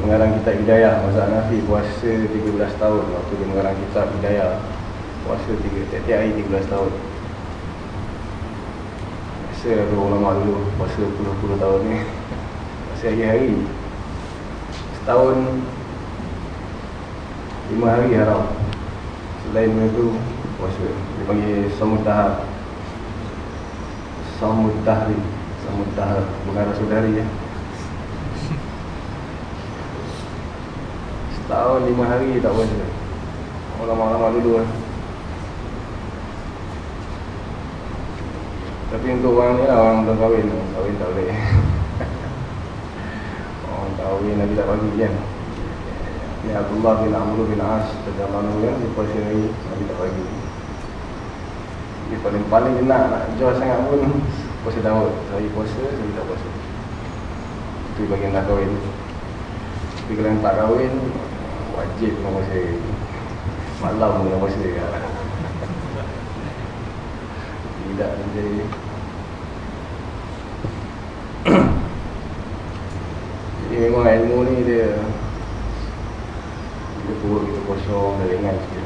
pengarang kitab Hidayah Mazhab Nafi puasa 13 tahun Waktu dia mengarang kitab Hidayah. Puasa 3, tiap-tiap hari 13 tahun. Biasa ada ulama dulu puasa puluh-puluh tahun ni. Puasa hari-hari Setahun Lima hari haram. Selain itu puasa. Dia panggil Samud Tahar Samud Tahri Samud Tahar Bukan Rasul Dari ya Setahun lima hari tak puasa Lama-lama dulu lah Tapi untuk orang ni lah Orang belum kahwin. Kahwin tak boleh. Orang kahwin lagi tak bagi kan. Ni Abdullah bin Amr bin As Terjamanan kan Dia puasa hari Nabi tak bagi. Dia paling-paling dia nak Nak jual sangat pun Puasa Daud Saya puasa Saya tak puasa. Itu bagian dah kahwin. Tapi kalau yang tak kahwin Wajib kena puasa Malam kena puasa Tidak menjadi Jadi memang ilmu ni dia Bila perut kita kosong Dia ringan sikit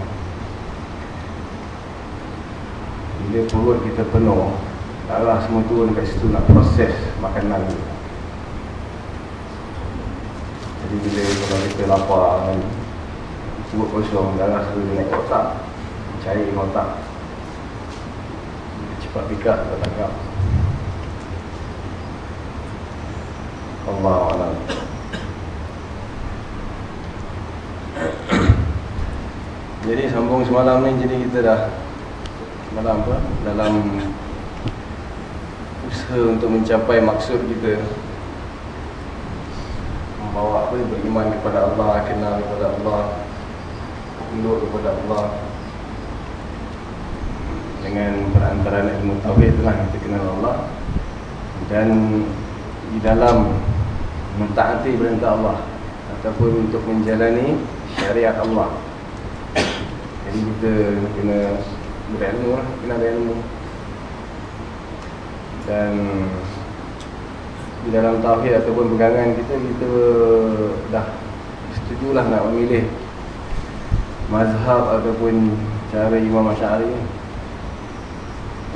Bila perut kita penuh Darah semua turun kat situ nak proses makanan tu Jadi bila kalau kita lapar kan Perut kosong, darah semua naik ke otak Cair ke otak Cepat pikat, kita tangkap. Allah Allah Jadi sambung semalam ni jadi kita dah Malam apa? Dalam Usaha untuk mencapai maksud kita. Membawa apa? Beriman kepada Allah Kenal kepada Allah Tunduk kepada Allah Dengan perantaraan ilmu Tauhid lah Kita kenal Allah. Dan Di dalam Mentaati perintah Allah Ataupun untuk menjalani Syariat Allah. Jadi kita kena berilmu lah, kena berilmu. Dan Di dalam tauhid ataupun pegangan kita Kita dah Setujulah nak memilih Mazhab ataupun Cara Imam Asyari.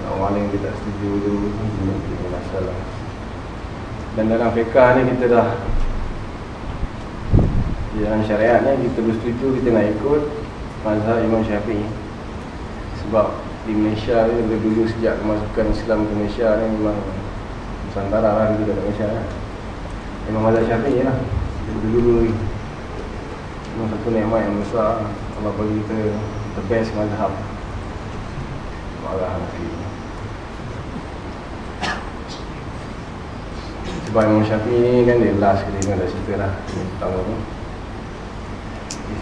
Orang lain kita setuju tu Ini masalah Dan dalam fiqah ni kita dah dalam syariat ni kita bersetuju Kita nak ikut Mazhab Imam Syafi'i. Sebab di Malaysia ni dari dulu sejak kemasukan Islam ke Malaysia ni memang Nusantara lah dulu kat Malaysia lah. Memang mazhab syafi'i lah Dari dulu ni. Memang satu nikmat yang besar Allah bagi kita the best mazhab Marah Hanafi Sebab Imam Syafi'i ni kan dia last kali ni dah cerita lah Pertama tu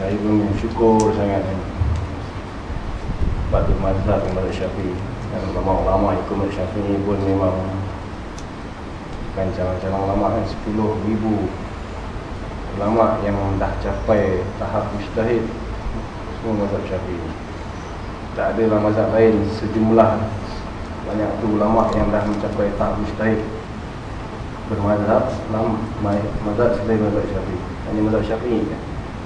saya pun syukur sangat ni Patut mazhab mazhab Syafi'i. Dan ulama-ulama ikut mazhab Syafi'i pun memang Bukan calon-calon ulama kan 10 ribu ulama yang dah capai tahap mustahid semua mazhab syafi'i. Tak ada dalam mazhab lain sejumlah banyak tu ulama yang dah mencapai tahap mustahid bermazhab dalam mazhab selain mazhab syafi'i. Hanya mazhab syafi'i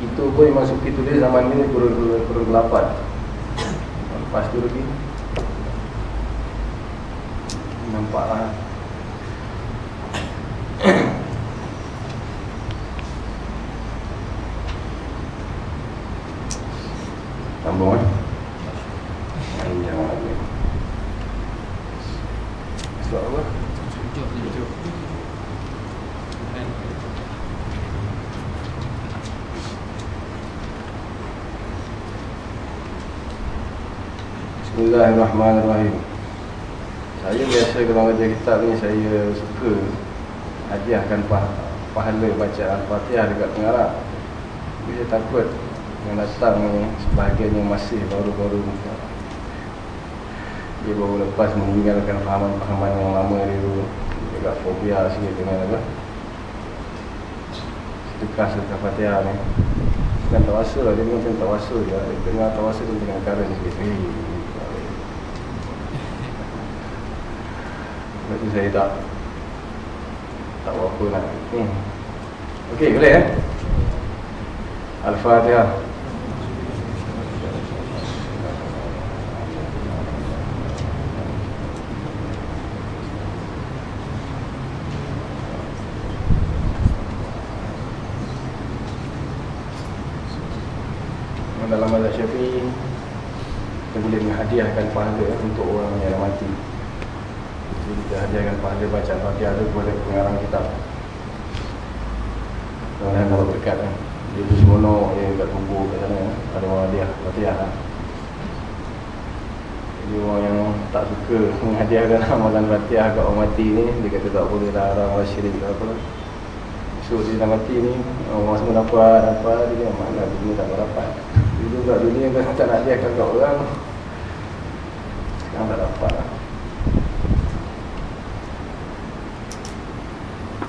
itu pun yang masuk itu dia zaman ni kurun kurun ke-8 lepas tu lagi nampaklah Eh Panjang lagi Sebab apa? Bismillahirrahmanirrahim Saya biasa kalau baca kitab ni Saya suka Hadiahkan pah pahala baca Al-Fatihah dekat pengarah Tapi saya takut Yang datang ni Sebahagiannya masih baru-baru Dia baru lepas meninggalkan Fahaman-fahaman yang lama dia dulu. Dekat fobia sikit dengan apa. Sedekah-sedekah Fatihah ni. Bukan tawasul lah, dia macam tawasul je. Dia dengar tawasul dia dengan cara sikit. Hei Sebab tu saya tak Tak berapa nak. Ni Okey boleh eh? Al-Fatihah dalam mazhab syafi'i kita boleh menghadiahkan pahala untuk orang yang mati. Jadi kita hadiahkan pahala baca Al-Fatihah tu kepada pengarang kitab. Mudah-mudahan kalau berkat kan Dia tu seronok dia kat kubur kat sana Ada orang hadiah Al-Fatihah kan Jadi orang yang tak suka menghadiahkan amalan Al-Fatihah kat orang mati ni Dia kata tak boleh lah orang orang syirik ke apa So dia dah mati ni Orang semua dapat, dapat Dia kata mana dunia tak dapat Dia juga dunia kan tak nak hadiahkan kat orang Sekarang tak dapat lah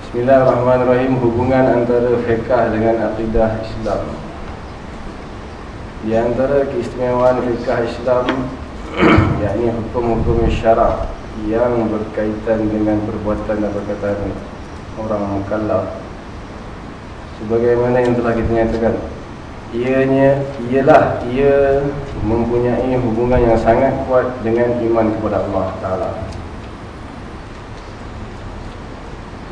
Bismillahirrahmanirrahim. Hubungan antara fiqah dengan akidah Islam. Di antara keistimewaan fiqah Islam yakni hukum-hukum syarak Yang berkaitan dengan perbuatan dan perkataan orang mukallaf. Sebagaimana yang telah kita nyatakan Ianya, ialah ia mempunyai hubungan yang sangat kuat dengan iman kepada Allah Ta'ala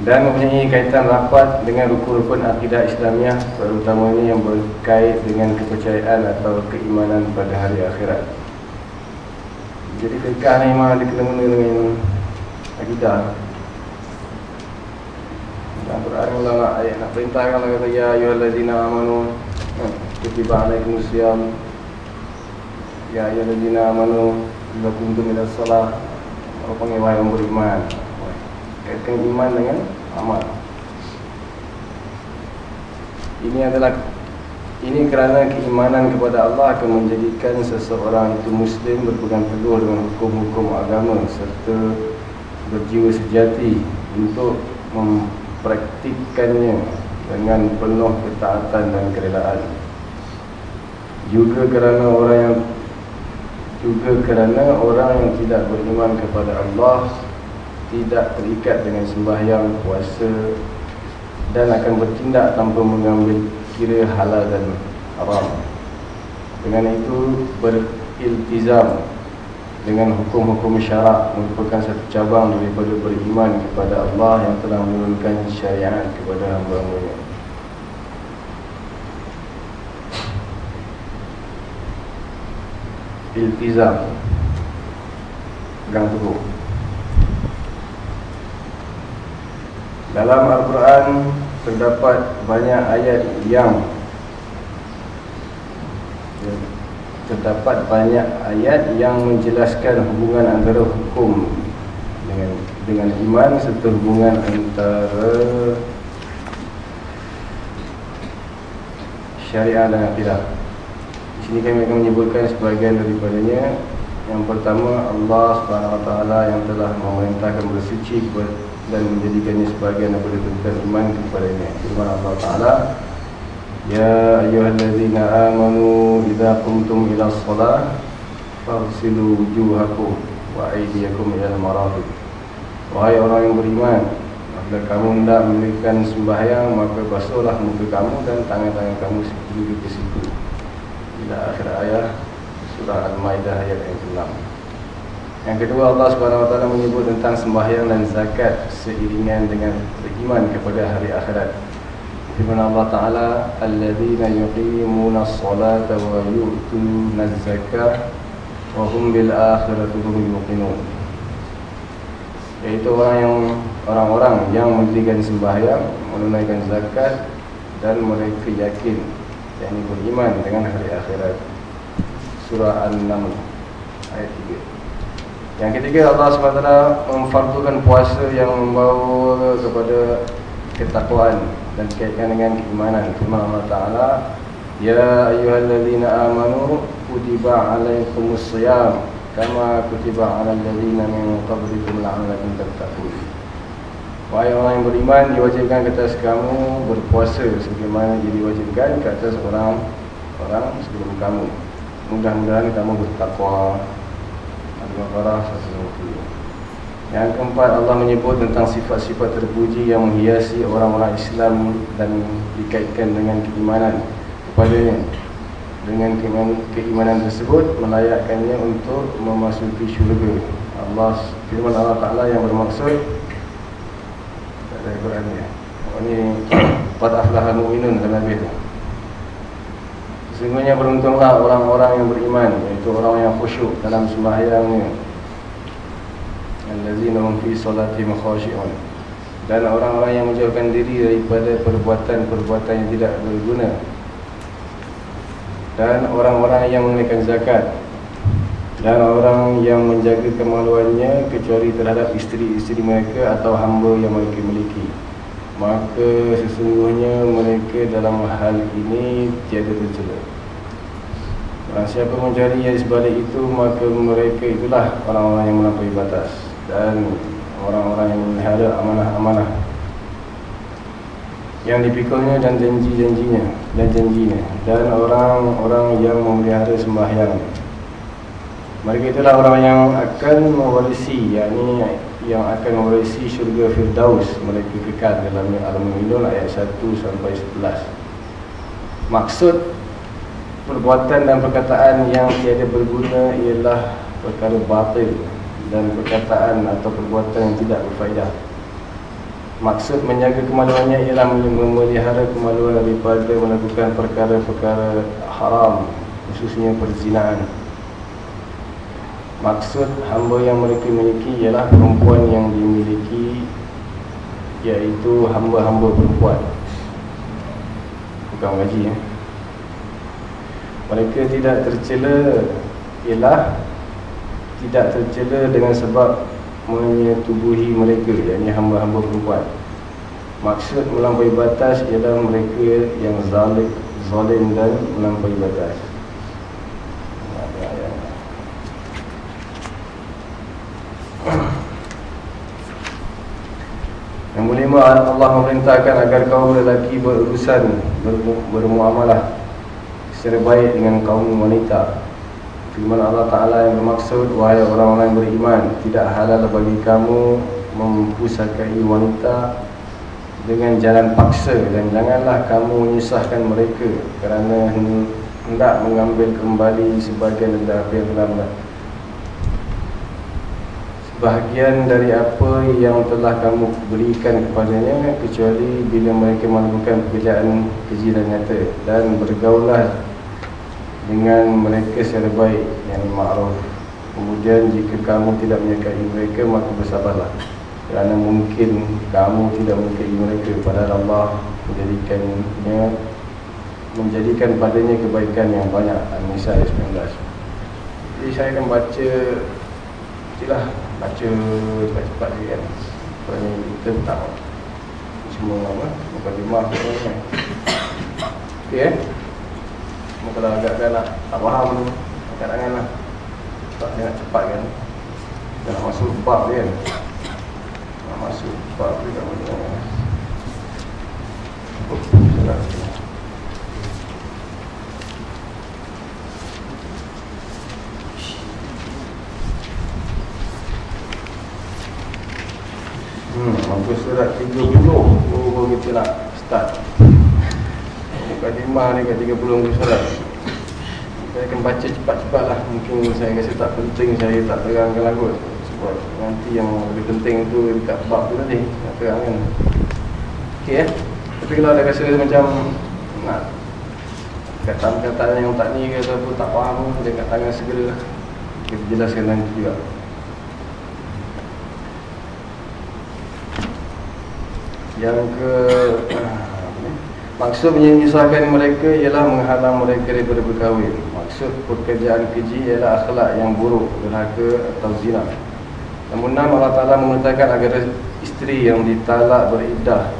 dan mempunyai kaitan rapat dengan rukun-rukun akidah Islamiah terutamanya yang berkait dengan kepercayaan atau keimanan pada hari akhirat. Jadi fiqah ni memang guna dengan akidah. Dalam Quran ulama ayat nak perintahkan Allah kata ya ayyuhallazina amanu kutiba alaikumusiyam ya ayyuhallazina amanu idza kuntum ila shalah apa panggil wahai orang beriman? Kaitkan iman dengan amal. Ini adalah ini kerana keimanan kepada Allah akan menjadikan seseorang itu muslim berpegang teguh dengan hukum-hukum agama serta berjiwa sejati untuk mempraktikkannya dengan penuh ketaatan dan kerelaan juga kerana orang yang juga kerana orang yang tidak beriman kepada Allah tidak terikat dengan sembahyang, puasa dan akan bertindak tanpa mengambil kira halal dan haram. Dengan itu beriltizam dengan hukum-hukum syarak merupakan satu cabang daripada beriman kepada Allah yang telah menurunkan syariat kepada hamba-hambanya. Iltizam Pegang teguh Dalam Al-Quran terdapat banyak ayat yang terdapat banyak ayat yang menjelaskan hubungan antara hukum dengan dengan iman serta hubungan antara syariah dan akidah. Sini kami akan menyebutkan sebahagian daripadanya. Yang pertama Allah Taala yang telah memerintahkan bersuci dan menjadikannya sebagian daripada tuntutan iman kepadanya. Firman Allah Taala, "Ya ayyuhallazina amanu idza qumtum ila shalah faghsilu wujuhakum wa aydiyakum ila al-marafiq." Wahai orang yang beriman, apabila kamu hendak mendirikan sembahyang, maka basuhlah muka kamu dan tangan-tangan kamu menuju ke situ. Ila akhir ayat surah Al-Maidah ayat yang ke-6. Yang kedua Allah Subhanahu Wa Taala menyebut tentang sembahyang dan zakat seiringan dengan beriman kepada hari akhirat. Firman Allah Taala, "Alladzina yuqimuna as-salata wa yu'tuna az-zakata wa hum bil akhirati hum yuqinun." Yaitu orang yang orang-orang yang mendirikan sembahyang, menunaikan zakat dan mereka yakin yakni beriman dengan hari akhirat. Surah An-Naml ayat 3. Yang ketiga Allah SWT memfardukan puasa yang membawa kepada ketakwaan dan kaitkan dengan keimanan. Firman Allah Taala, "Ya ayyuhalladzina amanu kutiba alaikumus shiyam kama kutiba alal ladzina min qablikum la'allakum tattaqun." Wahai orang yang beriman diwajibkan ke atas kamu berpuasa sebagaimana diwajibkan ke atas orang orang sebelum kamu. Mudah-mudahan kamu bertakwa. Al-Baqarah 150 Yang keempat Allah menyebut tentang sifat-sifat terpuji yang menghiasi orang-orang Islam dan dikaitkan dengan keimanan. Kepadanya dengan keimanan tersebut melayakkannya untuk memasuki syurga. Allah firman Allah Ta'ala yang bermaksud ada Quran ni. Ini qad aflaha mu'minun dalam Nabi Sesungguhnya beruntunglah orang-orang yang beriman Iaitu orang yang khusyuk dalam sembahyangnya. Allazina hum fi salatihim khashi'un. Dan orang-orang yang menjauhkan diri daripada perbuatan-perbuatan yang tidak berguna. Dan orang-orang yang menunaikan zakat Dan orang yang menjaga kemaluannya Kecuali terhadap isteri-isteri mereka Atau hamba yang mereka miliki. Maka sesungguhnya mereka dalam hal ini tiada tercela Barang siapa mencari yang sebalik itu Maka mereka itulah orang-orang yang melampaui batas Dan orang-orang yang melihara amanah-amanah Yang dipikulnya dan janji-janjinya Dan janjinya Dan orang-orang yang memelihara sembahyang Mereka itulah orang yang akan mewarisi yakni yang akan mewarisi syurga Firdaus mereka kekal dalam Al-Mu'minun ayat 1 sampai 11 maksud perbuatan dan perkataan yang tiada berguna ialah perkara batil dan perkataan atau perbuatan yang tidak berfaedah. Maksud menjaga kemaluannya ialah memelihara kemaluan daripada melakukan perkara-perkara haram khususnya perzinaan Maksud hamba yang mereka miliki ialah perempuan yang dimiliki Iaitu hamba-hamba perempuan. Bukan gaji ya Mereka tidak tercela Ialah Tidak tercela dengan sebab Menyetubuhi mereka Yang hamba-hamba perempuan. Maksud melampaui batas ialah mereka yang zalim, zalim dan melampaui batas Kelima Allah memerintahkan agar kaum lelaki berurusan bermuamalah secara baik dengan kaum wanita. Firman Allah Taala yang bermaksud wahai orang-orang yang beriman tidak halal bagi kamu mempusakai wanita dengan jalan paksa dan janganlah kamu menyusahkan mereka kerana hendak mengambil kembali sebagian dari bahagian dari apa yang telah kamu berikan kepadanya kecuali bila mereka melakukan pekerjaan keji dan nyata dan bergaulah dengan mereka secara baik yang ma'ruf. Kemudian jika kamu tidak menyukai mereka maka bersabarlah. Kerana mungkin kamu tidak menyukai mereka padahal Allah menjadikannya menjadikan padanya kebaikan yang banyak. An-Nisa 19 jadi saya akan baca Itulah baca cepat-cepat je kan. Kerana kita tak Semua apa? Bukan lima kan. Okay eh? Cuma kalau agak-agak nak Tak faham tu Kadang-kadang lah. Tak nak cepat kan. Kita nak masuk bab dia kan. Masuk Pak juga boleh Mampu surat 30 Oh, kita nak start. Mukadimah ni kat 30 muka surat Saya akan baca cepat-cepat lah. Mungkin saya rasa tak penting saya tak terangkan lagu. Sebab nanti yang lebih penting tu dekat bab tu tadi Nak terangkan Okey eh. Tapi kalau ada rasa macam Nak Kata-kata yang tak ni ke ataupun tak faham Dekat tangan segera. Kita jelaskan nanti juga Yang ke Maksud menyusahkan mereka ialah menghalang mereka daripada berkahwin. Maksud pekerjaan keji ialah akhlak yang buruk Derhaka atau zina. Namun Allah Ta'ala mengatakan agar isteri yang ditalak beriddah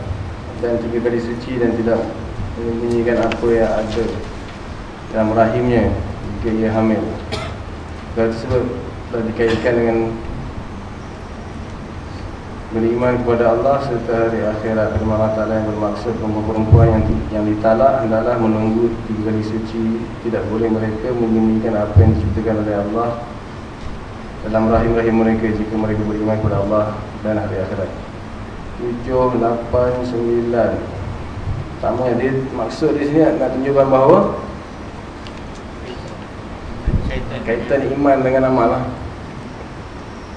Dan tiga kali suci dan tidak menyembunyikan apa yang ada Dalam rahimnya jika ia hamil. Tersebut telah dikaitkan dengan beriman kepada Allah serta hari akhirat. Firman Allah Ta'ala yang bermaksud perempuan yang, yang ditalak adalah menunggu tiga kali suci. Tidak boleh mereka menyembunyikan apa yang diciptakan oleh Allah dalam rahim-rahim mereka jika mereka beriman kepada Allah dan hari akhirat. 7, 8, 9 sama dia maksud di sini nak tunjukkan bahawa kaitan iman dengan amal lah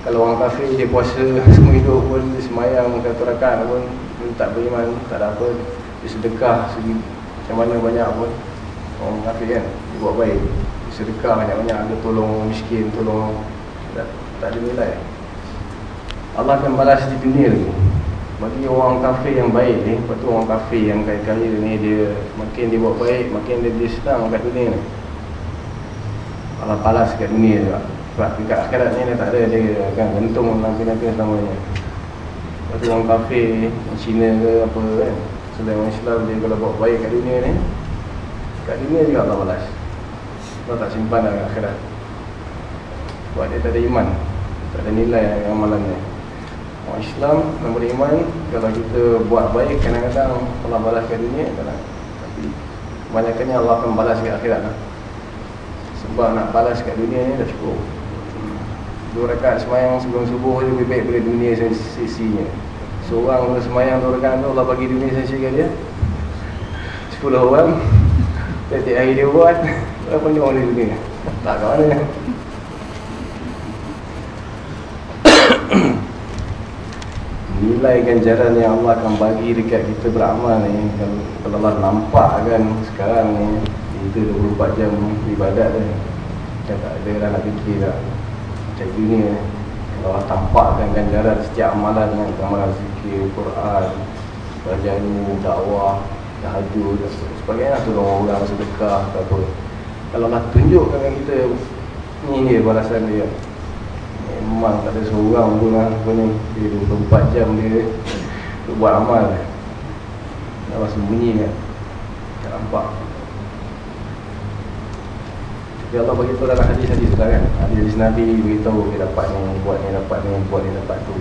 kalau orang kafir dia puasa semua hidup pun dia semayang satu rakat pun dia tak beriman tak ada apa dia sedekah segi macam mana banyak pun. Orang kafir kan dia buat baik dia sedekah banyak-banyak dia tolong miskin tolong tak, tak ada nilai. Allah akan balas di dunia ni. Bagi orang kafir yang baik ni lepas tu orang kafir yang kaya-kaya ni dia makin dia buat baik makin dia, dia senang kat dunia ni. Allah balas kat dunia juga sebab dekat akhirat ni dia tak ada dia kan gantung nanti-nanti selamanya Lepas tu orang kafir, Cina ke apa kan. Selain orang Islam dia kalau buat baik kat dunia ni Kat dunia juga Allah balas. Allah tak simpan lah kat akhirat. Sebab dia tak ada iman. Tak ada nilai amalan ni Orang Islam yang beriman Kalau kita buat baik kadang-kadang Allah balas kat dunia kadang Tapi kebanyakannya Allah akan balas kat akhirat lah. Sebab nak balas kat dunia ni dah cukup Dua rakaat semayang sebelum subuh lebih baik daripada dunia sisinya Seorang kalau semayang dua rakaat tu Allah bagi dunia sisi kat dia. Sepuluh orang. Setiap hari dia buat. Berapa ni orang dunia. Tak kat mana. Nilai ganjaran yang Allah akan bagi dekat kita beramal ni Kalau Allah nampak kan sekarang ni Kita 24 jam ibadat ni Kan tak ada dah nak fikir tak macam dunia kalau Allah tampakkan ganjaran setiap amalan dengan amalan zikir, Quran, ilmu, dakwah, tahajud dan sebagainya tolong orang sedekah atau apa. Kalau Allah tunjukkan dengan kita ni dia balasan dia. Memang tak ada seorang pun lah apa ni. Dia 24 jam dia untuk buat amal. Allah sembunyi kan. Tak nampak. Ya Allah bagi tahu dalam hadis-hadis sudah kan? Hadis-hadis Nabi beritahu dia dapat ni, buat ni, dapat ni, buat ni, dapat tu.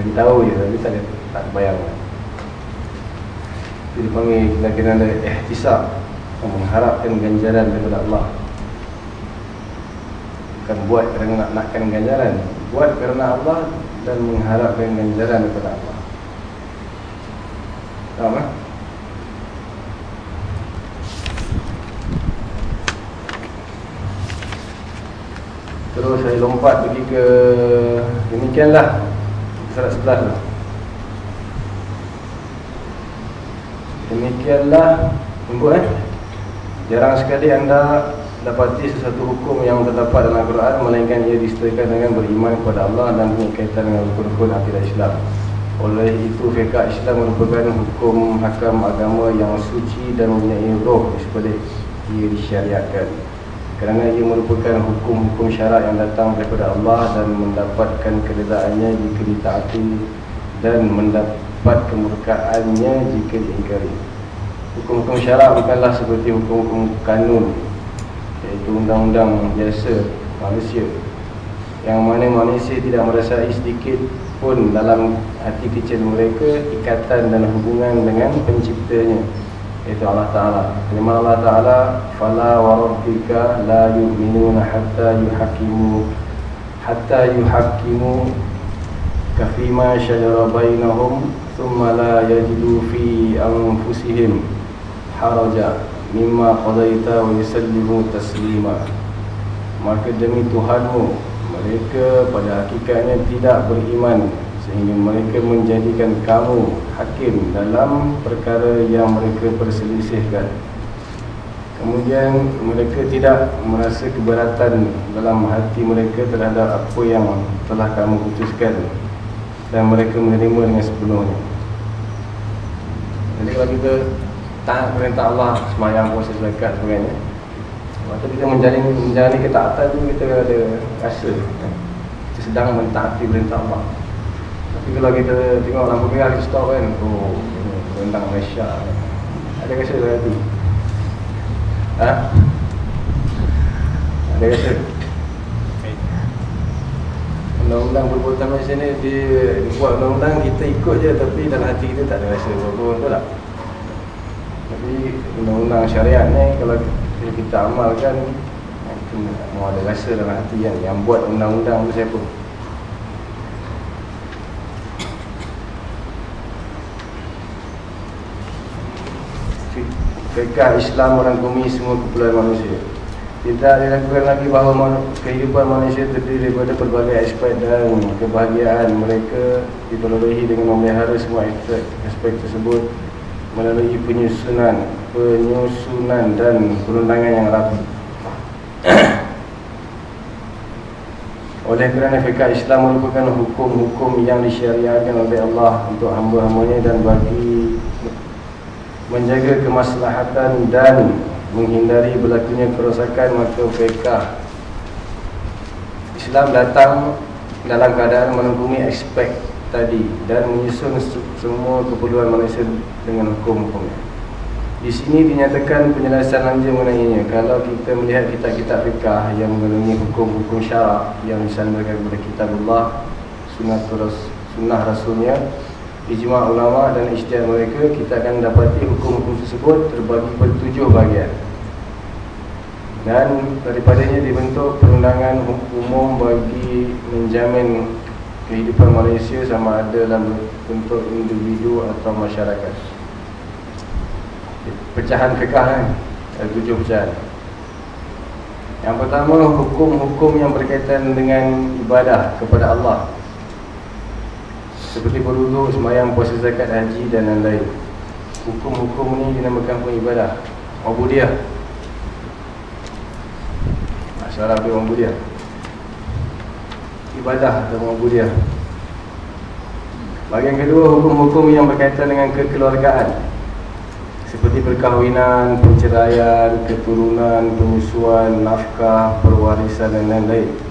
Bagi tahu je, tapi tak, tak bayang kan? Itu dipanggil kena-kena ada ihtisab Mengharapkan ganjaran daripada Allah. Bukan buat kerana nak nakkan ganjaran. Buat kerana Allah dan mengharapkan ganjaran daripada Allah. Faham kan? Terus saya lompat pergi ke Demikianlah Surat sebelah tu Demikianlah Tunggu eh. Jarang sekali anda Dapati sesuatu hukum yang terdapat dalam Al-Quran Melainkan ia disertakan dengan beriman kepada Allah Dan punya kaitan dengan rukun-rukun akidah Islam. Oleh itu fiqah Islam merupakan hukum hakam agama yang suci dan mempunyai roh Seperti ia disyariatkan kerana ia merupakan hukum-hukum syarak yang datang daripada Allah dan mendapatkan keredaannya jika ditaati dan mendapat kemurkaannya jika diingkari. Hukum-hukum syarak bukanlah seperti hukum-hukum kanun iaitu undang-undang biasa manusia yang mana manusia tidak merasai sedikit pun dalam hati kecil mereka ikatan dan hubungan dengan penciptanya itu Allah Ta'ala. Firman Allah Ta'ala fala warabbika la yu'minuna hatta yuhakimu hatta yuhakimu kafima syajara bainahum thumma la yajidu fi anfusihim haraja mimma qadaita wa yusallimu taslima. Maka demi Tuhanmu mereka pada hakikatnya tidak beriman sehingga mereka menjadikan kamu hakim dalam perkara yang mereka perselisihkan. Kemudian mereka tidak merasa keberatan dalam hati mereka terhadap apa yang telah kamu putuskan dan mereka menerima dengan sepenuhnya. Jadi kalau kita taat perintah Allah semayang puasa zakat sebagainya Waktu kita menjalani, menjalani ketaatan kita ada rasa Kita sedang mentaati perintah Allah kalau kita tengok lampu merah kita stop kan Oh, rendang Malaysia Ada rasa dalam hati? Ha? Ada rasa? Undang-undang perbuatan Malaysia ni dia, buat undang-undang kita ikut je Tapi dalam hati kita tak ada rasa apa-apa Betul tak? Tapi undang-undang syariat ni kalau kita amalkan Itu mau ada rasa dalam hati kan Yang buat undang-undang tu siapa? Fikah Islam merangkumi semua kepulauan manusia Tidak diragukan lagi bahawa kehidupan manusia terdiri daripada pelbagai aspek dan kebahagiaan mereka diperolehi dengan memelihara semua aspek, aspek tersebut melalui penyusunan, penyusunan dan perundangan yang rapi. Oleh kerana fikah Islam merupakan hukum-hukum yang disyariatkan oleh Allah untuk hamba-hambanya dan bagi menjaga kemaslahatan dan menghindari berlakunya kerosakan maka fikah Islam datang dalam keadaan menunggungi aspek tadi dan menyusun semua keperluan manusia dengan hukum-hukumnya. Di sini dinyatakan penjelasan lanjut mengenainya. Kalau kita melihat kitab-kitab fikah yang mengandungi hukum-hukum syarak yang disandarkan kepada kitab Allah, sunnah, sunnah rasulnya, ijma' ulama dan ijtihad mereka kita akan dapati hukum-hukum tersebut terbagi pada tujuh bahagian. Dan daripadanya dibentuk perundangan umum bagi menjamin kehidupan Malaysia sama ada dalam bentuk individu atau masyarakat. Pecahan fiqah kan ada tujuh pecahan. Yang pertama hukum-hukum yang berkaitan dengan ibadah kepada Allah seperti berwuduk, semayang, puasa zakat, haji dan lain-lain. Hukum-hukum ni dinamakan pun ibadah Wabudiah Masalah apa wabudiah Ibadah dan wabudiah Bahagian kedua, hukum-hukum yang berkaitan dengan kekeluargaan. Seperti perkahwinan, penceraian, keturunan, penyusuan, nafkah, perwarisan dan lain-lain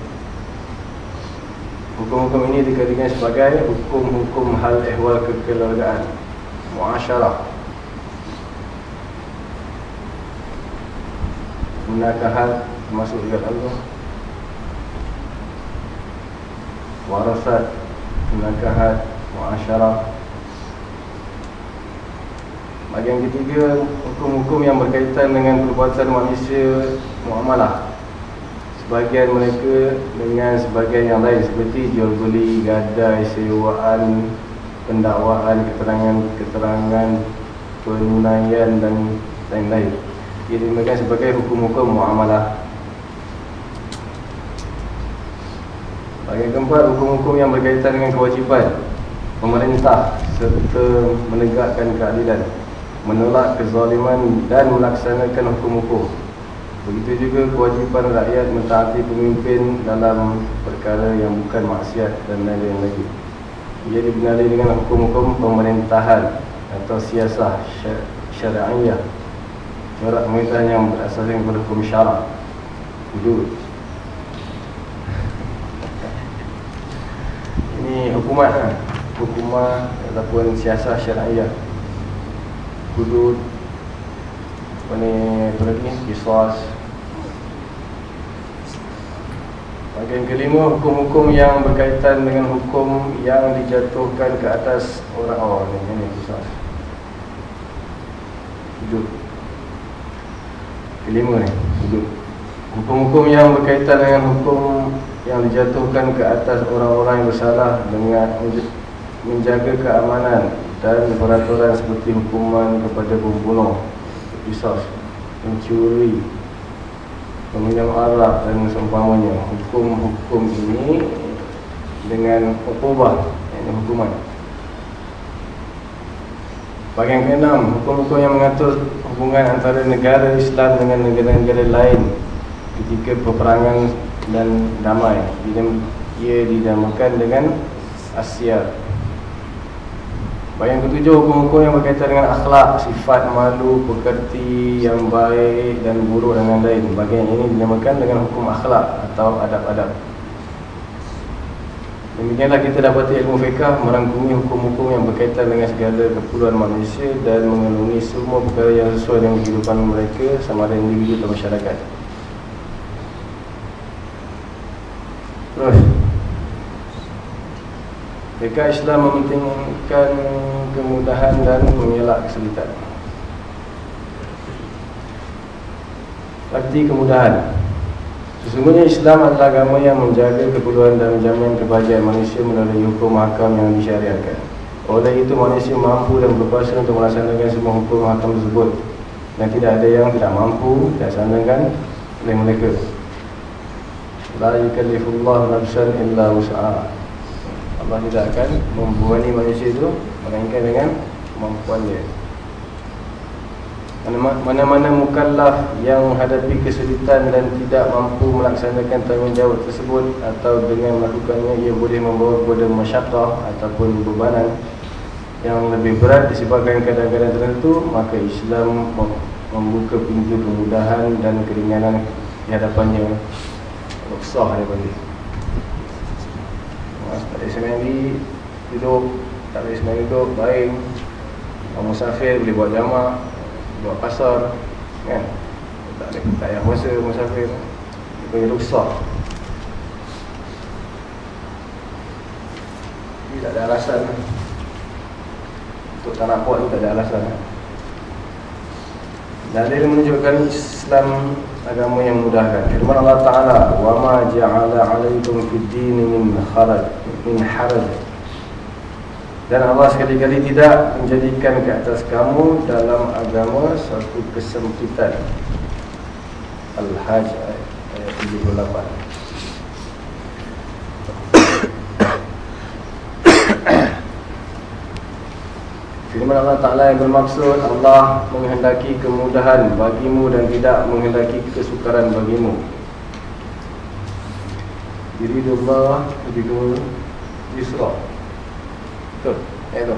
Hukum-hukum ini dikatakan sebagai hukum-hukum hal ehwal kekeluargaan. Muasyarah Munakahat termasuk juga Allah? Warasat. Munakahat Muasyarah Bagian ketiga Hukum-hukum yang berkaitan dengan perbuatan manusia Muamalah sebagian mereka dengan sebagian yang lain seperti jual beli, gadai, sewaan, pendakwaan, keterangan-keterangan, penunaian dan lain-lain. Ia dinamakan sebagai hukum-hukum muamalah. Bagian keempat, hukum-hukum yang berkaitan dengan kewajipan pemerintah serta menegakkan keadilan, menolak kezaliman dan melaksanakan hukum-hukum. Begitu juga kewajipan rakyat mentaati pemimpin dalam perkara yang bukan maksiat dan lain-lain lagi. Ia dibenali dengan hukum-hukum pemerintahan atau siasah syariah. Corak pemerintah yang berasaskan kepada hukum syarak. Hudud. Ini hukumat kan? Hukumat ataupun siasah syariah. Hudud apa ni apa lagi kisos Bagian kelima hukum-hukum yang berkaitan dengan hukum yang dijatuhkan ke atas orang awam oh, ini kisah. Hidup. Kelima ni, hidup. Hukum-hukum yang berkaitan dengan hukum yang dijatuhkan ke atas orang-orang yang bersalah dengan menjaga keamanan dan peraturan seperti hukuman kepada pembunuh, pisau, mencuri, peminjam arak dan seumpamanya. Hukum-hukum ini dengan ukubah, ini hukuman. Bahagian keenam, hukum-hukum yang mengatur hubungan antara negara Islam dengan negara-negara lain ketika peperangan dan damai. Ia dinamakan dengan Asia. Yang ketujuh, hukum-hukum yang berkaitan dengan akhlak, sifat malu, pekerti yang baik dan buruk dan lain-lain. Bahagian ini dinamakan dengan hukum akhlak atau adab-adab. Demikianlah kita dapat ilmu fiqah merangkumi hukum-hukum yang berkaitan dengan segala keperluan manusia dan mengelungi semua perkara yang sesuai dengan kehidupan mereka sama ada individu atau masyarakat. Terus. Mereka Islam mementingkan kemudahan dan mengelak kesulitan. Arti kemudahan. Sesungguhnya Islam adalah agama yang menjaga keperluan dan menjamin kebahagiaan manusia melalui hukum hakam yang disyariatkan. Oleh itu manusia mampu dan berkuasa untuk melaksanakan semua hukum hakam tersebut. Dan tidak ada yang tidak mampu dilaksanakan oleh mereka. La yukallifullah nafsan illa us'a'a Allah tidak akan membebani manusia itu Melainkan dengan kemampuan dia. Mana-mana mukallaf yang menghadapi kesulitan dan tidak mampu melaksanakan tanggungjawab tersebut Atau dengan melakukannya ia boleh membawa kepada masyarakat ataupun bebanan Yang lebih berat disebabkan keadaan-keadaan tertentu Maka Islam membuka pintu kemudahan dan keringanan di hadapannya. Ruksah daripada dia tak boleh semedi duduk. Tak boleh semedi duduk baik orang musafir boleh buat jamak buat pasar kan? Tak boleh tak payah puasa musafir. Dia boleh rusak Ini tak ada alasan. Untuk tak nak buat ni tak ada alasan. Dalil menunjukkan Islam agama yang mudahkan. Firman Allah Taala, "Wa ma ja'ala 'alaikum fid din min kharaj min haraj." Dan Allah sekali-kali tidak menjadikan ke atas kamu dalam agama satu kesempitan. Al-Hajj ayat 78. Firman Allah Ta'ala yang bermaksud Allah menghendaki kemudahan bagimu dan tidak menghendaki kesukaran bagimu Diri Allah lebih Yusra. Betul? Ya itu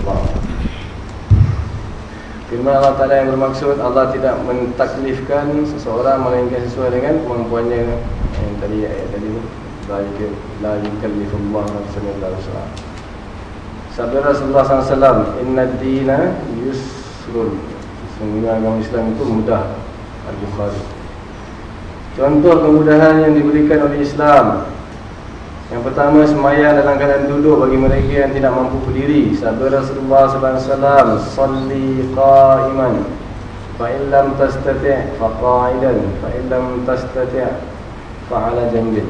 Allah Firman Allah Ta'ala yang bermaksud Allah tidak mentaklifkan seseorang Melainkan sesuai dengan kemampuannya. Yang tadi ayat tadi La yukallifullah Rasulullah SAW Sabda Rasulullah SAW Inna dina yusrun. Sesungguhnya agama Islam itu mudah. Al-Bukhari. Contoh kemudahan yang diberikan oleh Islam Yang pertama semayang dalam keadaan duduk bagi mereka yang tidak mampu berdiri. Sabda Rasulullah SAW Salli qa'iman Fa'in lam tastati' faqa'idan Fa'in lam tastati' fa'ala jambit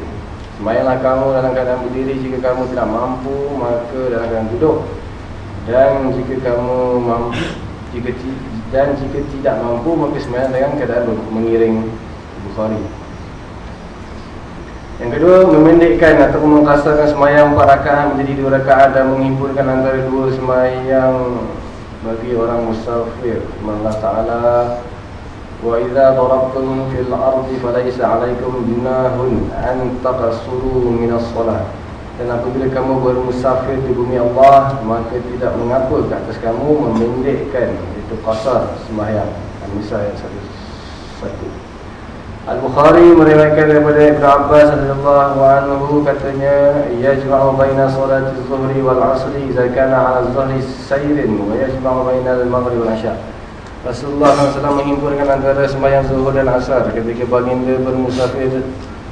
Semayanglah kamu dalam keadaan berdiri jika kamu tidak mampu Maka dalam keadaan duduk. Dan jika kamu mampu jika Dan jika tidak mampu Maka semayang dengan keadaan mengiring Bukhari yang kedua, memendekkan atau mengkasarkan semayang empat rakaat menjadi dua rakaat dan menghimpunkan antara dua semayang bagi orang musafir. Allah Ta'ala Wa idza darabtum fil ardi falaysa alaikum junahun an taqasuru min as-salah. Dan apabila kamu bermusafir di bumi Allah, maka tidak mengapa ke atas kamu memendekkan itu qasar semayang. Al-Nisa ayat 1. Al-Bukhari meriwayatkan daripada Ibn Abbas radhiyallahu anhu katanya yajma'u baina salati az-zuhri wal 'asri idza kana 'ala az-zuhri sayrin wa yajma'u baina al-maghrib wal 'isha' Rasulullah SAW menghimpunkan antara sembahyang zuhur dan asar ketika baginda bermusafir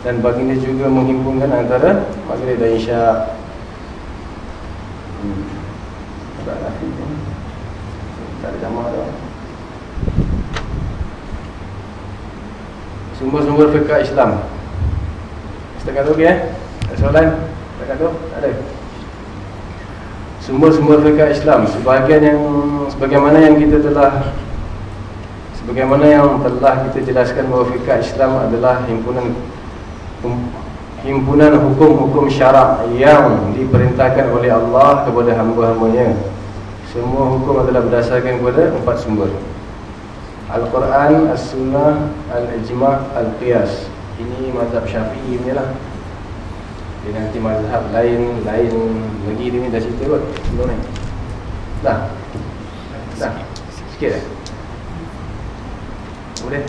dan baginda juga menghimpunkan antara maghrib dan isyak. Hmm. Tak ada jamaah dah. Sumber-sumber fiqah Islam. Setengah tu okey eh? Ada soalan? Setengah tu? Tak ada. Sumber-sumber fiqah Islam sebahagian yang sebagaimana yang kita telah sebagaimana yang telah kita jelaskan bahawa fiqah Islam adalah himpunan himpunan hukum-hukum syarak yang diperintahkan oleh Allah kepada hamba-hambanya semua hukum adalah berdasarkan kepada empat sumber Al-Quran, As-Sunnah, Al-Ijma' Al-Qiyas. Ini mazhab syafi'i ni lah. Dia nanti mazhab lain Lain lagi dia ni dah cerita kot. Sebelum ni. Dah. Dah. Sikit dah. Boleh?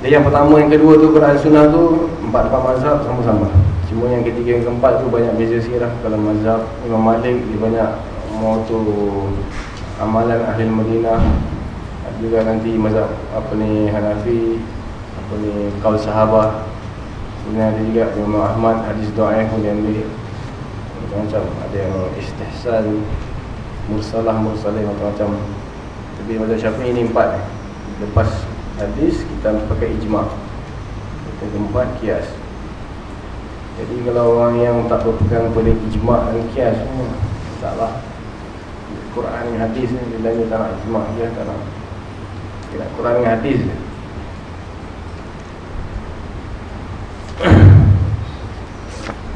Dan yang pertama, yang kedua tu Quran Sunnah tu Empat-empat mazhab sama-sama. Cuma yang ketiga, yang keempat tu banyak beza sikit lah. Kalau mazhab Imam Malik dia banyak Mau tu Amalan Ahli Madinah. Juga nanti mazhab Apa ni Hanafi Apa ni Kaul Sahabah. Kemudian ada juga Imam Ahmad Hadis yang pun diambil. Macam-macam. Ada yang istihsan Mursalah Mursalah Macam-macam. Tapi mazhab Syafi'i ni empat Lepas hadis kita pakai ijma' kita keempat kias. Jadi kalau orang yang tak berpegang pada ijma' dan kias hmm, taklah Quran dan hadis ni dia tak nak ijma' dia tak nak. Dia nak Quran dan hadis dia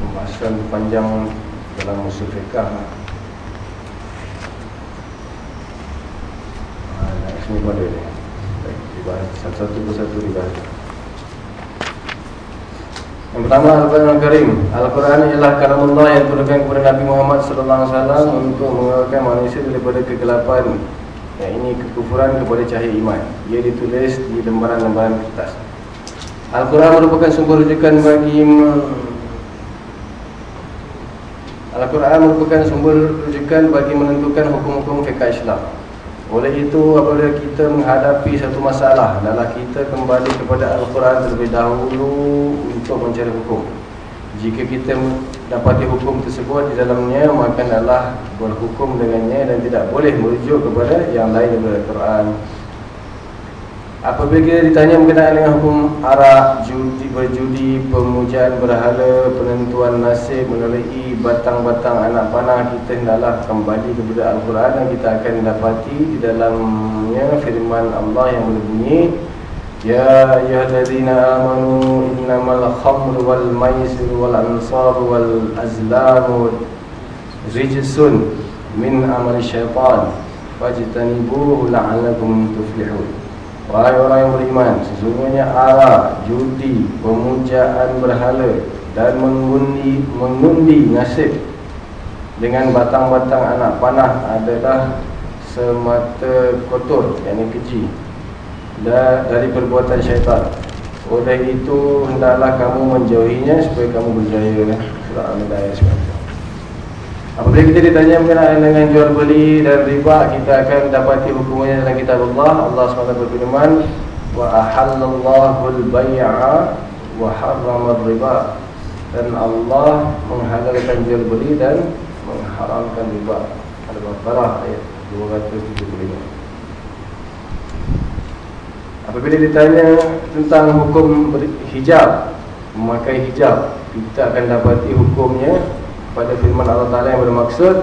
pembahasan panjang dalam musuh fiqah Ah, semua pada dibahas satu-satu persatu dibahas yang pertama Al-Quran Al-Karim. Al-Quran ialah kalam Allah yang diturunkan kepada Nabi Muhammad SAW untuk mengeluarkan manusia daripada kegelapan yang ini kekufuran kepada cahaya iman. Ia ditulis di lembaran-lembaran kertas. Al-Quran merupakan sumber rujukan bagi Al-Quran merupakan sumber rujukan bagi menentukan hukum-hukum fiqh Islam oleh itu apabila kita menghadapi satu masalah adalah kita kembali kepada Al-Quran terlebih dahulu untuk mencari hukum. Jika kita dapati hukum tersebut di dalamnya maka adalah berhukum dengannya dan tidak boleh merujuk kepada yang lain daripada Al-Quran. Apabila ditanya berkenaan dengan hukum arak, judi, berjudi, pemujaan berhala, penentuan nasib melalui batang-batang anak panah Kita hendaklah kembali kepada Al-Quran dan kita akan dapati di dalamnya firman Allah yang berbunyi Ya ayuhalladzina amanu innamal khamru wal maisir wal ansar wal azlamu rijsun min amal syaitan Fajtanibuhu la'alakum tuflihun Wahai orang yang beriman Sesungguhnya arah, judi, pemujaan berhala Dan mengundi, mengundi nasib Dengan batang-batang anak panah adalah Semata kotor, yang keji dari perbuatan syaitan. Oleh itu, hendaklah kamu menjauhinya Supaya kamu berjaya Surah Al-Ma'idah ayat Apabila kita ditanya mengenai dengan jual beli dan riba Kita akan dapati hukumnya dalam kitab Allah. Allah SWT berfirman Wa ahallallahu al-bay'a wa harrama riba Dan Allah menghalalkan jual beli dan mengharamkan riba. Al-Baqarah ayat 275 Apabila ditanya tentang hukum hijab Memakai hijab Kita akan dapati hukumnya pada firman Allah Ta'ala yang bermaksud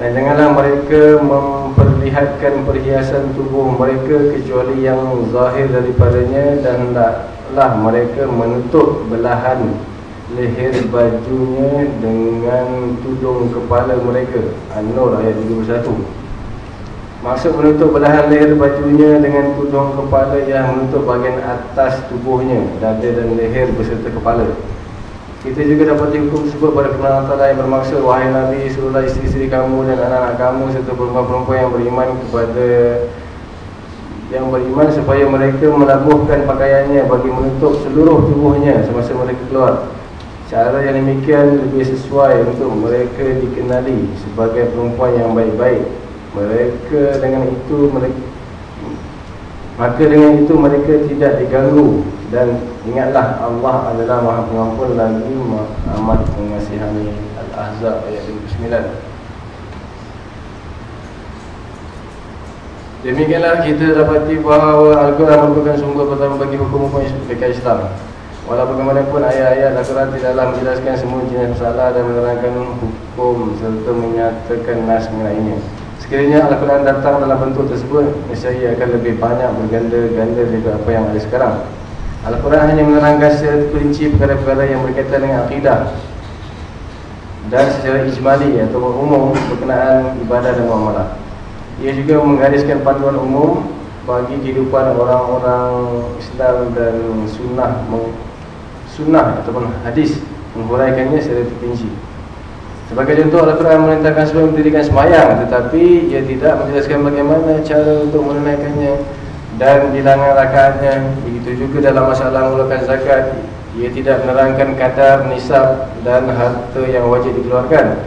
dan janganlah mereka memperlihatkan perhiasan tubuh mereka kecuali yang zahir daripadanya dan hendaklah mereka menutup belahan leher bajunya dengan tudung kepala mereka. An-Nur ayat 21 Maksud menutup belahan leher bajunya dengan tudung kepala yang menutup bahagian atas tubuhnya Dada dan leher beserta kepala kita juga dapat hukum tersebut pada firman Allah yang bermaksud Wahai Nabi, suruhlah isteri-isteri kamu dan anak-anak kamu Serta perempuan-perempuan yang beriman kepada Yang beriman supaya mereka melabuhkan pakaiannya Bagi menutup seluruh tubuhnya semasa mereka keluar. Cara yang demikian lebih sesuai untuk mereka dikenali sebagai perempuan yang baik-baik. Mereka dengan itu mereka Maka dengan itu mereka tidak diganggu Dan ingatlah Allah adalah maha pengampun lagi amat mengasihani Al-Ahzab ayat 29 Demikianlah kita dapati bahawa Al-Quran merupakan sumber pertama bagi hukum-hukum dekat Islam. Walau bagaimanapun ayat-ayat Al-Quran tidaklah menjelaskan semua jenis masalah dan menerangkan hukum serta menyatakan nas mengenainya. Sekiranya Al-Quran datang dalam bentuk tersebut Nescaya akan lebih banyak berganda-ganda daripada apa yang ada sekarang Al-Quran hanya menerangkan secara perinci perkara-perkara yang berkaitan dengan akidah Dan secara ijmali atau umum berkenaan ibadah dan muamalah ia juga menggariskan panduan umum bagi kehidupan orang-orang Islam dan sunnah sunnah ataupun hadis menghuraikannya secara terperinci. Sebagai contoh Al-Quran merintahkan supaya mendirikan semayang tetapi ia tidak menjelaskan bagaimana cara untuk menunaikannya dan bilangan rakaatnya. Begitu juga dalam masalah mengeluarkan zakat ia tidak menerangkan kadar nisab dan harta yang wajib dikeluarkan.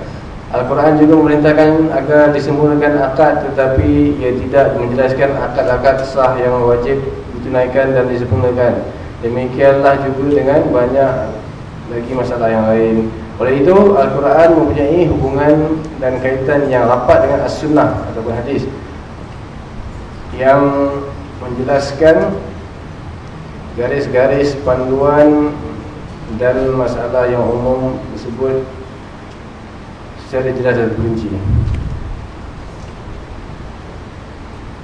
Al-Quran juga memerintahkan agar disempurnakan akad tetapi ia tidak menjelaskan akad-akad sah yang wajib ditunaikan dan disempurnakan. Demikianlah juga dengan banyak lagi masalah yang lain. Oleh itu, Al-Quran mempunyai hubungan dan kaitan yang rapat dengan As-Sunnah ataupun hadis yang menjelaskan garis-garis panduan dan masalah yang umum tersebut secara jelas dan perinci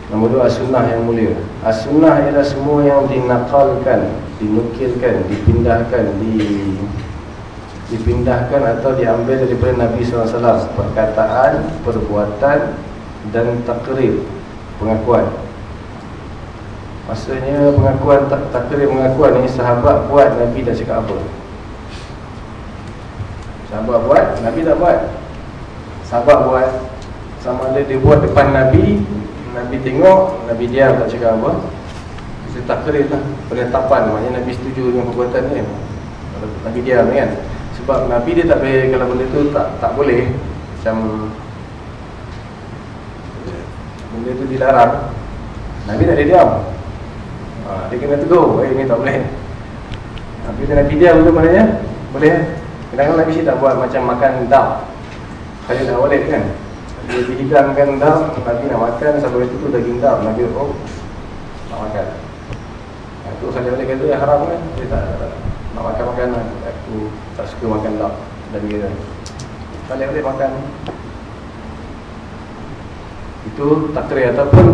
Nombor dua, as-sunnah yang mulia. As-sunnah ialah semua yang dinakalkan Dinukilkan, dipindahkan di, Dipindahkan atau diambil daripada Nabi SAW Perkataan, perbuatan dan takrir Pengakuan Maksudnya pengakuan, tak, takrir pengakuan ni Sahabat buat, Nabi dah cakap apa? Sahabat buat, Nabi tak buat. Sahabat buat sama ada dia buat depan Nabi Nabi tengok, Nabi diam tak cakap apa. Bisa takrir lah Penetapan, maknanya Nabi setuju dengan perbuatan ni. Nabi diam kan? Sebab Nabi dia tak boleh, kalau benda tu tak tak boleh Macam Benda tu dilarang. Nabi tak ada diam ha, Dia kena tegur, eh ini tak boleh. Nabi tu Nabi diam tu maknanya Boleh Kadang-kadang Nabi tak buat macam makan dam saya nak walid kan? Dia dihidangkan dam Nabi nak makan Sampai itu tu daging dam Nabi oh Nak makan. Itu saya walid kata yang haram kan Dia tak, tak, tak. Nak makan makanan Aku tak suka makan dam Nabi kata Saya walid makan. Itu tak kira Ataupun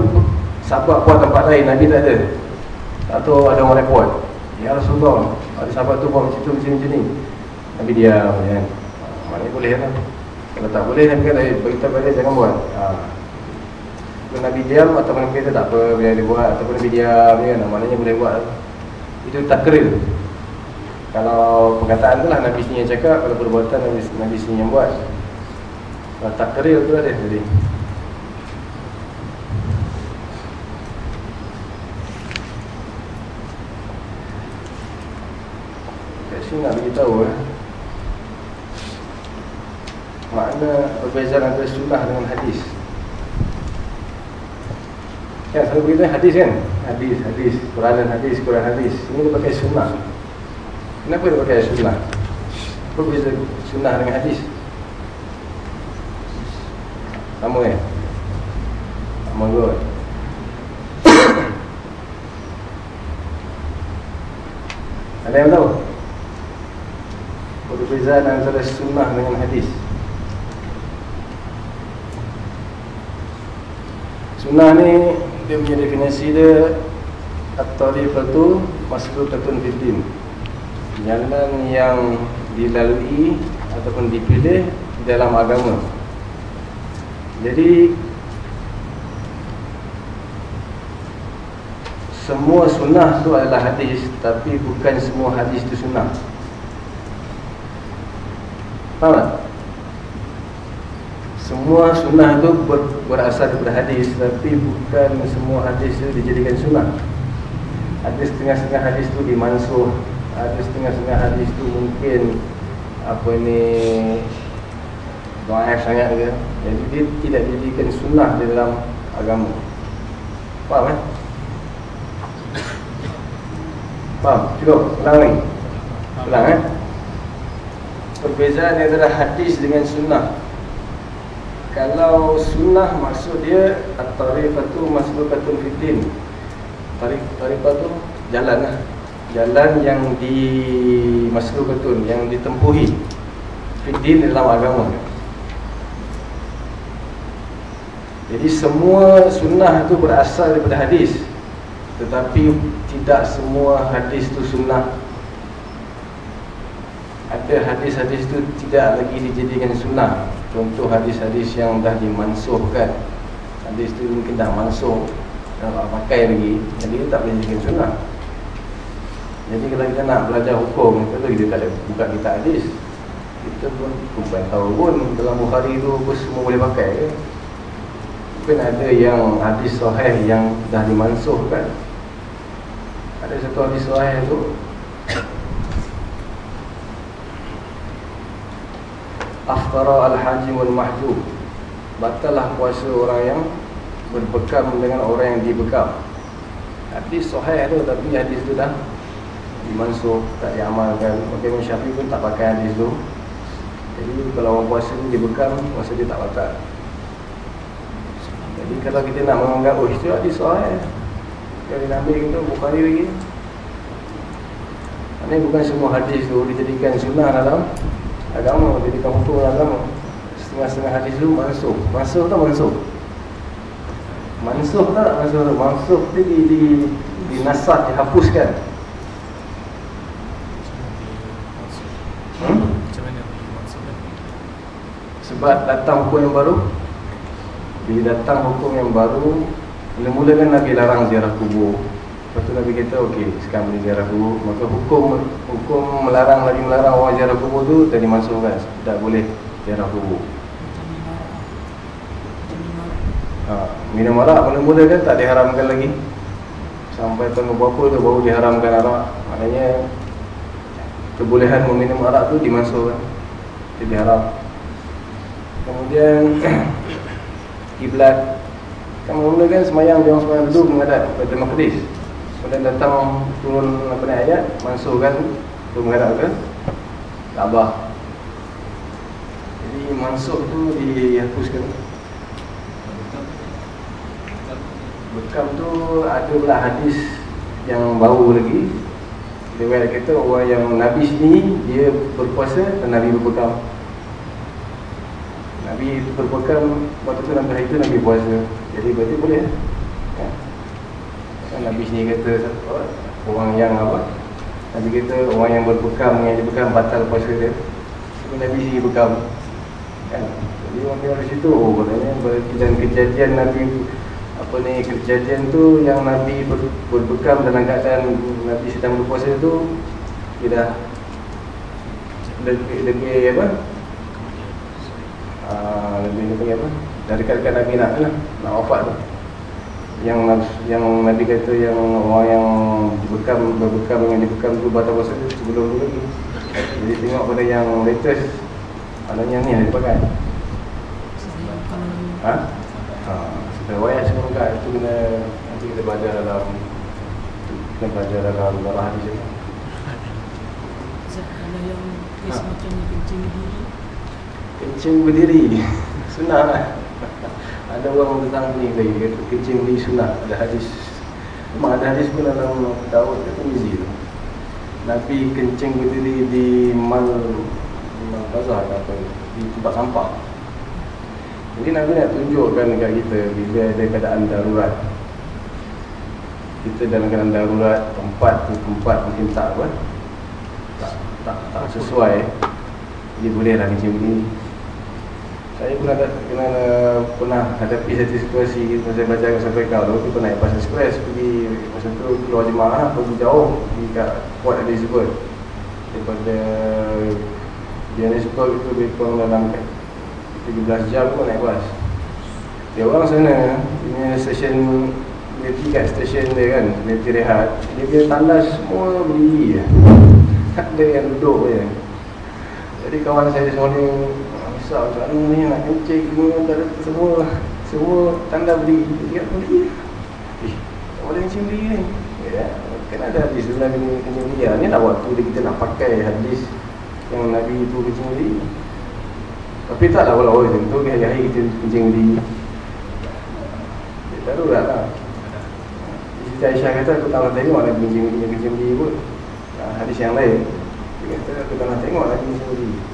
Sahabat buat tempat lain. Nabi tak ada Tak tahu ada orang repot Ya Rasulullah Ada sahabat tu macam tu macam ni. Nabi diam kan Maknanya boleh lah kalau tak boleh Nabi kata eh, beritahu pada jangan buat. Ha. Kalau Nabi diam atau Nabi kata tak apa Biar dia buat ataupun Nabi diam kan? Maknanya boleh buat. Itu takril Kalau perkataan tu lah Nabi sendiri yang cakap Kalau perbuatan Nabi, Nabi sendiri yang buat. Takril tu lah dia jadi Kat sini nak beritahu eh makna perbezaan antara sunnah dengan hadis Ya, selalu beritahu hadis kan Hadis, hadis, Quran hadis, Quran hadis Ini dia pakai sunnah Kenapa dia pakai sunnah? Beza sunnah dengan hadis? Sama ya? Sama kot Ada yang tahu? Perbezaan antara sunnah dengan hadis Sunnah ni dia punya definisi dia At-tariqatu masluqatun fid din. Jalan yang dilalui ataupun dipilih dalam agama. Jadi semua sunnah tu adalah hadis tapi bukan semua hadis tu sunnah. Faham tak? Semua sunnah itu ber, berasal daripada hadis Tapi bukan semua hadis itu dijadikan sunnah Ada setengah-setengah hadis itu dimansuh Ada setengah-setengah hadis itu mungkin apa ni Doa sangat ke Jadi dia tidak dijadikan sunnah dalam agama Faham kan? Faham? Cukup, ulang lagi Ulang kan? Perbezaan antara hadis dengan sunnah. Kalau sunnah maksud dia At-tarifatu masbukatun fitin Tarifatu jalan lah. Jalan yang di Masbukatun Yang ditempuhi. Fitin dalam agama. Jadi semua sunnah itu berasal daripada hadis. Tetapi tidak semua hadis itu sunnah Ada hadis-hadis itu tidak lagi dijadikan sunnah. Contoh hadis-hadis yang dah dimansuhkan. Hadis itu mungkin dah mansuh Dah tak pakai lagi. Jadi tak boleh dijadikan sunnah. Jadi kalau kita nak belajar hukum Kita kita tak ada buka kita hadis. Kita pun bukan tahu pun. Dalam Bukhari itu semua boleh pakai ke Mungkin ada yang hadis sahih yang dah dimansuhkan. Ada satu hadis sahih tu Aftara al-hajim wal-mahjub. Batalah puasa orang yang berbekam dengan orang yang dibekam. Hadis sahih tu tapi hadis tu dah dimansuh, tak diamalkan. Maka Imam Syafi'i pun tak pakai hadis tu. Jadi kalau orang puasa ni dibekam, puasa dia tak batal jadi kalau kita nak menganggap oh itu hadis sahih. Jadi Nabi kita Bukhari lagi. Ini bukan semua hadis tu dijadikan sunnah dalam agama, hukum dalam agama. Setengah-setengah hadis tu masuk. Masuk tak masuk? Mansuh tak masuk tu? Mansuh tu di, di, di nasah, dihapuskan. Hmm? Sebab datang hukum yang baru bila datang hukum yang baru Mula-mula kan Nabi larang ziarah kubur Lepas tu Nabi kata okey sekarang boleh ziarah kubur. Maka hukum hukum melarang Nabi melarang orang ziarah kubur tu Tadi masuk kan Tak boleh ziarah kubur. Ha, Minum arak mula-mula kan tak diharamkan lagi. Sampai tahun berapa tu baru diharamkan arak. Maknanya Kebolehan meminum arak tu dimasukkan Jadi haram. Kemudian kiblat. Kan mula kan semayang dia orang semayang dulu menghadap kepada Maqdis kemudian datang turun apa ni ayat mansuhkan tu menghadap ke Kaabah. Jadi mansuh tu dihapuskan. Bekam tu ada pula hadis yang baru lagi. Dia kata orang yang Nabi sini dia berpuasa dan Nabi berbekam. Nabi berpegang waktu tu Nabi itu Nabi puasa. Jadi berarti boleh kan Nabi sini kata Orang yang apa? Nabi kata orang yang berpegang Yang dipegang batal puasa dia. Tapi Nabi sini bekam kan? Jadi orang tengok di situ oh, Katanya dan kejadian Nabi Apa ni kejadian tu Yang Nabi ber, berpegang dalam keadaan Nabi sedang berpuasa tu Dia dah lebih, lebih apa? Ah, lebih lebih apa? Dari dekat Nabi nak lah nak wafat tu yang yang Nabi kata yang orang yang bekam berbekam dengan dibekam tu batal puasa tu sebelum tu lagi. Jadi tengok pada yang latest adanya ni yang dipakai ha? ha sudah wayang semua kat itu kena nanti kita baca dalam kita baca dalam dalam hadis Ada yang kes macam ni kencing diri Kencing berdiri. Sunnah lah Ada orang tentang ni lagi Kata kencing berdiri sunnah Ada hadis. Memang ada hadis pun dalam Dawud Kata Mizi tu. Nabi kencing berdiri di Mal Mal Bazar apa Di tempat sampah. Jadi Nabi nak tunjukkan dekat kita Bila ada keadaan darurat. Kita dalam keadaan darurat Tempat tu tempat mungkin tak apa. Tak, tak, tak sesuai. Dia boleh lah kencing berdiri saya pernah kena pernah hadapi satu situasi masa saya belajar sampai kau tu pernah naik pas express pergi masa tu keluar jemaah pergi jauh di kat Port Elizabeth. Daripada Johannesburg itu lebih kurang dalam 17 jam pun naik bas. Dia orang sana ini stesen dia pergi kat stesen dia kan dia pergi rehat dia punya tandas semua berdiri tak ada yang duduk je. Jadi kawan saya semua ni Misal macam mana ni nak kencing ni Antara semua Semua tanda berdiri Dia berdiri Eh, tak boleh kencing berdiri ni. Ya, kan ada hadis tu Nabi ni. Kencing berdiri Ni lah waktu dia kita nak pakai hadis Yang Nabi tu kencing berdiri Tapi taklah kalau orang tu Hari-hari kita kencing berdiri Dia tak lah. Siti Aisyah kata aku tak nak tengok Nabi kencing berdiri Kencing berdiri pun. Hadis yang lain. Dia kata aku tak nak tengok lagi sendiri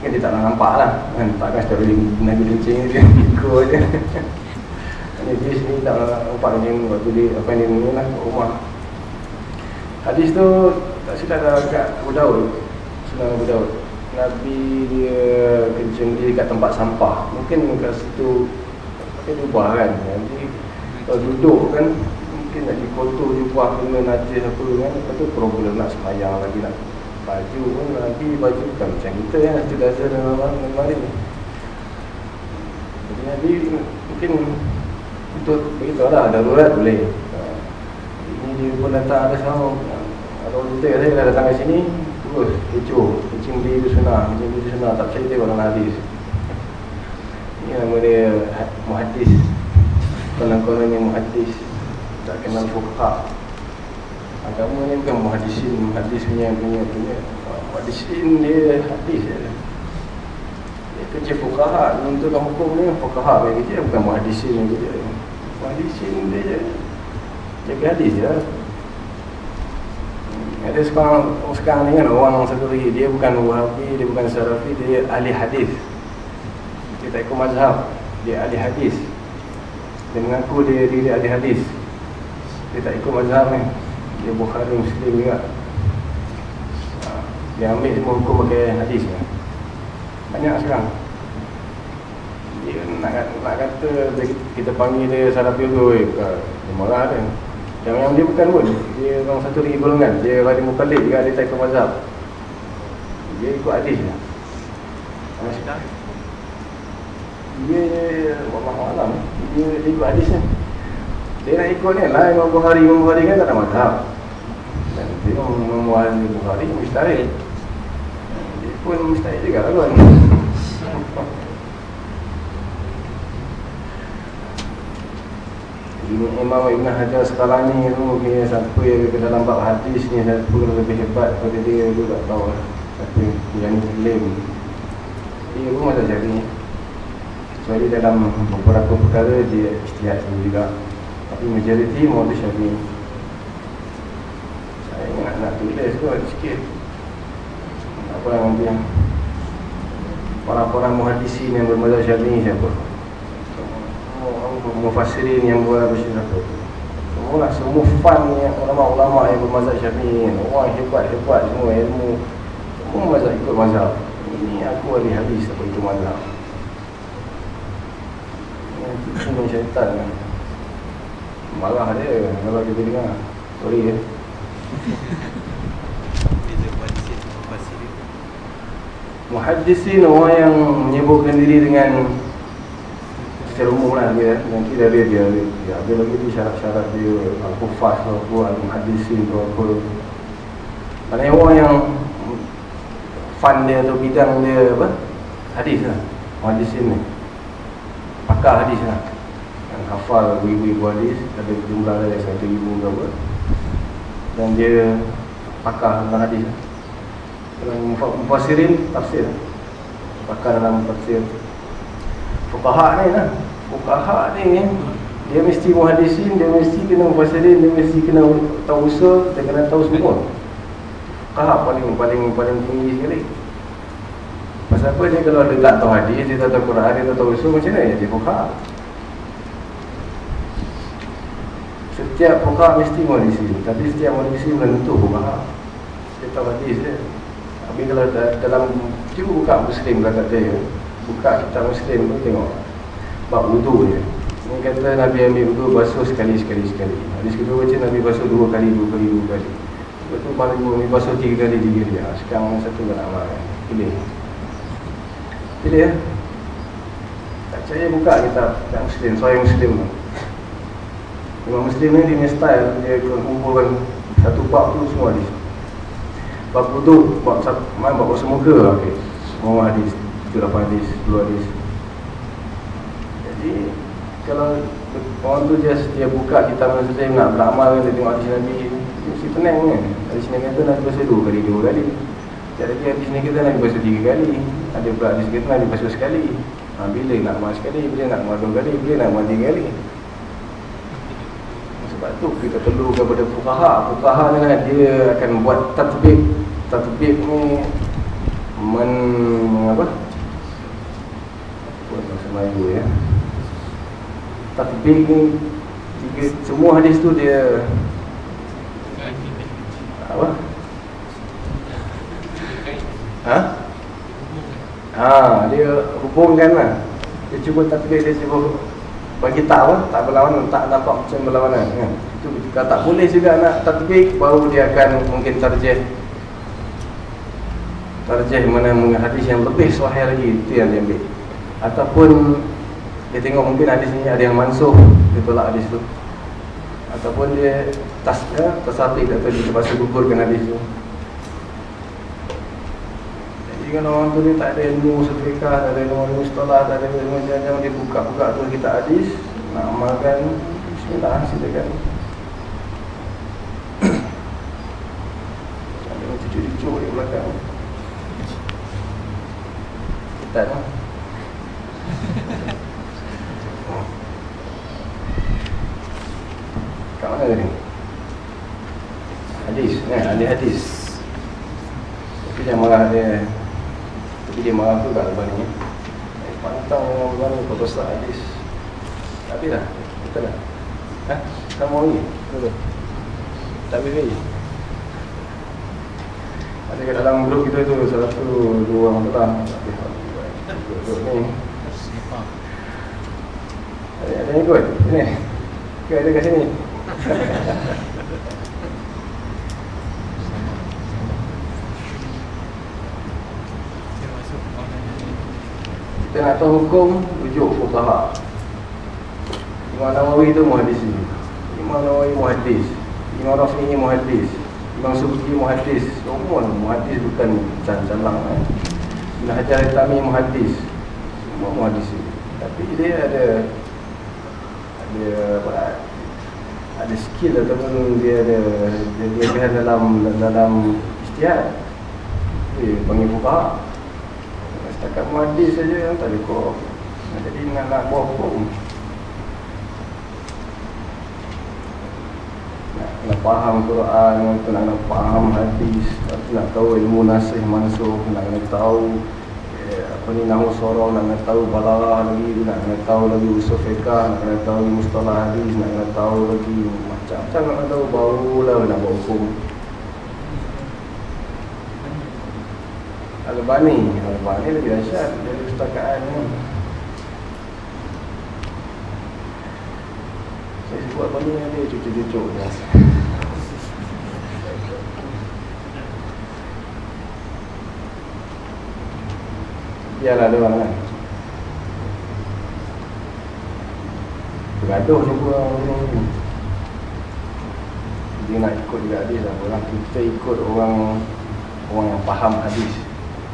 Kan dia tak nak nampak lah. Kan? Takkan setiap kali Nabi kencing dia ikut je. Dia sini tak nak nampak kencing Waktu dia apa yang dia minum lah kat rumah. Hadis tu tak silap dah kat Abu Daud. Sunan Abu Daud. Nabi dia kencing dia kat tempat sampah. Mungkin kat situ Mungkin ubah kan. Jadi kalau duduk kan mungkin nak dikotor je buah kena najis apa kan. Lepas tu problem nak semayang lagi nak baju pun lagi baju bukan macam kita kan nanti dasar dengan orang dengan mari jadi Nabi mungkin untuk begitu lah darurat boleh. Ini dia pun datang ada sama. Orang cerita saya dah datang ke sini terus kecoh. Kencing di itu sunnah kencing di itu sunnah tak percaya dia orang hadis ini nama dia muhadis konon-kononnya muhadis tak kenal fuqaha agama ni bukan muhadisin muhadis punya punya punya. Muhadisin dia hadis dia. Dia kerja fuqaha. Menentukan hukum ni fuqaha punya kerja bukan muhadisin yang kerja muhadisin dia je. Jaga hadis je. Ada sekarang, sekarang ni kan orang satu lagi. Dia bukan wahabi, dia bukan sarafi, dia ahli hadis. Dia tak ikut mazhab. Dia ahli hadis. Dia mengaku dia diri ahli hadis. Dia tak ikut mazhab ni dia Bukhari Muslim juga. Ha, dia ambil semua hukum pakai hadis ni banyak sekarang. Dia nak, nak kata kita panggil dia Salafi tu dia marah dia. Yang, yang dia bukan pun dia orang satu lagi golongan. Dia rada mukallid juga dia tak ikut mazhab. Dia ikut hadis sedar dia Allah Alam dia, dia ikut hadis ni dia nak ikut ni lah Imam Bukhari. Imam Bukhari kan tak ada mazhab Dan dia Imam Bukhari Mustahil. Dia pun mustahil juga lah kan Imam Ibn Hajar Sekalani tu Mungkin siapa yang ke dalam bab hadis ni Siapa yang lebih hebat daripada dia Tu tak tahu lah. Siapa yang klaim Dia pun macam jadi Kecuali dalam beberapa perkara Dia istihat sendiri juga majoriti Maulid Syafi'i Saya nak, nak tulis kot sikit. Apa yang dia Orang-orang muhadisin yang bermazhab Syafi'i siapa? Mufassirin yang buat siapa? Semua lah, semua fan yang ulama-ulama yang bermazhab Syafi'i Orang hebat-hebat semua ilmu. Semua mazhab ikut mazhab. Ini aku ada hadis apa itu mazhab? Ini syaitan kan Marah dia kalau kita dengar? Sorry ya. Muhadisin orang yang menyebutkan diri dengan Secara umum lah dia Nanti dari dia dia, dia ada lagi dia syarat-syarat dia Al-Hufaz tu apa Al-Muhadisin tu apa. Maksudnya orang yang Fan dia atau bidang dia apa? Hadis lah Muhadisin ni. Pakar hadis lah hafal ribu-ribu hadis ada jumlah dia satu ribu berapa. Dan dia pakar dalam hadis. Dalam mufassirin tafsir. Pakar dalam tafsir. Fukaha ni lah. Fukaha ni dia mesti muhadisin dia mesti kena mufassirin dia mesti kena tahu usul dia kena tahu semua. Fukaha paling paling paling tinggi sekali. Pasal apa dia kalau dia tak tahu hadis dia tak tahu Quran dia tak tahu usul macam mana dia fukaha Setiap fuqaha mesti maulisi Tapi setiap maulisi belum tentu Dia tahu hadis dia. Tapi kalau dalam Cuba buka Muslim kata dia Buka kitab Muslim tu tengok. Bab wudu dia. Ini kata Nabi ambil wudu basuh sekali sekali Hadis kedua macam Nabi basuh dua kali dua kali dua kali. Lepas tu paling Nabi basuh tiga kali tiga kali. Ha, Sekarang satu nak amalkan Pilih. Pilih ya? Tak percaya buka kitab Muslim Soal Muslim tu Imam Muslim ni dia punya style Dia kumpulkan satu bab tu semua hadis Bab wudu, bab main bab basuh muka. Okey. Semua hadis, 7 hadis, 10 hadis. Jadi kalau orang tu just dia buka kitab Muslim nak beramal dia tengok hadis Nabi, mesti tenang kan. Hadis Nabi kata Nabi basuh dua kali, dua kali. Jadi hadis ni kita Nabi basuh tiga kali. Ada pula hadis kita Nabi basuh sekali. Ha, bila nak mas sekali, bila nak mas dua kali, bila nak mas tiga kali. Sebab tu kita perlu kepada fukaha. Fukaha ni kan dia akan buat tatbik. Tatbik ni men apa? Buat bahasa Melayu ya. Tatbik ni tiga, semua hadis tu dia apa? Ha? Ha, dia hubungkan lah. Dia cuba tatbik dia cuba bagi tak apa, tak berlawanan, tak nampak macam berlawanan kan. Itu kalau tak boleh juga nak tatbik baru dia akan mungkin tarjih tarjih mana hadis yang lebih sahih lagi itu yang dia ambil. Ataupun dia tengok mungkin hadis ni ada yang mansuh, dia tolak hadis tu. Ataupun dia tas ya, tersapik atau dia terpaksa gugurkan hadis tu. Kan orang tu dia tak ada ilmu sertifikat, tak ada ilmu mustalah, tak ada ilmu macam-macam Dia buka-buka tu kita hadis Nak amalkan Bismillah, silakan. Ada orang cucuk-cucuk di belakang. Kita lah Kat mana tadi? Hadis, eh, ahli hadis. Tapi jangan marah dia tapi dia marah kat lepas ni eh, Pantang lepas ni Kau hadis Tak habis Betul dah. Ha? Tak mau lagi? Betul. Tak habis lagi? Ada kat dalam grup kita tu Satu dua orang tu lah Duduk ni. Ada, yang ikut? Sini. Ke ada kat sini? Kita nak tahu hukum Rujuk fukaha Imam Nawawi tu muhadis ni. Imam Nawawi muhadis Imam Rafi'i muhadis Imam Subki muhadis Semua muhadis bukan calang-calang kan Ibn Hajar Tami muhadis Semua muhadis ni. Tapi dia ada Ada apa ada skill ataupun dia ada dia, dia, dia dalam dalam istiad dia panggil fukaha Setakat muadis saja yang tak cukup. Jadi nak buat hukum. Nak, nak faham Quran Nak, nak faham hadis Nak, nak tahu ilmu nasih mansuh Nak nak tahu eh, Apa ni nahu sorong Nak nak tahu balarah lagi Nak nak tahu lagi usul fiqah Nak nak tahu mustalah hadis Nak nak tahu lagi Macam-macam nak tahu Barulah nak buat hukum Al-Bani Al-Bani lebih dahsyat dari pustakaan ni. Saya sebut Al-Bani yang dia cucuk-cucuk je. Biarlah dia orang kan. Bergaduh semua orang ni. Dia nak ikut juga hadis lah. Orang kita ikut orang Orang yang faham hadis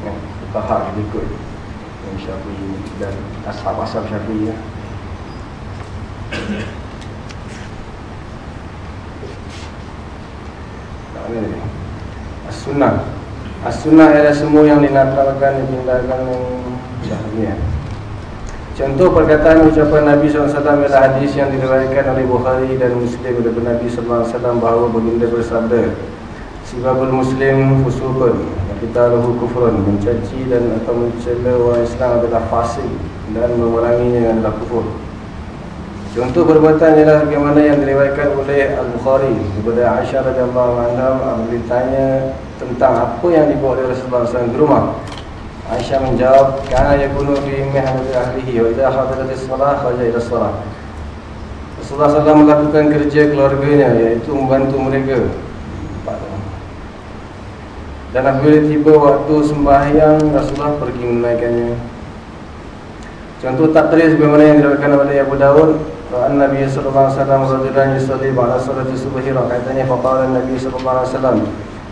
yang fukaha kita ikut yang syafi'i dan ashab-ashab syafi'i ya. As-sunnah. As-sunnah adalah semua yang dinatalkan yang jahiliah Contoh perkataan ucapan Nabi SAW adalah hadis yang diriwayatkan oleh Bukhari dan Muslim. Daripada Nabi SAW bahawa baginda bersabda Sibabul Muslim fusukun kita lahu kufrun mencaci dan atau mencela orang Islam adalah fasik dan memeranginya adalah kufur. Contoh perbuatan ialah bagaimana yang diriwayatkan oleh Al-Bukhari daripada Aisyah radhiyallahu anha beritanya tentang apa yang dibawa oleh Rasulullah SAW ke rumah. Aisyah menjawab, "Kana yakunu fi mihnati ahlihi wa idha hadarat as-salah kharaja ila as-salah." Rasulullah SAW melakukan kerja keluarganya iaitu membantu mereka dan apabila tiba waktu sembahyang Rasulullah pergi menunaikannya. Contoh takdir sebagaimana yang diriwayatkan oleh Abu Dawud Ra'an Nabi wasallam rajulan yusalli ba'da salati subhi rak'atayn faqala Nabi wasallam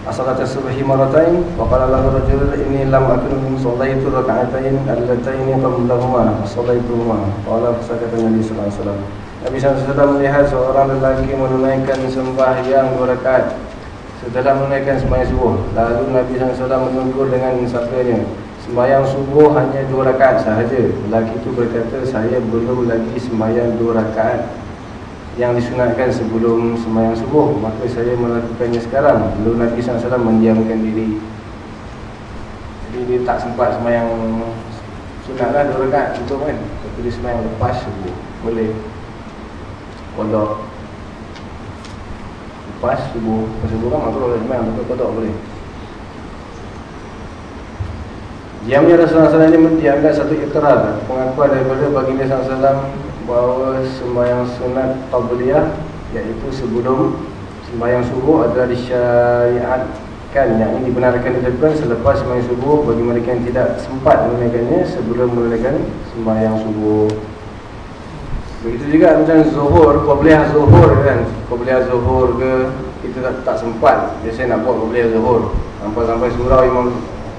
asalat subhi maratain wa qala lahu rajul inni lam akun min sallaitu rak'atain allataini qablahuma sallaituhuma qala fasakata nabi sallallahu alaihi wasallam. Nabi SAW melihat seorang lelaki menunaikan sembahyang rakaat setelah menunaikan sembahyang subuh. Lalu Nabi SAW menegur dengan sabdanya sembahyang subuh hanya dua rakaat sahaja. Lelaki itu berkata saya belum lagi sembahyang dua rakaat yang disunatkan sebelum semayang subuh. Maka saya melakukannya sekarang lalu Nabi SAW mendiamkan diri. Jadi dia tak sempat semayang sunat lah dua rekat untuk kan? Tapi dia semayang lepas subuh. Boleh. Kodok lepas subuh lepas subuh kan makro boleh semayang betul kodok boleh. Diamnya Rasulullah SAW ini mendiamkan satu ikrar Pengakuan daripada baginda SAW bahawa sembahyang sunat Qabliyah Iaitu sebelum sembahyang subuh adalah disyariatkan. Yang ini dibenarkan dilakukan selepas sembahyang subuh Bagi mereka yang tidak sempat menunaikannya sebelum menunaikan sembahyang subuh Begitu juga macam zuhur, Qabliyah zuhur kan? Qabliyah zuhur ke kita tak, tak sempat. Biasanya nak buat Qabliyah zuhur. Sampai-sampai surau imam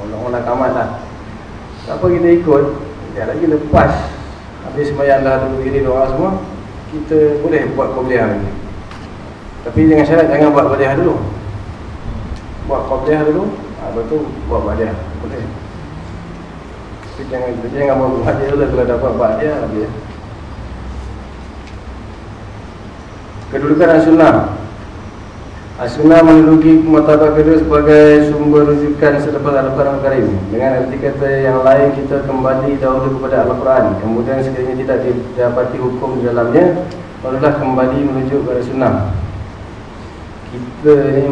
Orang-orang nak tamat lah. Apa kita ikut? Ya lagi lepas. Habis sembahyang dah dulu gini doa semua Kita boleh buat qobliyah lagi. Tapi dengan syarat jangan buat qobliyah dulu. Buat qobliyah dulu ha, Lepas tu buat qobliyah Boleh. Tapi jangan, jangan buat qobliyah dulu. Kalau dapat qobliyah habis Kedudukan as-sunnah As-sunnah kedua sebagai sumber rujukan selepas Al-Quran Al-Karim Dengan arti kata yang lain kita kembali dahulu kepada Al-Quran. Kemudian sekiranya tidak didapati hukum di dalamnya Barulah kembali menuju kepada sunnah. Kita ni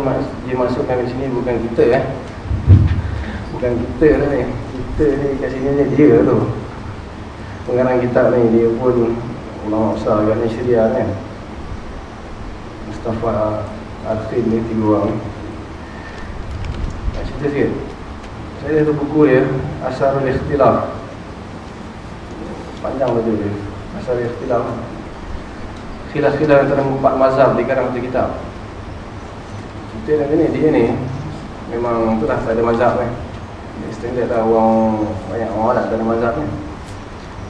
dimasukkan ke sini bukan kita eh Bukan kita lah ni Kita ni kat sini ni dia tu. Pengarang kitab ni dia pun Ulama besar Syria kan Mustafa Akhir ni tiga orang Nak cerita sikit? Saya ada buku dia Asarul Ikhtilaf. Panjang baju dia Asarul Ikhtilaf. Khilaf-khilaf antara empat mazhab di kadang satu kitab. Cerita yang ni, dia ni Memang tu lah tak ada mazhab kan Dia standard lah orang Banyak orang tak ada mazhab ni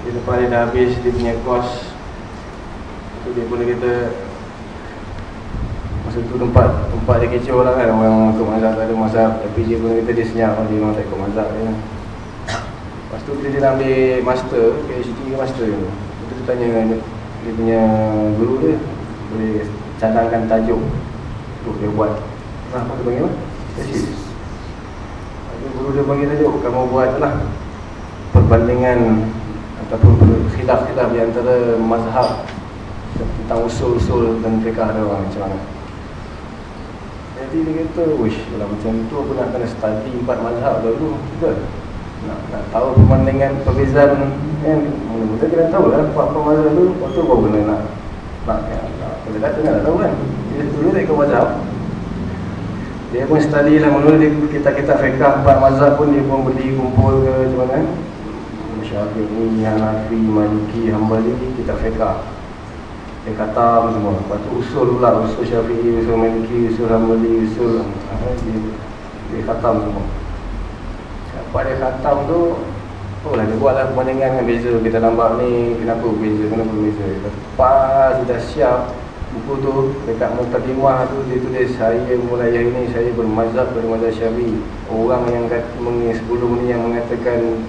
Dia lepas dia dah habis dia punya kos Itu dia dia kata Masa tu tempat tempat dia kecoh lah kan Orang untuk mazhab tak ada mazhab. Tapi dia pun kata dia senyap Dia memang tak ikut mazhab dia. Lepas tu bila dia nak ambil master PhD ke master tu Lepas tu tanya dia punya guru dia Boleh cadangkan tajuk Untuk dia buat. Apa tu panggil apa? Tesis Guru dia panggil tajuk Kamu buat lah. Perbandingan Ataupun khilaf-khilaf di antara mazhab Tentang usul-usul dan mereka ada orang macam mana jadi dia kata, wish kalau macam tu aku nak kena study empat mazhab dulu Betul? Nak, nak tahu perbandingan perbezaan kan? Mula-mula kita tahu lah empat-empat mazhab tu Lepas tu kau kena nak Nak, ya, kalau kata nak tahu kan? Dia dulu dia ikut mazhab. Dia pun study lah Mula dia kita-kita fiqah empat mazhab pun Dia pun beli kumpul ke macam mana Syafi'i, Hanafi, Maliki, Hanbali Kita fiqah dia kata semua. Lepas tu usul pula Usul syafi'i, usul maliki, usul hamali, usul apa, Dia, dia khatam semua. Lepas dia khatam tu? Oh lah dia buat lah perbandingan kan beza. Kita nampak ni kenapa beza, kenapa beza. Lepas dia dah siap Buku tu dekat Muqaddimah tu Dia tulis saya mulai hari ni Saya bermazhab dari mazhab syafi'i. Orang yang kata, sebelum ni yang mengatakan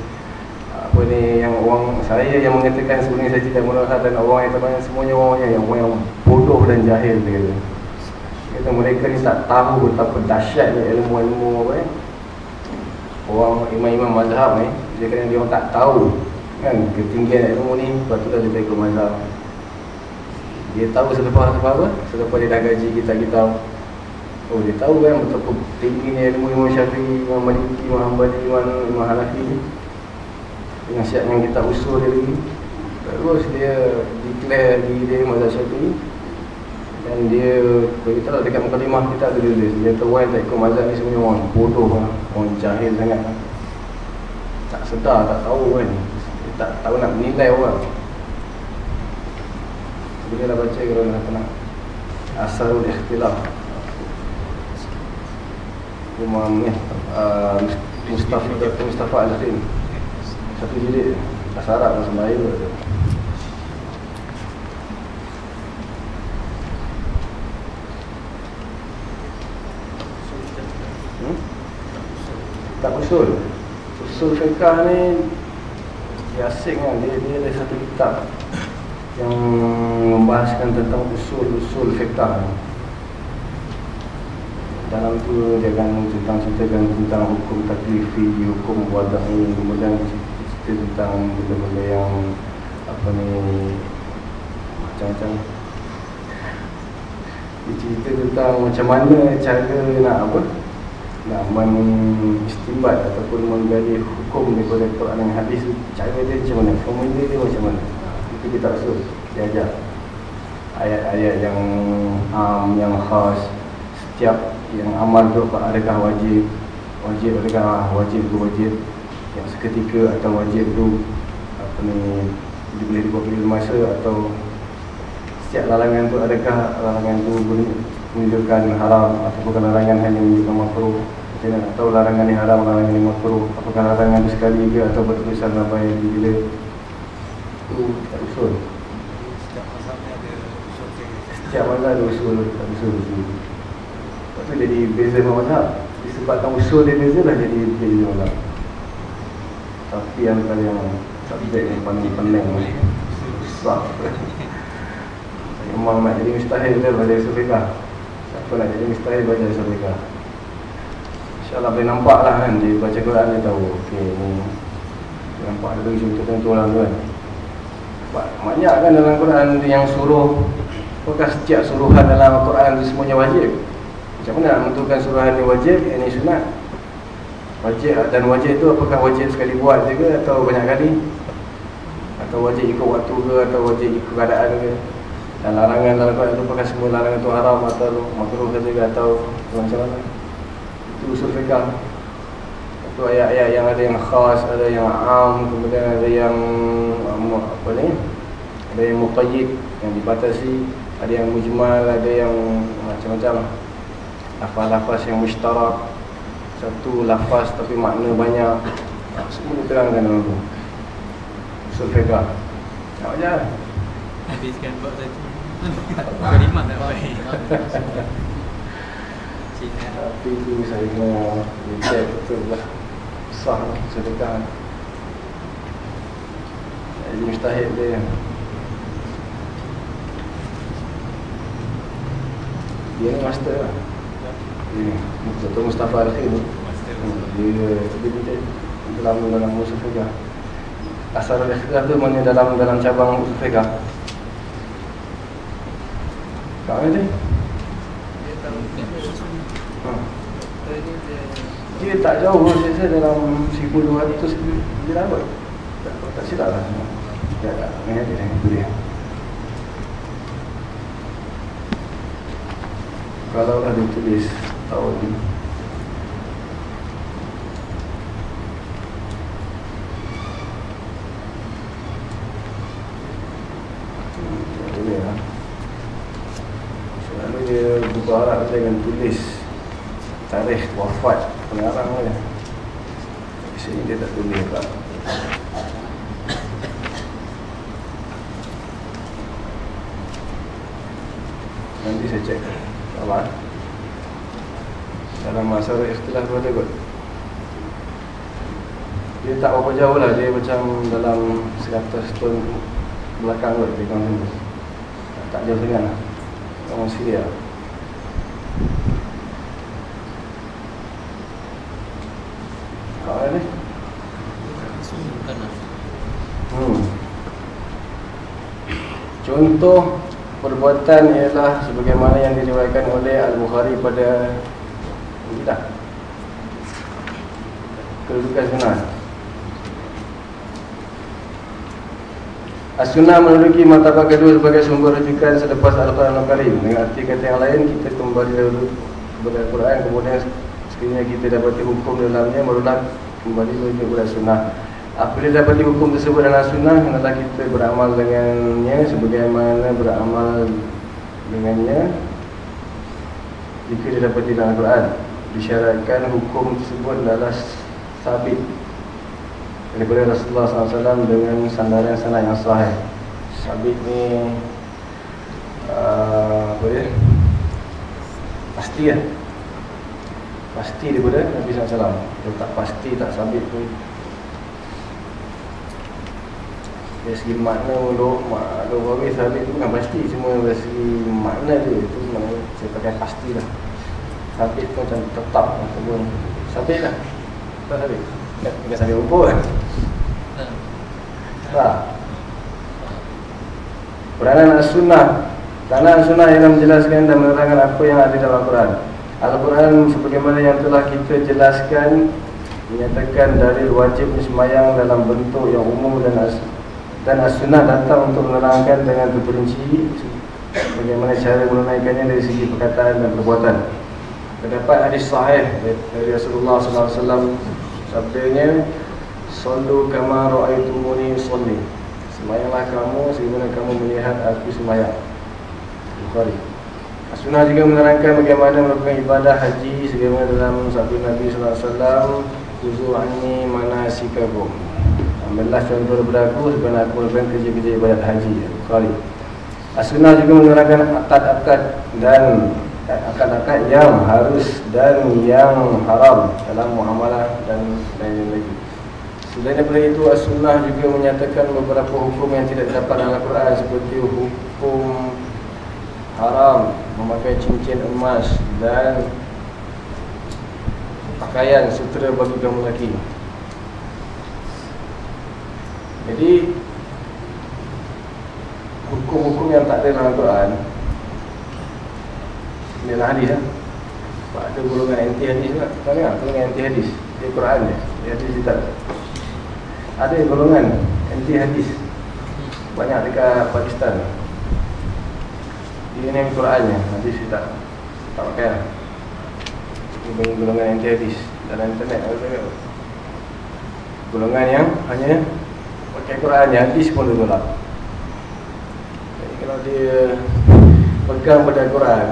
apa ni yang orang saya yang mengatakan sebenarnya saya tidak merasa dan orang yang teman semuanya orang yang orang yang bodoh dan jahil dia kata. Kata mereka ni tak tahu betapa dahsyatnya ilmu-ilmu apa eh. Orang imam-imam mazhab ni dia kata dia orang tak tahu kan ketinggian ilmu ni lepas tu dia ke mazhab. Dia tahu selepas apa apa? Selepas dia dah gaji kita kita Oh dia tahu kan betapa tingginya ilmu Imam Syafi'i, Imam Maliki, Imam Hanbali, Imam Hanafi dengan syiat yang kita usul dia lagi. Terus dia declare diri dia mazhab syafi'i. Dan dia lah dekat mukadimah kita ada tulis. Dia terwai tak ikut mazhab ni sebenarnya orang bodoh lah orang jahil sangat lah. tak sedar tak tahu kan. Dia tak tahu nak menilai orang. Boleh lah baca kalau nak nak. Asarul ikhtilaf. Imam ni uh, Mustafa Mustafa Al-Tin Satu jilid Bahasa Arab bahasa Melayu tu hmm? Tak usul. Usul fiqah ni Dia asing kan. Dia, ada satu kitab Yang membahaskan tentang usul-usul fiqah dalam tu dia akan ceritakan tentang hukum taklifi, hukum wadai, kemudian cerita tentang benda-benda yang apa ni macam-macam. Dia cerita tentang macam mana cara nak apa? Nak menistimbat ataupun menggali hukum daripada Quran dan hadis cara dia macam mana? Formula dia macam mana? Itu kita rasa dia ajar ayat-ayat yang um, yang khas setiap yang amal tu adakah wajib wajib adakah wajib tu wajib yang seketika atau wajib tu apa ni dia boleh dibuat bila masa atau setiap larangan tu adakah larangan tu boleh menunjukkan haram ataupun larangan hanya menunjukkan makruh? Atau larangan yang haram larangan yang makruh? Apakah larangan tu sekali ke atau bertulisan apa yang bila? Tu tak usul. Setiap mazhab ada usul tak usul, usul. Itu jadi beza mazhab. Disebabkan usul dia beza lah jadi beza mazhab Tapi yang kali yang subjek yang paling penting Susah Memang nak jadi mustahil dia baca Sufikah Siapa nak jadi mustahil baca Sufikah InsyaAllah boleh nampak lah kan Dia baca Quran dia tahu. Okay ni. Dia nampak ada bagi contoh-contoh lah tu kan. Banyak kan dalam Quran yang suruh Apakah setiap suruhan dalam Al-Quran itu semuanya wajib? Macam mana nak menentukan suruhan ini wajib, ini sunat? Wajib dan wajib itu apakah wajib sekali buat je ke atau banyak kali? Atau wajib ikut waktu ke atau wajib ikut keadaan ke? Dan larangan dalam Quran itu apakah semua larangan itu haram atau makruh ke atau macam mana? Itu usul fiqah. Itu ayat-ayat yang ada yang khas, ada yang am, kemudian ada yang apa ni? Ada yang muqayyid yang dibatasi, ada yang mujmal, ada yang macam-macam lafaz-lafaz yang mushtarak satu lafaz tapi makna banyak. Semua diterangkan dalam tu. Usul fiqah nak baca habiskan bab tadi kalimat tak baik tapi tu saya mau check betul lah. Sah lah sedekah jadi mustahil dia. Dia ni master lah Dr. Mustafa Al-Khair ni dia dia dia dalam dalam usul fiqh asal al-ikhtilaf tu mana dalam dalam cabang usul fiqh Kau ni. Ha. dia tak jauh saya rasa dalam 1200 dia dah buat tak, tak silap lah. Tak tak ni ada dia kalau lah. Dia tulis tahun ni. Dia buku Arab dia dengan tulis tarikh wafat pengarang dia di sini dia tak tulis tak nanti saya cek apa masalah ikhtilaf tu ada kot. Dia tak berapa jauh lah dia macam dalam 100 tahun belakang kot dia kawan tak jauh sangat lah. Orang Syria ni? Hmm. contoh perbuatan ialah sebagaimana yang diriwayatkan oleh Al-Bukhari pada tidak Kedudukan sunnah As-sunnah menduduki martabat kedua sebagai sumber rujukan selepas Al-Quran Al-Karim. Dengan arti kata yang lain, kita kembali dahulu kepada Al-Quran. Kemudian sekiranya kita dapati hukum dalamnya Barulah kembali merujuk kepada sunnah Apabila dapati hukum tersebut dalam sunnah Hendaklah kita beramal dengannya Sebagaimana beramal dengannya Jika didapati dalam Al-Quran disyaratkan hukum tersebut adalah sabit daripada Rasulullah SAW dengan sandaran sanad yang sahih. Sabit ni uh, apa dia? Pasti kan? Pasti daripada Nabi SAW. Kalau tak pasti tak sabit pun dari segi makna untuk makna sabit tu bukan pasti cuma dari segi makna dia itu maknanya saya pakai pasti lah sabit tu macam tetap ataupun sabit lah. Tak sabit? Bukan sabit rumput kan tak Peranan As-Sunnah Peranan As-Sunnah yang menjelaskan dan menerangkan apa yang ada dalam Al-Quran. Al-Quran sebagaimana yang telah kita jelaskan Menyatakan dalil wajib semayang dalam bentuk yang umum dan as dan as-sunnah datang untuk menerangkan dengan terperinci bagaimana cara menunaikannya dari segi perkataan dan perbuatan. Terdapat hadis sahih dari Rasulullah SAW sabdanya Sallu kama ra'aitumuni usalli. Semayanglah kamu sebagaimana kamu melihat aku semayang. Bukhari. As-sunnah juga menerangkan bagaimana melakukan ibadah haji sebagaimana dalam sabda Nabi "Khuzu anni manasikakum." Ambillah contoh daripada aku Sebenarnya aku melakukan kerja-kerja ibadat haji Bukhari As-Sunnah juga menerangkan akad-akad dan akad-akad yang harus dan yang haram dalam muamalah dan lain-lain lagi. Selain daripada itu, As-Sunnah juga menyatakan beberapa hukum yang tidak dapat dalam Al-Quran seperti hukum haram memakai cincin emas dan pakaian sutera bagi kaum lelaki. Jadi Hukum-hukum yang tak ada dalam Al-Quran Ini adalah hadis lah. Sebab ada golongan anti hadis Tahu tak? Golongan anti hadis Di Quran ni Di hadis dia tak Ada golongan anti hadis Banyak dekat Pakistan. Dia ni Quran ni Hadis dia tak Tak pakai lah. Banyak golongan anti hadis Dalam internet ada Golongan yang hanya pakai Quran yang hadis pun dia tolak. Jadi kalau dia pegang pada Quran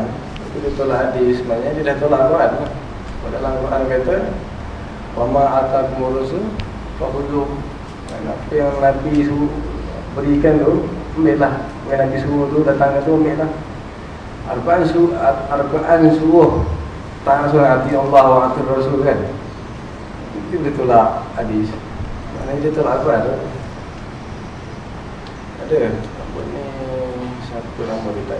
dia tolak hadis sebenarnya dia dah tolak Quran kalau dalam Quran kata wama atakum rasul fahudu apa yang Nabi suruh berikan tu ambil lah. Yang Nabi suruh tu datang tu ambil lah. Al-Quran suruh, Al-Quran suruh tak suruh hati Allah wa hati Rasul kan? Itu dia tolak hadis. Maknanya dia tolak Al-Quran tu. Ada apa ni siapa nama dia tak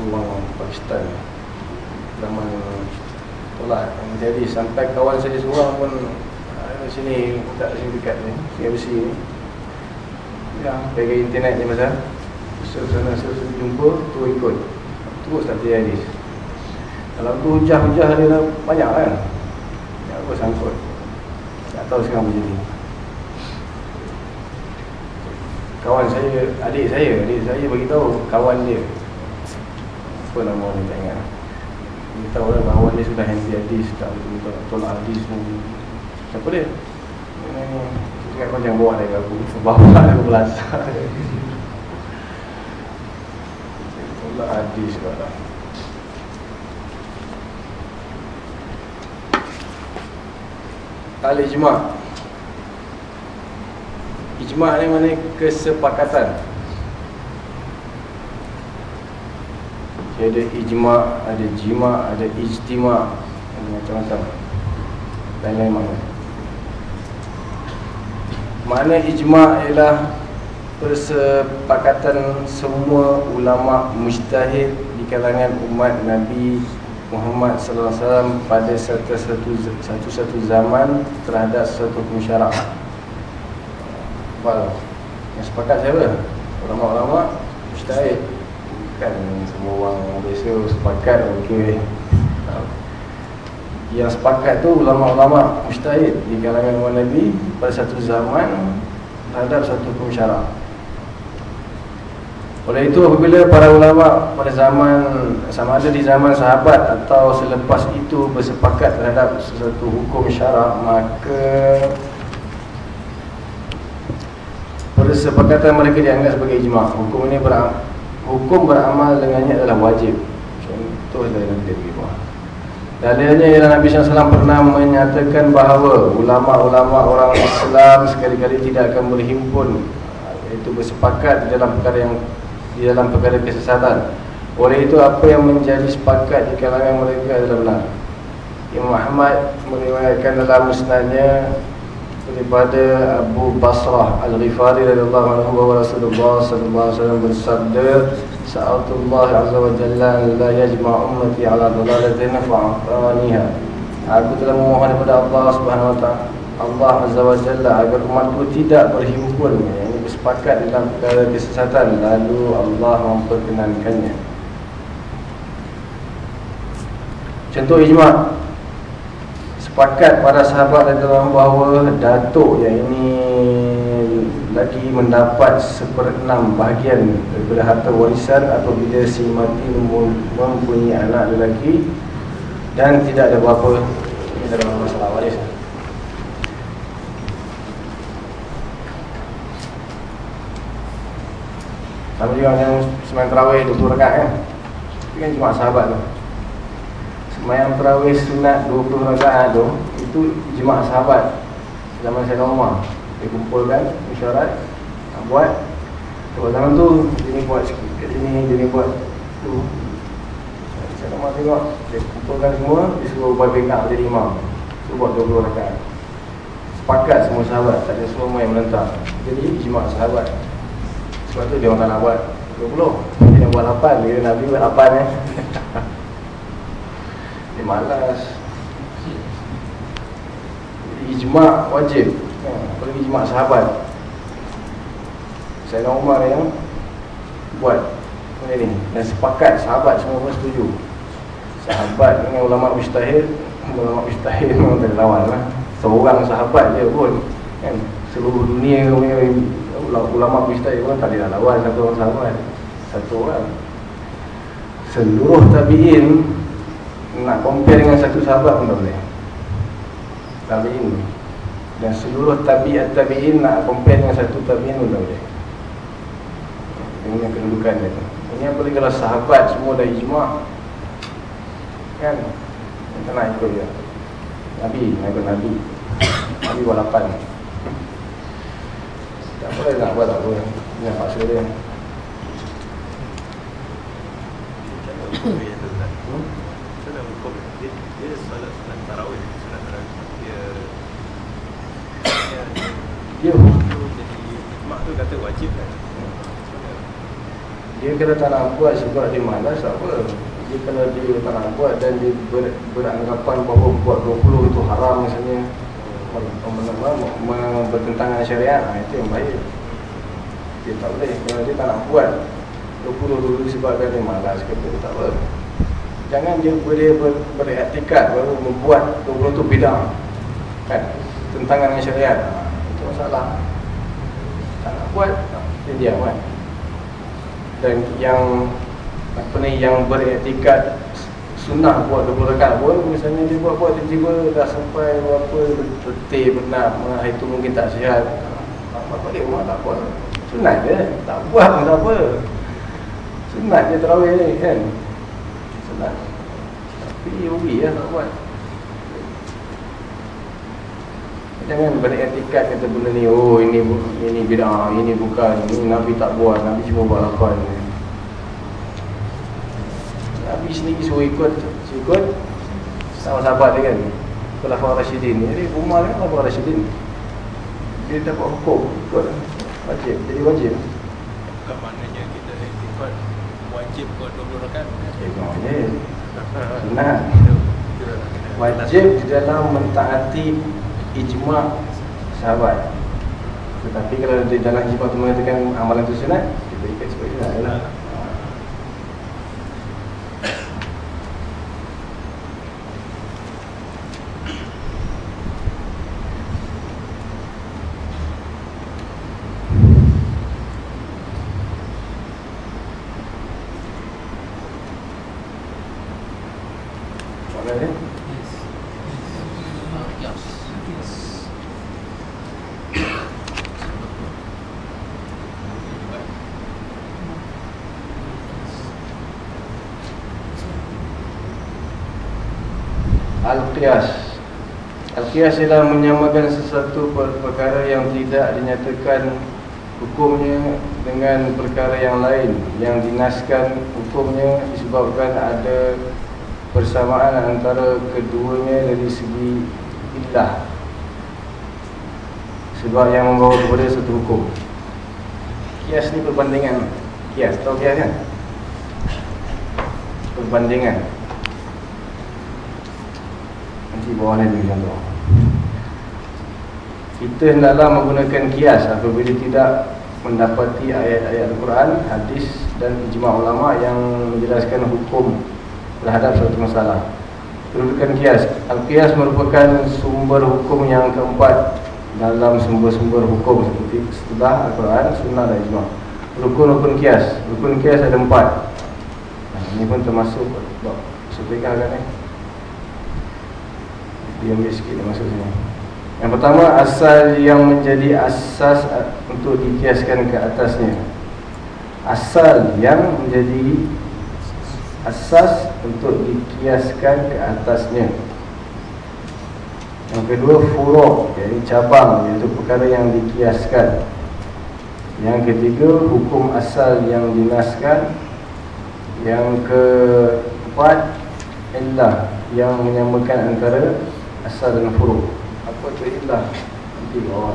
satu orang Pakistan. Zaman tolak jadi sampai kawan saya seorang pun uh, sini tak sini dekat ni besi ni. Ya pegang internet ni masa sesuatu sana sesuatu jumpa tu ikut. Tak percaya hadis. Kalau tu hujah-hujah dia dah banyak kan? Ya, apa sangkut? Tak tahu sekarang macam ni. Kawan saya, adik saya, adik saya bagi tahu kawan dia. Apa nama dia tak ingat. Dia tahu lah bahawa dia sudah anti hadis, tak betul tolak hadis pun. Siapa dia? Ini cakap kau jangan bawa dia aku. Bawa aku belasah. Tolak hadis lah. Al-Ijma' Ijma' ni mana kesepakatan Ada ijma', ada jima', ada ijtima' Ada macam-macam Dan lain makna Makna ijma' ialah Persepakatan semua ulama' mujtahid Di kalangan umat Nabi Muhammad sallallahu alaihi wasallam pada satu satu satu satu zaman terhadap satu hukum syarak. Apa? Yang sepakat siapa? Ulama-ulama mujtahid. Kan semua orang biasa sepakat okey. Yang sepakat tu ulama-ulama mujtahid di kalangan umat Nabi pada satu zaman terhadap satu hukum syarak. Oleh itu apabila para ulama pada zaman sama ada di zaman sahabat atau selepas itu bersepakat terhadap sesuatu hukum syarak maka persepakatan mereka dianggap sebagai ijma. Hukum ini beram, hukum beramal dengannya adalah wajib. Contoh dalam kita bagi Dalilnya ialah Nabi SAW pernah menyatakan bahawa ulama-ulama orang Islam sekali-kali tidak akan berhimpun Itu bersepakat di dalam perkara yang di dalam perkara kesesatan. Oleh itu apa yang menjadi sepakat di kalangan mereka adalah benar. Imam Muhammad meriwayatkan dalam musnadnya daripada Abu Basrah Al-Ghifari radhiyallahu anhu bahwa Rasulullah sallallahu alaihi wasallam bersabda Sa'atullah azza wa jalla la yajma' ummati ala dalalatin fa'ataniha. Aku telah memohon kepada Allah Subhanahu wa taala Allah azza wa jalla agar umatku tidak berhimpun ini bersepakat dalam perkara kesesatan. Lalu Allah memperkenankannya. Contoh ijma' sepakat para sahabat dalam bahawa datuk yang ini lagi mendapat seperenam bahagian daripada harta warisan apabila si mati mempunyai anak lelaki dan tidak ada apa-apa. Dalam masalah waris. Sama juga yang semain terawih 20 rakat kan itu kan cuma sahabat tu Semayang terawih sunat 20 rakaat tu Itu jemaah sahabat. Zaman saya Umar. Dia kumpulkan isyarat Nak buat. Sebab zaman tu Dia ni buat sikit Kat sini Dia ni buat Tu. Saya Umar tengok Dia kumpulkan semua Dia suruh buat backup jadi imam. Suruh buat 20 rakaat. Sepakat semua sahabat Tak ada semua yang menentang Jadi jemaah sahabat. Sebab tu dia orang tak nak buat 20 Dia nak buat 8 Dia Nabi buat 8 eh dia malas. Ijma' wajib. Apalagi ijma' sahabat. Saya Umar yang Buat. Benda ni. Dan sepakat sahabat semua pun setuju. Sahabat dengan ulama' mustahil. Ulama' mustahil memang tak lawan lah. Seorang sahabat je pun kan? Seluruh dunia Ulama' mustahil pun tak ada lawan Satu orang sahabat. Satu orang. Seluruh tabi'in nak compare dengan satu sahabat pun tak boleh. Tabi'in. Dan seluruh tabi'at tabi'in nak compare dengan satu tabi'in pun tak boleh. Ini kedudukan dia tu. Ini apalagi kalau sahabat semua dah ijma' kan? Kita nak ikut dia. Nabi, ikut Nabi. Nabi buat lapan. Tak boleh nak buat tak boleh ini nak paksa dia Hmm? dia solat sunat tarawih sunat tarawih dia dia jadi mak tu kata wajib kan? Dia kena tak nak buat sebab dia malas apa? Dia kalau dia tak nak buat dan dia ber, beranggapan bahawa buat 20 itu haram misalnya. Bertentangan syariat ha, itu yang baik dia tak boleh. Kalau dia tak nak buat 20 dulu sebab dia malas kata tak apa. Jangan dia boleh ber, beriktikad baru membuat tu tu bidang. Kan? Tentangan syariat. Ha, itu masalah. Nak buat dia kan. Dan yang apa ni yang beriktikad sunnah buat 20 rakaat pun misalnya dia buat-buat tiba-tiba dah sampai berapa detik benar nah, itu mungkin tak sihat. Apa dia rumah tak buat. Sunat je. Tak buat pun tak apa. Sunat je terawih ni kan? Sunat Tapi rugi lah tak buat Jangan beretikat kata benda ni Oh ini ini bid'ah Ini bukan Ini Nabi tak buat Nabi cuma buat lakuan Nabi sendiri suruh ikut Suruh ikut Sama sahabat dia kan Khulafah Rashidin. Jadi Umar kan Khulafah Rashidin. Dia dapat hukum Ikut Wajib Jadi wajib. Bukan maknanya kita ikut Wajib buat 20 rakat Eh, wajib Sunat Wajib di dalam mentaati ijma' sahabat. Tetapi kalau di dalam ijma' tu mengatakan amalan tu sunat Kita ikut seperti sunat lah Mana dia? Yes. Yes. Al-Qiyas. Al-Qiyas ialah menyamakan sesuatu per- perkara yang tidak dinyatakan hukumnya dengan perkara yang lain Yang dinaskan hukumnya disebabkan ada persamaan antara keduanya dari segi illah. Sebab yang membawa kepada satu hukum. Kias ni perbandingan. Kias, tahu kias kan? Perbandingan Nanti bawah ni beri contoh. Kita hendaklah menggunakan kias apabila tidak mendapati ayat-ayat Al-Quran, hadis dan ijma' ulama yang menjelaskan hukum terhadap suatu masalah. Kedudukan kias. Al-Qiyas merupakan sumber hukum yang keempat dalam sumber-sumber hukum seperti setelah Al-Quran, Sunnah dan Ijma' Rukun-rukun kias. Rukun kias ada empat. Nah, Ini pun termasuk. Kan eh dia ambil sikit dia masuk sini. Yang pertama asal yang menjadi asas untuk dikiaskan ke atasnya. Asal yang menjadi asas untuk dikiaskan ke atasnya. Yang kedua furuk iaitu cabang iaitu perkara yang dikiaskan. Yang ketiga hukum asal yang dinaskan. Yang keempat illah yang menyamakan antara asal dan furuk apa tu illah nanti bawah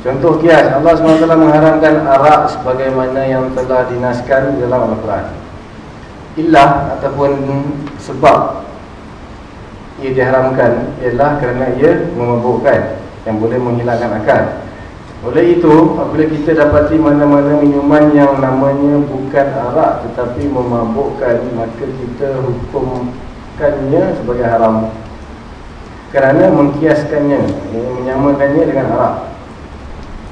contoh kias. Allah SWT mengharamkan arak sebagaimana yang telah dinaskan dalam Al-Quran. Illah ataupun sebab ia diharamkan ialah kerana ia memabukkan yang boleh menghilangkan akal. Oleh itu, apabila kita dapati mana-mana minuman yang namanya bukan arak tetapi memabukkan, maka kita hukum menyamakannya sebagai haram. Kerana mengkiaskannya menyamakannya dengan arak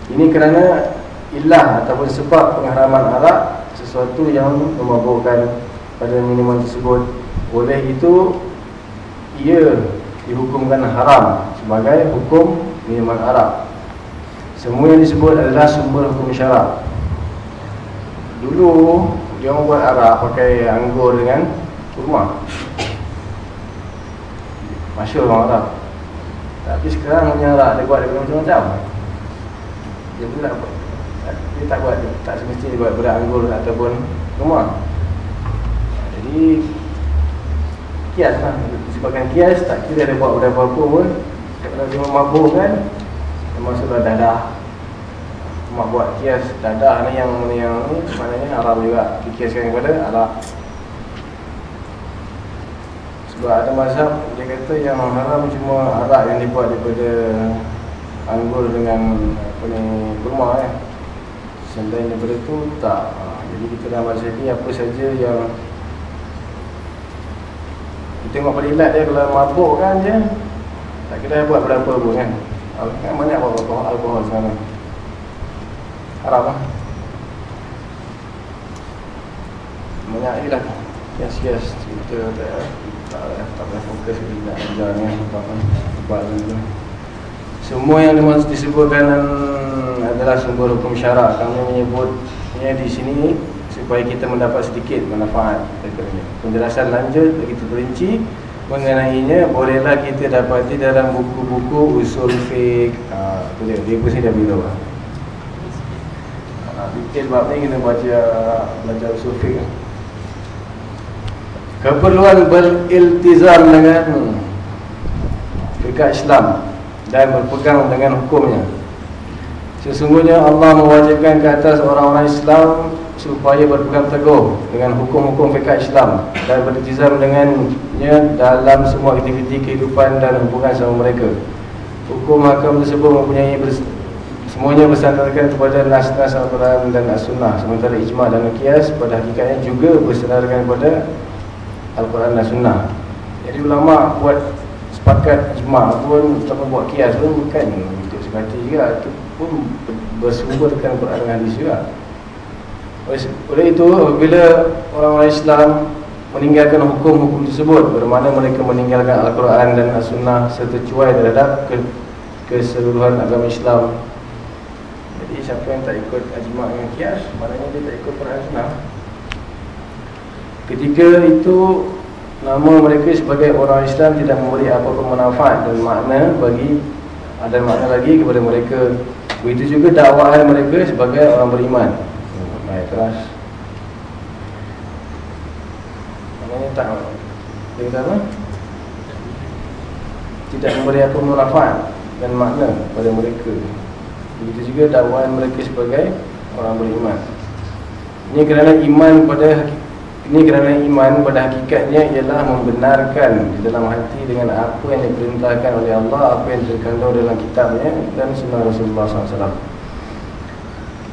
ini kerana ilah ataupun sebab pengharaman arak sesuatu yang memabukkan pada minuman tersebut. Oleh itu ia dihukumkan haram sebagai hukum minuman arak semua yang disebut adalah sumber hukum syarak dulu dia orang buat arak pakai anggur dengan kurma Masyur orang Arab. Tapi sekarang punya Arab dia buat dia macam-macam. Dia pun tak buat. Dia tak buat, tak semestinya dia buat berat anggur ataupun rumah Jadi Kias lah, disebabkan kias tak kira dia buat berapa-apa pun. Kalau dia mabuk kan Dia masuklah dadah. Mak buat kias dadah ni yang yang ni Maknanya Arab juga. Dikiaskan kepada Arab sebab ada mazhab dia kata yang haram cuma arak yang dibuat daripada anggur dengan apa ni kurma eh. Selain daripada tu tak. Ha, jadi kita dalam mazhab ni apa saja yang kita tengok pada ilat dia kalau mabuk kan je tak kira buat berapa pun kan. Kan banyak buat alkohol, alkohol sekarang. Haram lah. Banyak lagi lah. Yes-yes. Kita tak semua yang disebutkan adalah sumber hukum syarak. Kami menyebutnya di sini supaya kita mendapat sedikit manfaat penjelasan lanjut begitu perinci mengenainya bolehlah kita dapati dalam buku-buku usul fiqh. Ha, tu dia, dia pun sini dah beritahu ha, detail bab ni kena baca belajar usul fiqh keperluan beriltizam dengan fiqh Islam dan berpegang dengan hukumnya. Sesungguhnya Allah mewajibkan ke atas orang-orang Islam supaya berpegang teguh dengan hukum-hukum fiqh Islam dan beriltizam dengannya dalam semua aktiviti kehidupan dan hubungan sama mereka. Hukum hakam tersebut mempunyai semuanya bersandarkan kepada nas-nas Al-Quran dan As-Sunnah sementara ijma' dan kias pada hakikatnya juga bersandarkan kepada Al-Quran dan Sunnah. Jadi ulama buat sepakat ijma' pun Atau buat kias pun bukan untuk sekati juga. Itu pun bersumber dengan Al-Quran dan Hadis juga. Oleh itu bila orang-orang Islam meninggalkan hukum-hukum tersebut Bermakna mereka meninggalkan Al-Quran dan As-Sunnah Serta cuai terhadap ke keseluruhan agama Islam. Jadi siapa yang tak ikut ijma' dengan kias Maknanya dia tak ikut Quran Sunnah Ketika itu nama mereka sebagai orang Islam tidak memberi apa-apa manfaat dan makna bagi ada makna lagi kepada mereka. Begitu juga dakwahan mereka sebagai orang beriman. Baik keras. Maknanya tak dia kata apa? Tidak memberi apa manfaat dan makna kepada mereka. Begitu juga dakwahan mereka sebagai orang beriman. Ini kerana iman pada ini kerana iman pada hakikatnya ialah membenarkan di dalam hati dengan apa yang diperintahkan oleh Allah, apa yang terkandung dalam kitabnya dan sunnah Rasulullah SAW.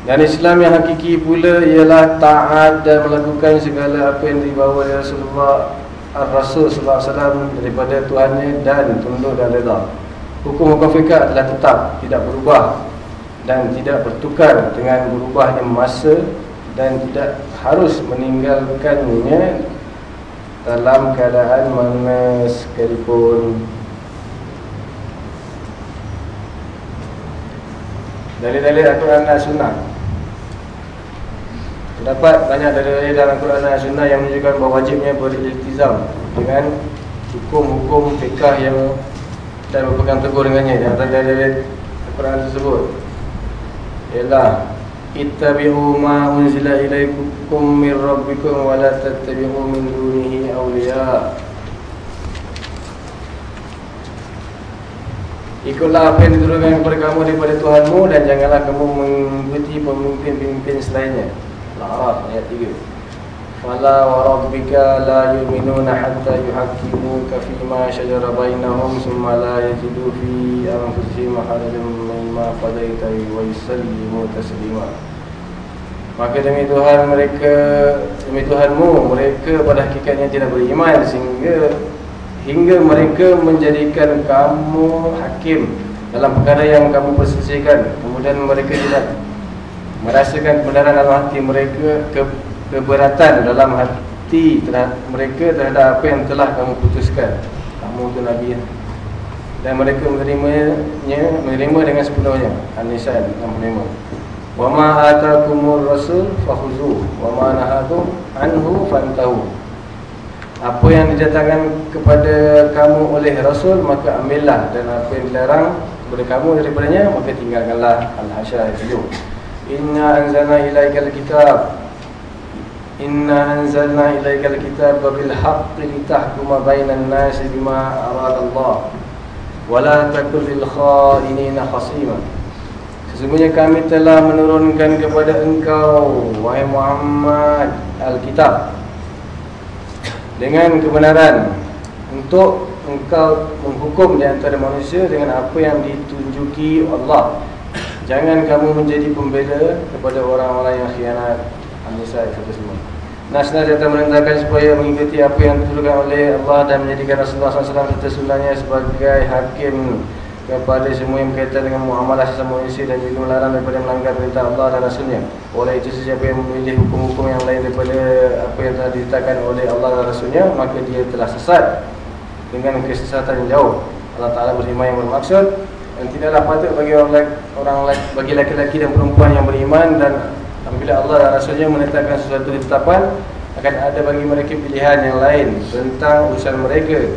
Dan Islam yang hakiki pula ialah taat dan melakukan segala apa yang dibawa oleh Rasulullah Ar-Rasul SAW daripada Tuhannya dan tunduk dan reda. Hukum-hukum fiqah telah tetap, tidak berubah dan tidak bertukar dengan berubahnya masa dan tidak harus meninggalkannya dalam keadaan mana sekalipun. Dalil-dalil Al-Quran dan Sunnah. Terdapat banyak dalil-dalil dalam Al-Quran dan Sunnah yang menunjukkan bahawa wajibnya beriltizam dengan hukum-hukum fiqah yang dan berpegang teguh dengannya di antara dalil Al-Quran tersebut. Ialah ittabi'u ma unzila ilaikum min rabbikum wa la tattabi'u min dunihi awliya Ikutlah apa yang diturunkan kepada kamu daripada Tuhanmu dan janganlah kamu mengikuti pemimpin-pemimpin selainnya. Al-A'raf ayat 3. Wa rabbika la yu'minuna hatta yuhaqqimuka fima shajara bainahum thumma la yajidu fi anfusihim harajan mimma qadaita wa yusallimu taslima. Maka demi Tuhan mereka demi Tuhanmu mereka pada hakikatnya tidak beriman sehingga hingga mereka menjadikan kamu hakim dalam perkara yang kamu perselisihkan kemudian mereka tidak merasakan kebenaran dalam hati mereka ke, keberatan dalam hati terhadap mereka terhadap apa yang telah kamu putuskan. Kamu tu Nabi. Dan mereka menerimanya menerima dengan sepenuhnya. An-Nisa 65 wa ma atakumur rasul fakhuzu wa ma nahakum anhu fantahu. Apa yang didatangkan kepada kamu oleh Rasul maka ambillah. Dan apa yang dilarang kepada kamu daripadanya maka tinggalkanlah Al-Hasyr ayat 7 Inna anzalna ilaikal kitab Inna anzalna ilayka al-kitaba bil-haqqi litahkuma bainan nasi bima arada Allah. Wa la takun lil-khalinina khasima. Sesungguhnya kami telah menurunkan kepada engkau wahai Muhammad al-kitab dengan kebenaran untuk engkau menghukum di antara manusia dengan apa yang ditunjuki Allah. Jangan kamu menjadi pembela kepada orang-orang yang khianat. Anisai kepada semua. Nasnas serta merintahkan supaya mengikuti apa yang diturunkan oleh Allah dan menjadikan Rasulullah SAW serta sunnahnya sebagai hakim kepada semua yang berkaitan dengan muamalah sesama manusia dan juga melarang daripada melanggar perintah Allah dan Rasulnya. Oleh itu sesiapa yang memilih hukum-hukum yang lain daripada apa yang telah ditetapkan oleh Allah dan Rasulnya maka dia telah sesat dengan kesesatan yang jauh. Allah Taala beriman yang bermaksud dan tidaklah patut bagi orang orang bagi laki-laki dan perempuan yang beriman dan apabila Allah dan Rasulnya menetapkan sesuatu ketetapan akan ada bagi mereka pilihan yang lain tentang urusan mereka.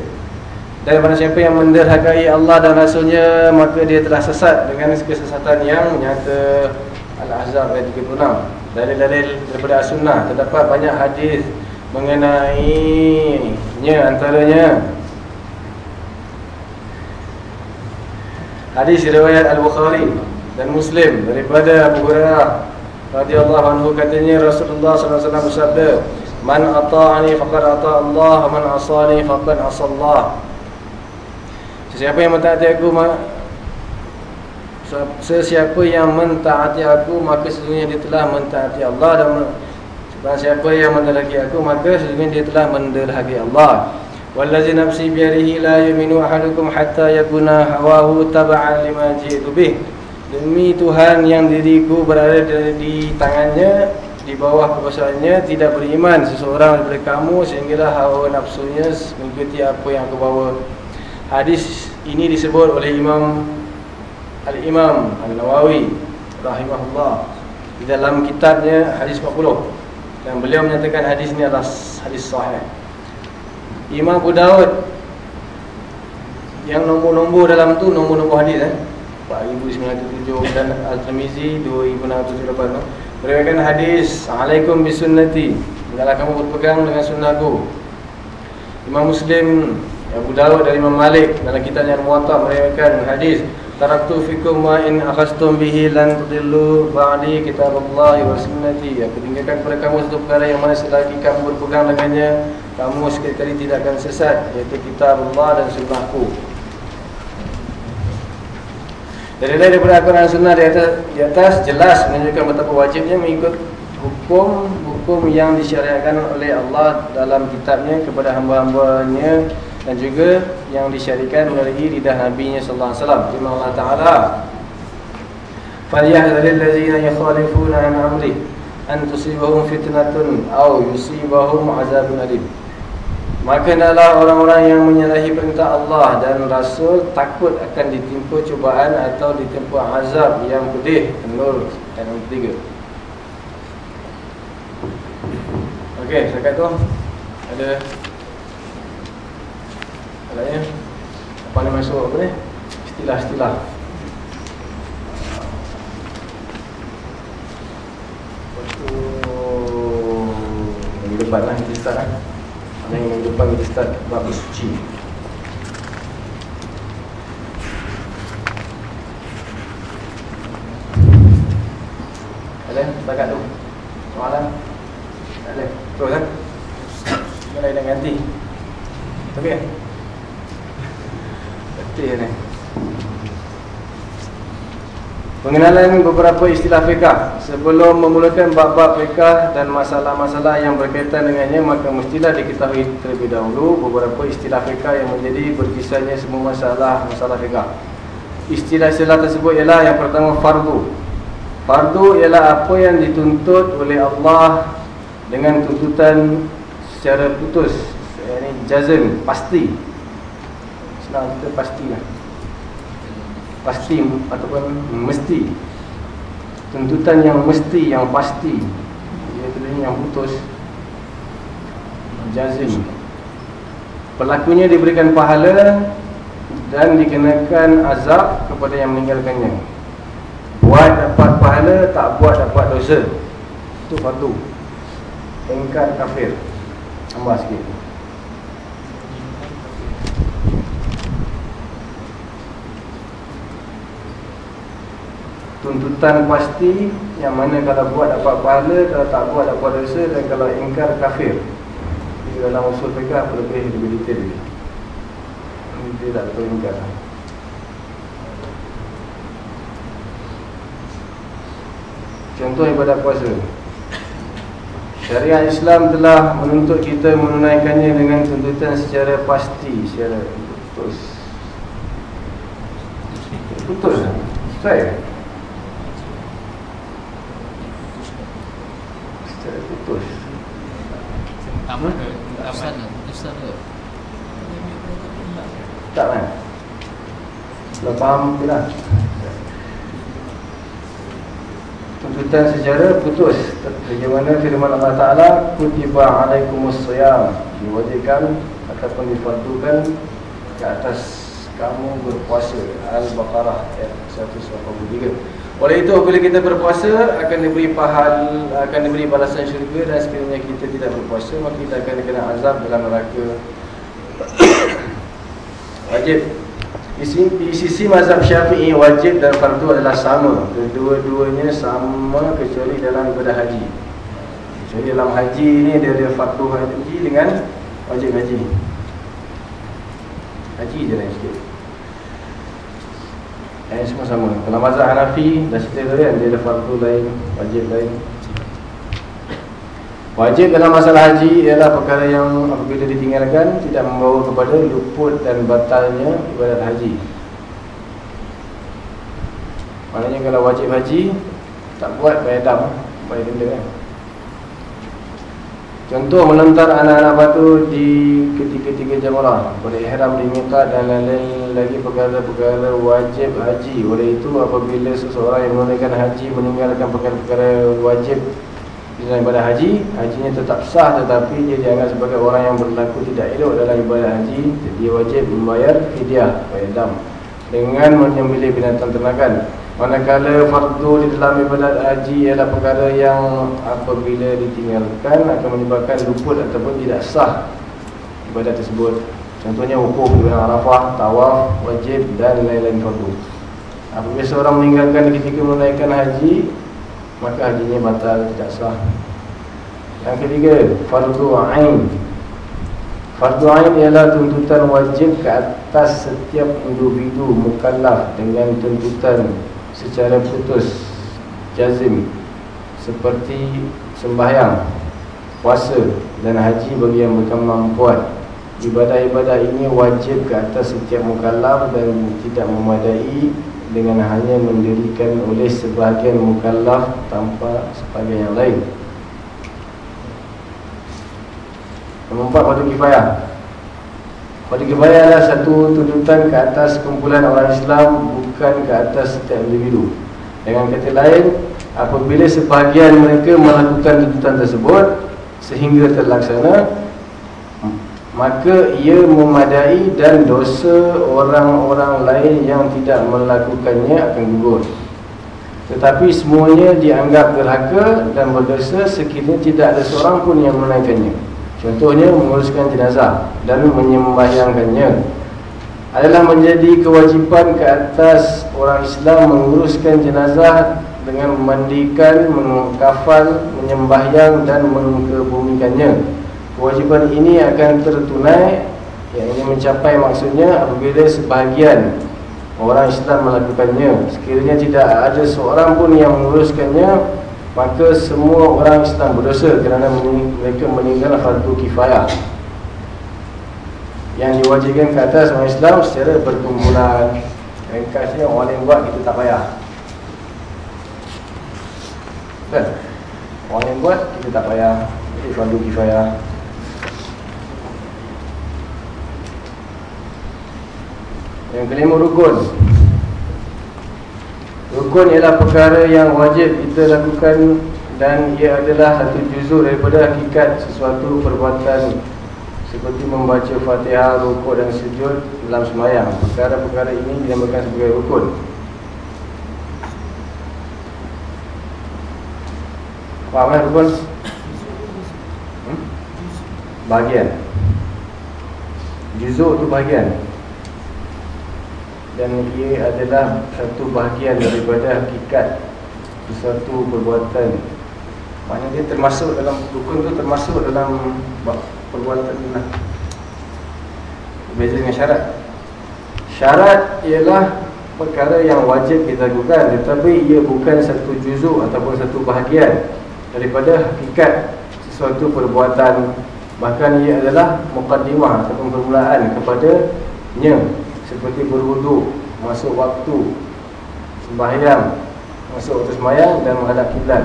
Dan pada siapa yang menderhakai Allah dan Rasulnya Maka dia telah sesat dengan kesesatan yang nyata Al-Ahzab ayat 36 Dalil-dalil daripada As-Sunnah Terdapat banyak hadis mengenai nya antaranya. Hadis riwayat Al-Bukhari dan Muslim daripada Abu Hurairah radhiyallahu anhu katanya Rasulullah sallallahu alaihi wasallam bersabda Man ata'ani faqad ata Allah man asani faqad asallah Sesiapa yang mentaati aku Sesiapa yang mentaati aku Maka sesungguhnya dia telah mentaati Allah Dan siapa yang menderhaki aku Maka sesungguhnya dia telah menderhaki Allah. Wallazi nafsi biarihi la yuminu ahadukum Hatta yakuna hawahu taba'an lima jitu bih Demi Tuhan yang diriku berada di tangannya Di bawah kekuasaannya Tidak beriman seseorang daripada kamu Sehinggalah hawa nafsunya Mengikuti apa yang aku bawa. Hadis ini disebut oleh Imam Al-Imam Al-Nawawi rahimahullah di dalam kitabnya hadis 40 dan beliau menyatakan hadis ini adalah hadis sahih. Imam Abu Daud Yang nombor-nombor dalam tu Nombor-nombor hadis eh 4907 Dan Al-Tirmizi 2678 Berikan hadis Alaikum bisunnati Hendaklah kamu berpegang dengan sunnahku Imam Muslim Abu Dawud dan Imam Malik dalam kitabnya Al-Muwatta meriwayatkan hadis Taraktu fikum ma in akhastum bihi lan tudillu ba'di kitabullah wa sunnati. Aku tinggalkan kepada kamu satu perkara yang mana selagi kamu berpegang dengannya, kamu sekali-kali tidak akan sesat, iaitu kitabullah dan sunnahku. Dari daripada Al-Quran Sunnah di atas, di atas jelas menunjukkan betapa wajibnya mengikut hukum hukum yang disyariatkan oleh Allah dalam kitabnya kepada hamba-hambanya dan juga yang disyariatkan melalui lidah Nabi-Nya sallallahu alaihi wasallam. Firman Allah Taala, "Falyahdharil ladzina yukhalifuna an amri an tusibahum fitnatun aw yusibahum azabun alim." Maka adalah orang-orang yang menyalahi perintah Allah dan Rasul takut akan ditimpa cubaan atau ditimpa azab yang pedih. Nur ayat nombor 3. Okey, setakat tu ada ada ya. Apa ni masuk apa ni? Istilah-istilah. Oh, minggu depan lah kita start lah. Ada yang depan kita start bab suci. Ada setakat tu. Soalan? Ada. Terus kan? Kita lain nak ganti. Okey. Betul ni. Pengenalan beberapa istilah fiqah. Sebelum memulakan bab-bab fiqah dan masalah-masalah yang berkaitan dengannya Maka mestilah diketahui terlebih dahulu beberapa istilah fiqah yang menjadi berkisahnya semua masalah-masalah fiqah. Istilah-istilah tersebut ialah yang pertama fardu. Fardu ialah apa yang dituntut oleh Allah Dengan tuntutan secara putus. Ini jazm, pasti. Senang kita pastilah pasti ataupun mesti. Tuntutan yang mesti yang pasti iaitu yang putus jazim. Pelakunya diberikan pahala dan dikenakan azab kepada yang meninggalkannya. Buat dapat pahala tak buat dapat dosa. Itu fardu engkar kafir. Tambah sikit tuntutan pasti yang mana kalau buat dapat pahala kalau tak buat dapat dosa dan kalau ingkar kafir. Di dalam usul fiqh lebih lebih detail? Ini dia tak tahu ingkar. Contoh ibadat puasa. Syariat Islam telah menuntut kita menunaikannya dengan tuntutan secara pasti secara putus. Putus. Saya putus. Tamat ke? Tamat. Ustaz lah Ustaz lah Tak kan? Dah faham ke lah? Tuntutan secara putus Bagaimana firman Allah Ta'ala Kutiba alaikumus siyam Diwajibkan ataupun difardukan Ke atas kamu berpuasa Al-Baqarah ayat 183 oleh itu apabila kita berpuasa akan diberi pahal akan diberi balasan syurga dan sekiranya kita tidak berpuasa maka kita akan kena azab dalam neraka. wajib. Di sisi, di sisi mazhab Syafi'i wajib dan fardu adalah sama. Kedua-duanya sama kecuali dalam ibadah haji. Kecuali dalam haji ini dia ada fardu haji dengan wajib haji. Haji je lain sikit. Eh semua sama. Kalau mazhab Hanafi dah cerita tu kan dia ada fardu lain, wajib lain. Wajib dalam masalah haji ialah perkara yang apabila ditinggalkan tidak membawa kepada luput dan batalnya ibadat haji. Maknanya kalau wajib haji tak buat bayar dam, bayar denda kan. Contoh melontar anak-anak batu di ketiga-tiga jamaah Pada ihram di miqat dan lain-lain lagi perkara-perkara wajib haji. Oleh itu apabila seseorang yang menunaikan haji meninggalkan perkara-perkara wajib dalam ibadah haji Hajinya tetap sah tetapi dia dianggap sebagai orang yang berlaku tidak elok dalam ibadah haji dia wajib membayar fidyah Bayar dam Dengan menyembelih binatang ternakan Manakala fardu di dalam ibadat haji ialah perkara yang apabila ditinggalkan akan menyebabkan luput ataupun tidak sah ibadat tersebut. Contohnya wukuf di Arafah, tawaf, wajib dan lain-lain fardu. Apabila seorang meninggalkan ketika menunaikan haji, maka hajinya batal tidak sah. Yang ketiga, fardu ain. Fardu ain ialah tuntutan wajib ke atas setiap individu mukallaf dengan tuntutan secara putus jazim seperti sembahyang, puasa dan haji bagi yang berkemampuan. Ibadah-ibadah ini wajib ke atas setiap mukallaf dan tidak memadai dengan hanya mendirikan oleh sebahagian mukallaf tanpa sebahagian yang lain. Nombor empat, fardu kifayah. Fardu kifayah adalah satu tuntutan ke atas kumpulan orang Islam bukan ke atas setiap individu. Dengan kata lain, apabila sebahagian mereka melakukan tuntutan tersebut sehingga terlaksana, maka ia memadai dan dosa orang-orang lain yang tidak melakukannya akan gugur. Tetapi semuanya dianggap derhaka dan berdosa sekiranya tidak ada seorang pun yang menunaikannya. Contohnya menguruskan jenazah dan menyembahyangkannya adalah menjadi kewajipan ke atas orang Islam menguruskan jenazah dengan memandikan, mengkafan, menyembahyang dan mengkebumikannya. Kewajipan ini akan tertunai Yang ini mencapai maksudnya Apabila sebahagian Orang Islam melakukannya Sekiranya tidak ada seorang pun yang menguruskannya Maka semua orang Islam berdosa Kerana mereka meninggal fardu kifayah Yang diwajibkan ke atas orang Islam Secara berkumpulan. Ringkasnya orang yang buat kita tak payah. Kan? Orang yang buat kita tak payah. Jadi fardu kifayah. Yang kelima rukun Rukun ialah perkara yang wajib kita lakukan Dan ia adalah satu juzur daripada hakikat sesuatu perbuatan Seperti membaca fatihah, rukun dan sujud dalam semayang Perkara-perkara ini dinamakan sebagai rukun Faham kan rukun? Hmm? Bahagian Juzur tu bahagian dan ia adalah satu bahagian daripada hakikat sesuatu perbuatan. Maknanya dia termasuk dalam rukun tu termasuk dalam perbuatan lah. Berbeza dengan syarat. Syarat ialah perkara yang wajib kita lakukan tetapi ia bukan satu juzuk ataupun satu bahagian daripada hakikat sesuatu perbuatan. Bahkan ia adalah mukaddimah ataupun permulaan kepadanya seperti berwuduk, masuk waktu sembahyang, masuk waktu sembahyang dan menghadap kiblat.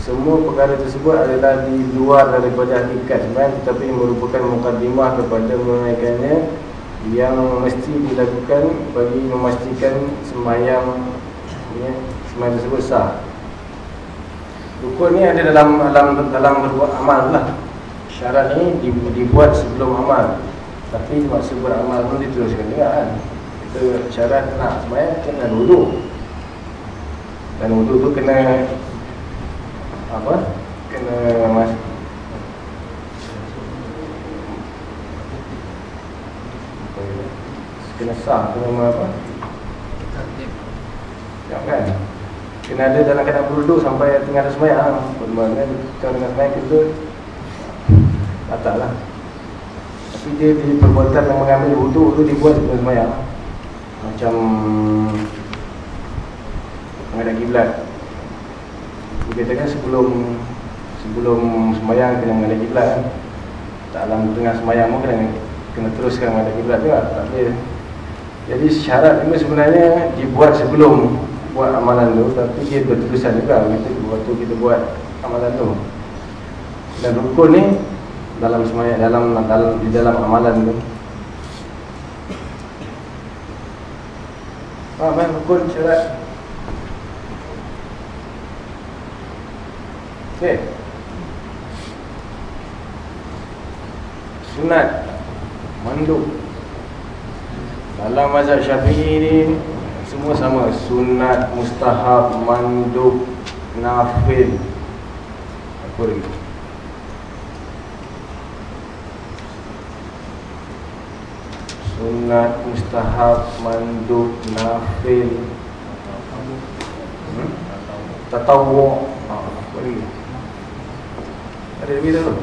Semua perkara tersebut adalah di luar daripada hakikat sembahyang tetapi merupakan mukadimah kepada menunaikannya yang mesti dilakukan bagi memastikan sembahyang ya, sembahyang tersebut sah. Rukun ni ada dalam dalam dalam amal lah. Syarat ni dibuat sebelum amal. Tapi masa beramal pun diteruskan juga kan Kita syarat nak semayang kena duduk Dan duduk tu kena Apa? Kena mas Kena sah Kena apa? Ya kan? Kena ada dalam keadaan berduduk sampai tengah ada semayang Bermakna kalau tengah semayang kita Batal lah tapi dia di perbuatan yang mengambil wudhu tu dibuat sebelum semayang. Macam Menghadap kiblat. Dia katakan sebelum Sebelum semayang kena menghadap kiblat. Tak dalam tengah semayang pun kena, kena teruskan menghadap kiblat juga Tak boleh. Jadi syarat ini sebenarnya dibuat sebelum Buat amalan tu Tapi dia berterusan juga waktu kita buat amalan tu. Dan rukun ni dalam semuanya dalam dalam di dalam amalan ah, ni. Ramai hukum syarat. Okey. Sunat mandu. Dalam mazhab Syafi'i ni semua sama sunat, mustahab, mandu, nafil. Aku lagi. Sunat, mustahab, mandub, nafil hmm? Tatawu lagi? Ada lebih tu?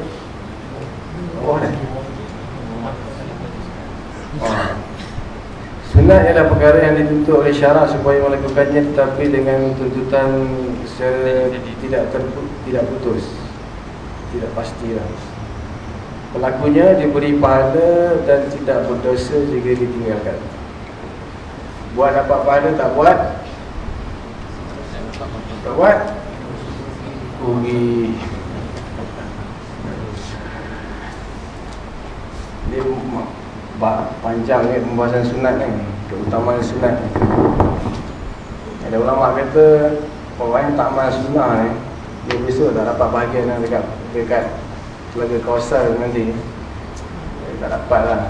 Oh, ada. Sunat ialah perkara yang dituntut oleh syarak supaya melakukannya tetapi dengan tuntutan secara tidak terput, tidak putus. Tidak pastilah. Pelakunya diberi pahala dan tidak berdosa jika ditinggalkan. Buat dapat pahala tak buat? Tak buat? Rugi. Dia panjang ni pembahasan sunat ni keutamaan sunat ni ada ulama kata orang yang tak amal sunnah ni dia besok tak dapat bahagian dekat dekat telaga kawasan nanti dia tak dapat lah.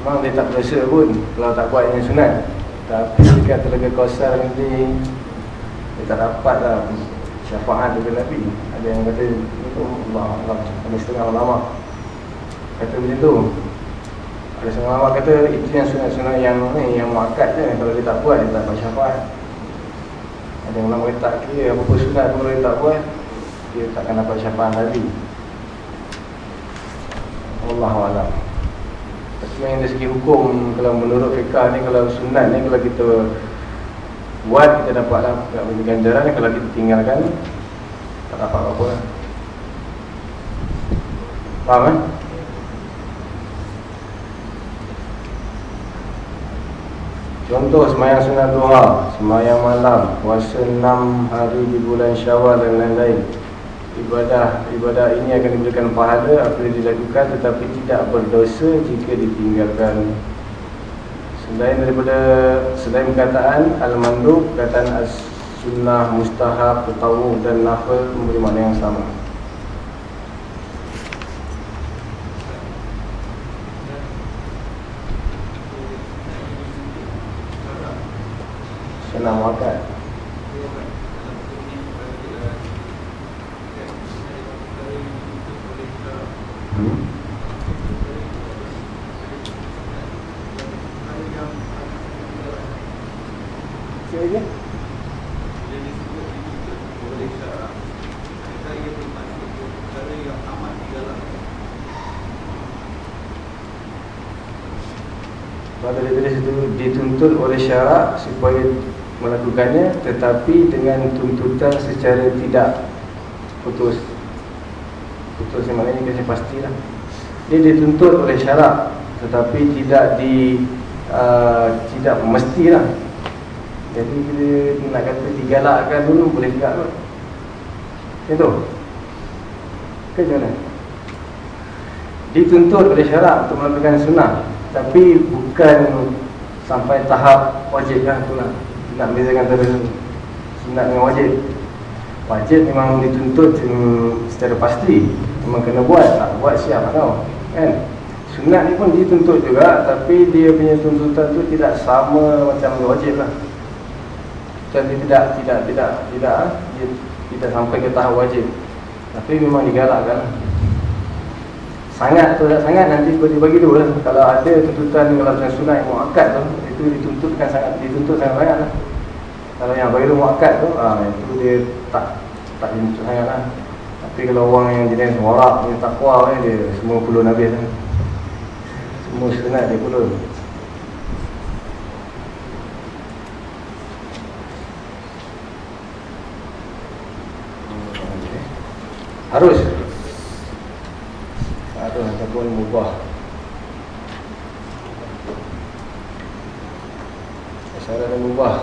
Memang dia tak berasa pun kalau tak buat yang sunat. Tapi dekat telaga kawasan nanti dia tak dapat lah syafaat dengan Nabi ada yang kata itu Allah Allah. Ada setengah ulama kata macam tu. Ada seorang awak kata itu yang sunat-sunat yang ni yang muakkad je. Kalau dia tak buat dia tak dapat syafaat. Ada yang ulama kata kira apa-apa sunat pun dia tak buat dia takkan dapat syafaat lagi Allah tapi yang dari segi hukum kalau menurut fiqah ni kalau sunat ni kalau kita buat kita dapat lah tak bagi ganjaran kalau kita tinggalkan tak dapat apa-apa lah. faham kan? Contoh semayang sunat duha, semayang malam, puasa enam hari di bulan syawal dan lain-lain Ibadah ibadah ini akan diberikan pahala apabila dilakukan tetapi tidak berdosa jika ditinggalkan. Selain daripada, selain perkataan Al-Mandub, perkataan As-Sunnah, Mustahab, Tetawu dan Nafal memberi makna yang sama. Senang makan hmm? Okay, okay. Pada itu dituntut oleh syarak supaya melakukannya tetapi dengan tuntutan secara tidak putus. Putus yang maknanya kasi pastilah. Dia dituntut oleh syarak tetapi tidak di uh, tidak mestilah. Jadi kita nak kata digalakkan dulu boleh juga kot. Itu ke macam mana? Dituntut oleh syarak untuk melakukan sunnah tapi bukan sampai tahap wajib kan tu lah nak bezakan antara sunat dengan wajib. Wajib memang dituntut secara pasti. Memang kena buat tak buat siap tau kan? Sunat ni pun dituntut juga tapi dia punya tuntutan tu tidak sama macam wajib lah. Macam dia tidak tidak tidak tidak dia tidak sampai ke tahap wajib. Tapi memang digalakkan sangat tu sangat nanti boleh bagi dulu lah kalau ada tuntutan kalau macam sunat yang muakkad tu itu dituntutkan sangat dituntut sangat banyak lah. Kalau yang bagi muakkad tu ah itu dia tak tak dituntut sangat lah. Tapi kalau orang yang jenis warak yang takwa ni dia semua puluh habis lah. Semua sunat dia puluh harus ataupun mubah. Syarat mubah.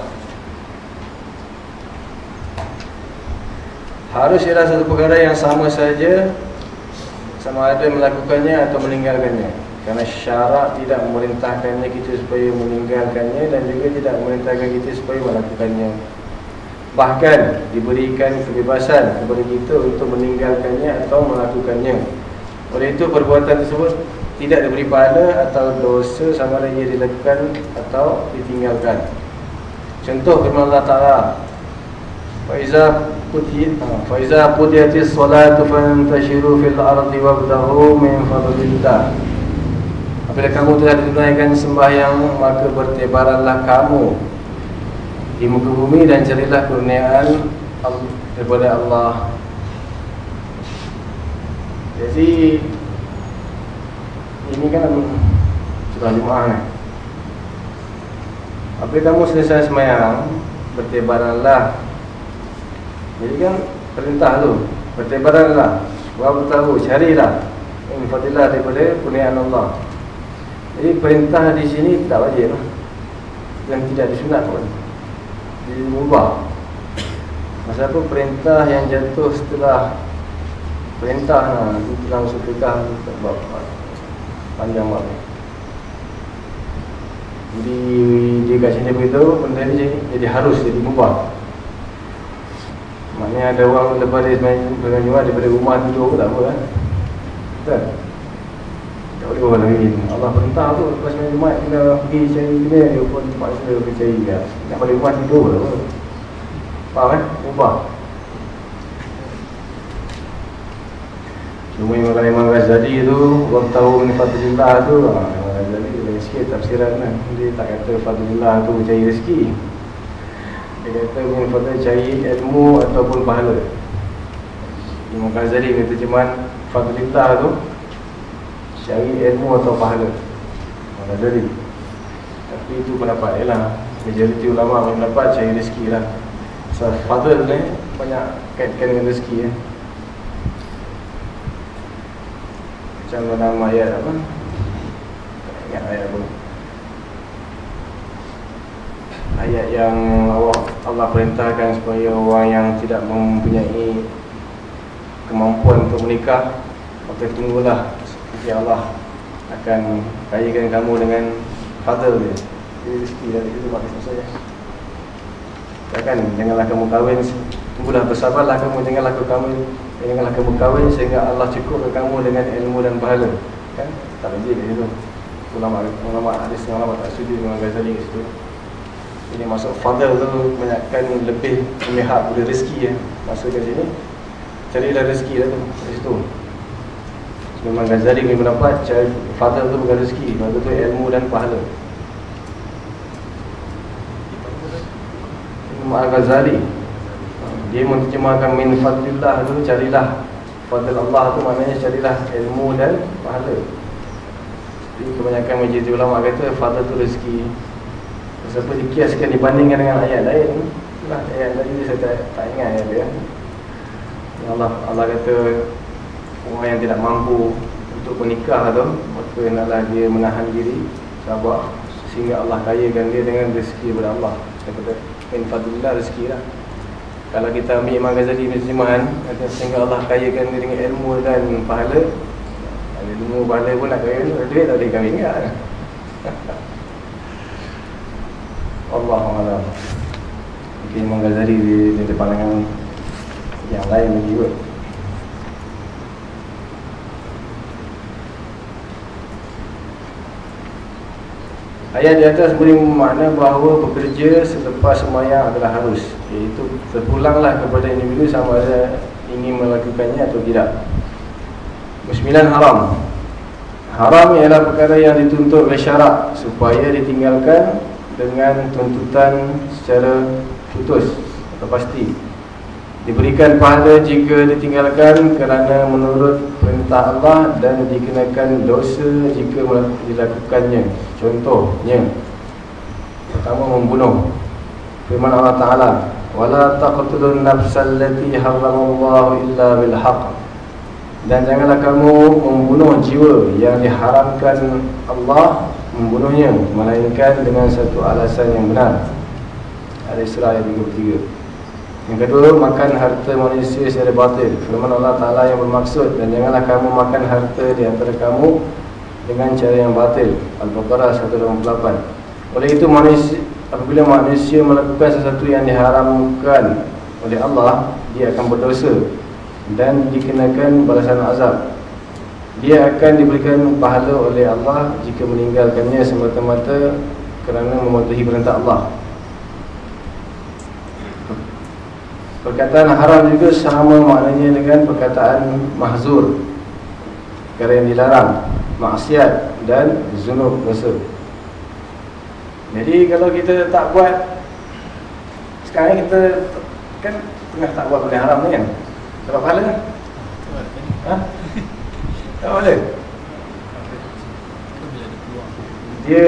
Harus ialah satu perkara yang sama saja sama ada melakukannya atau meninggalkannya. Kerana syarat tidak memerintahkannya kita supaya meninggalkannya dan juga tidak memerintahkan kita supaya melakukannya. Bahkan diberikan kebebasan kepada kita untuk meninggalkannya atau melakukannya Oleh itu perbuatan tersebut tidak diberi pahala atau dosa sama ada ia dilakukan atau ditinggalkan. Contoh firman Allah Taala, "Faiza putiyat faiza putiyatis salatu fantashiru fil ardi wabtaghu min fadlillah." Apabila kamu telah ditunaikan sembahyang maka bertebaranlah kamu di muka bumi dan carilah kurniaan daripada Allah jadi ini kan sudah Jumaat ni. Apabila kamu selesai semayang, bertebaranlah. Jadi kan perintah tu, bertebaranlah. Wa tahu carilah in fadilah daripada kurniaan Allah. Jadi perintah di sini tak wajib lah. Dan tidak disunat pun. Jadi mubah. Masa apa perintah yang jatuh setelah perintah lah itu dalam sedekah sebab panjang banget jadi dia kat sini beritahu benda ni jadi harus jadi mubah maknanya ada orang lepas dia dengan Jumat daripada rumah tidur tak apa kan? Betul tak boleh orang lagi. Allah perintah tu lepas main Jumat kena pergi cari kena dia pun paksa pergi cari kan nak balik rumah tidur tak apa. Faham kan? Mubah Cuma Imam Imam Ghazali tu Orang tahu ni Fadlillah tu. Ha, Imam Ghazali lain sikit tafsiran kan. Dia tak kata Fadlillah tu cari rezeki. Dia kata Imam Fadlillah cari ilmu ataupun pahala. Imam Ghazali kata cuman Fadlillah tu Cari ilmu atau pahala. Imam Ghazali. Tapi itu pendapat dia lah. Majoriti ulama pendapat cari rezeki lah. So Fadl ni banyak kaitkan dengan rezeki ya. Macam dalam ayat apa? Ingat ayat apa? Ayat yang Allah, Allah perintahkan supaya orang yang tidak mempunyai kemampuan untuk menikah maka tunggulah nanti Allah akan kayakan kamu dengan fadl dia. Jadi rezeki dari itu maksud saya. Takkan janganlah kamu kahwin Tunggulah bersabarlah kamu janganlah kamu kahwin Janganlah kamu kahwin sehingga Allah cukupkan kamu dengan ilmu dan pahala. Kan? Tak lagi di situ. Ulama, ulama hadis ulama tak setuju dengan Ghazali di situ. Ini masuk fadl tu banyakkan lebih memihak pada rezeki ya. Masuk ke sini Carilah rezeki lah tu di situ. Memang Ghazali ni mendapat cari fadl tu bukan rezeki Fadl tu ilmu dan pahala. Imam Al-Ghazali dia menerjemahkan min fadlillah tu carilah fadl Allah tu maknanya carilah ilmu dan pahala. Jadi kebanyakan majlis ulama kata fadl tu rezeki. Siapa dikiaskan dibandingkan dengan ayat lain Nah, ayat tadi saya tak, tak ingat ayat dia Allah, Allah kata Orang yang tidak mampu Untuk menikah tu Maka hendaklah dia menahan diri Sabar Sehingga Allah kayakan dia dengan rezeki daripada Allah Saya kata Min fadlillah rezeki lah kalau kita ambil Imam Ghazali terjemahan kata sehingga Allah kayakan dia dengan ilmu dan pahala. Ilmu pahala pun nak kaya duit tak boleh kahwin kan? Allah Allah mungkin Imam Ghazali dia, dia ada pandangan yang lain lagi kot. Ayat di atas beri makna bahawa bekerja selepas semayang adalah harus Iaitu terpulanglah kepada individu sama ada ingin melakukannya atau tidak Kesembilan haram Haram ialah perkara yang dituntut oleh syarak Supaya ditinggalkan dengan tuntutan secara putus atau pasti Diberikan pahala jika ditinggalkan kerana menurut perintah Allah dan dikenakan dosa jika dilakukannya. Contohnya, pertama membunuh. Firman Allah Taala, "Wala taqtulun nafsal lati harramallahu illa bil haqq." Dan janganlah kamu membunuh jiwa yang diharamkan Allah membunuhnya melainkan dengan satu alasan yang benar. Al-Isra ayat 33. Yang kedua, makan harta manusia secara batil Firman Allah Ta'ala yang bermaksud Dan janganlah kamu makan harta di antara kamu Dengan cara yang batil Al-Baqarah 128 Oleh itu, manusia, apabila manusia melakukan sesuatu yang diharamkan oleh Allah Dia akan berdosa Dan dikenakan balasan azab. Dia akan diberikan pahala oleh Allah jika meninggalkannya semata-mata kerana mematuhi perintah Allah. Perkataan haram juga sama maknanya dengan perkataan mahzur. Perkara yang dilarang Maksiat dan zunub dosa Jadi kalau kita tak buat Sekarang kita Kan tengah tak buat benda haram ni kan? Dapat pahala kan? Ha? Tak boleh? Peluang Dia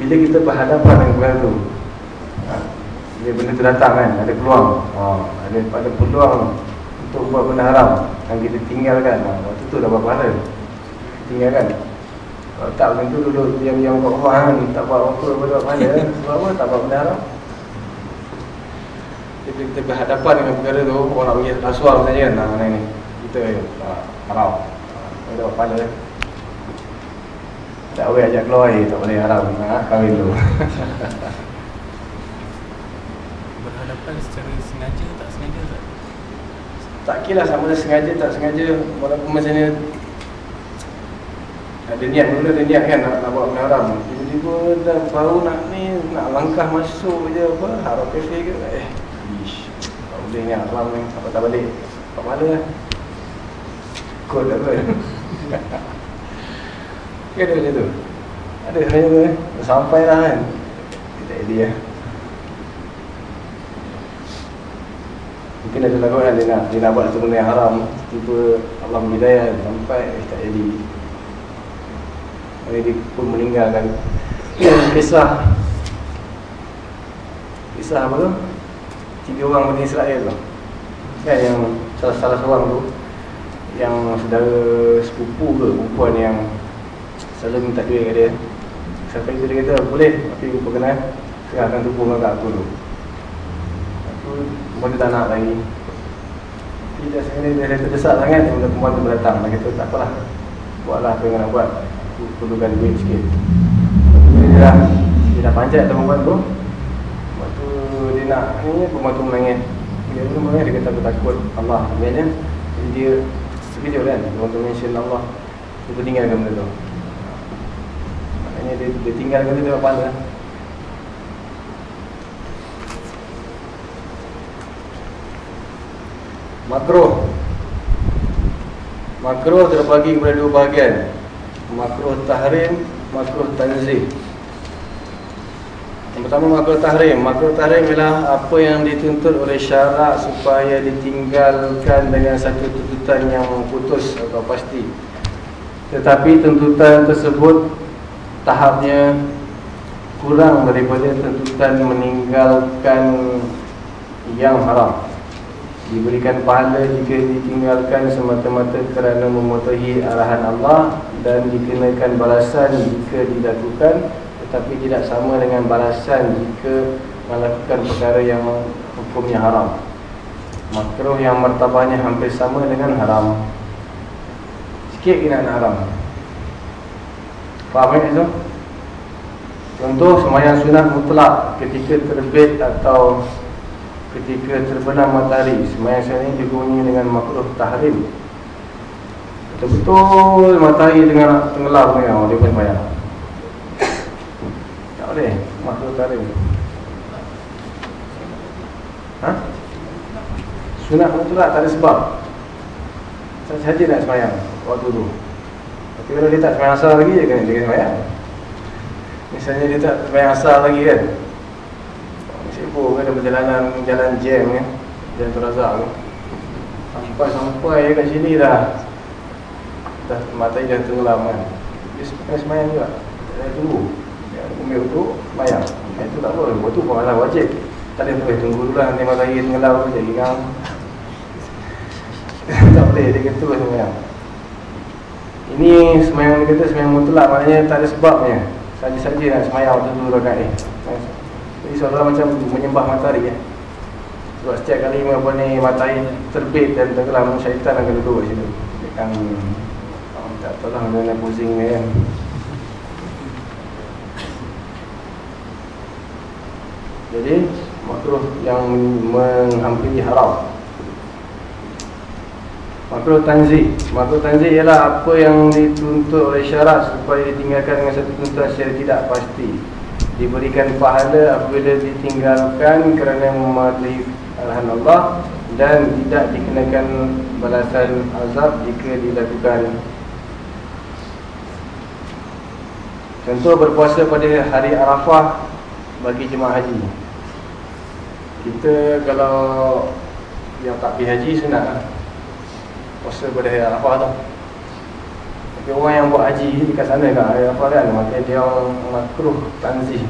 Bila kita berhadapan dengan benda tu ha? Bila benda tu datang kan Ada peluang. Ha, ada, ada peluang Untuk buat benda haram. Yang kita tinggalkan. Ha, Waktu tu dapat pahala. Tinggalkan Kalau tak macam tu duduk diam-diam kat rumah kan Tak buat apa-apa dapat pahala Sebab apa? Tak buat benda haram Jadi kita berhadapan dengan perkara tu Orang nak bagi rasuah misalnya kan? Nah, ni. Kita tak haram. Ha, Dapat pahala tak boleh ajak keluar eh, tak boleh haram. Ha, kahwin tu Berhadapan secara sengaja tak? Sengaja tak? Tak kira sama ada sengaja tak sengaja. Walaupun macam ni Ada niat mula ada niat kan nak, nak buat benda haram. Tiba-tiba dah baru nak ni Nak langkah masuk je apa Haram kafe ke? Eh Ish Tak boleh ni haram ni Apa tak balik. Tak mana lah. Kot Ke ada macam tu? Ada macam tu eh. Sampai lah kan? Tak jadi lah. Mungkin ada lagu kan dia nak, dia nak buat benda yang haram. Tiba Allah menghidayah sampai eh, tak Jadi dia pun meninggalkan. Kisah Kisah apa tu? Tiga orang Bani Israel tu. Kan yang salah, salah seorang tu. Yang saudara sepupu ke perempuan yang Selalu minta duit kat dia. Sampai dia kata boleh Tapi perkenan Serahkan tubuh kat aku tu. Aku tu tak nak lagi. Sebenarnya dia dah terdesak sangat. Kemudian perempuan tu datang Dia kata tak apalah. Buatlah apa yang nak buat. Aku perlukan duit sikit. Dia dah Dia dah panjat tu perempuan tu. Waktu dia nak ni Perempuan tu menangis. Dia tu menangis Dia kata aku takut Allah Sebenarnya Jadi dia Sekejap kan Perempuan tu mention Allah. Dia tertinggalkan benda tu. Maknanya dia, dia tinggalkan dia dapat pahala. Makruh. Makruh terbagi kepada dua bahagian Makruh tahrim Makruh tanzih Yang pertama makruh tahrim. Makruh tahrim ialah apa yang dituntut oleh syarak Supaya ditinggalkan dengan satu tuntutan yang putus atau pasti. Tetapi tuntutan tersebut Tahapnya Kurang daripada tuntutan meninggalkan Yang haram. Diberikan pahala jika ditinggalkan semata-mata kerana mematuhi arahan Allah dan dikenakan balasan jika dilakukan tetapi tidak sama dengan balasan jika melakukan perkara yang hukumnya haram. Makruh yang martabahnya hampir sama dengan haram. Sikit kena haram. Faham tak itu? contoh semayang sunat mutlak ketika terbit atau ketika terbenam matahari. Semayang saya ini dihuni dengan makruh tahrim betul-betul matahari tengah tenggelam ni oh, dia pun semayang tak boleh makruh tahrim ha? sunat mutlak tak ada sebab. Saja nak semayang waktu tu. Tapi kalau dia tak semayang asal lagi dia kena, dia kena semayang. Misalnya dia tak semayang asal lagi kan. Sibuk kan ada perjalanan jalan jam kan Jalan Terazak tu Sampai-sampai kat sini dah Dah matahari dah tenggelam kan Dia kena semayang juga. Dia tunggu. Dia ambil untuk semayang. Itu tak boleh, waktu pun adalah wajib. Tak boleh tunggu dulu lah. Nanti matahari tenggelam tu jadi kan Tak boleh, dia kata terus semayang. Ini semayang dia kata semayang mutlak. Maknanya tak ada sebabnya. Saja-saja nak semayang tu rakaat eh jadi seolah macam menyembah matahari ya. Sebab setiap kali apa ni matahari terbit dan tenggelam syaitan akan duduk kat situ. Dia kan oh, tak tahu lah mana pusing ni kan. Jadi makruh yang menghampiri haram. Makruh tanzih Makruh tanzih ialah apa yang dituntut oleh syarat Supaya ditinggalkan dengan satu tuntutan secara tidak pasti Diberikan pahala apabila ditinggalkan kerana mematuhi arahan Allah Dan tidak dikenakan balasan azab jika dilakukan Contoh berpuasa pada hari Arafah bagi jemaah haji. Kita kalau yang tak pergi haji sunat lah. Puasa pada hari Arafah tu. Tapi orang yang buat haji dekat sana kat hari Arafah kan Maka dia makruh tanzih.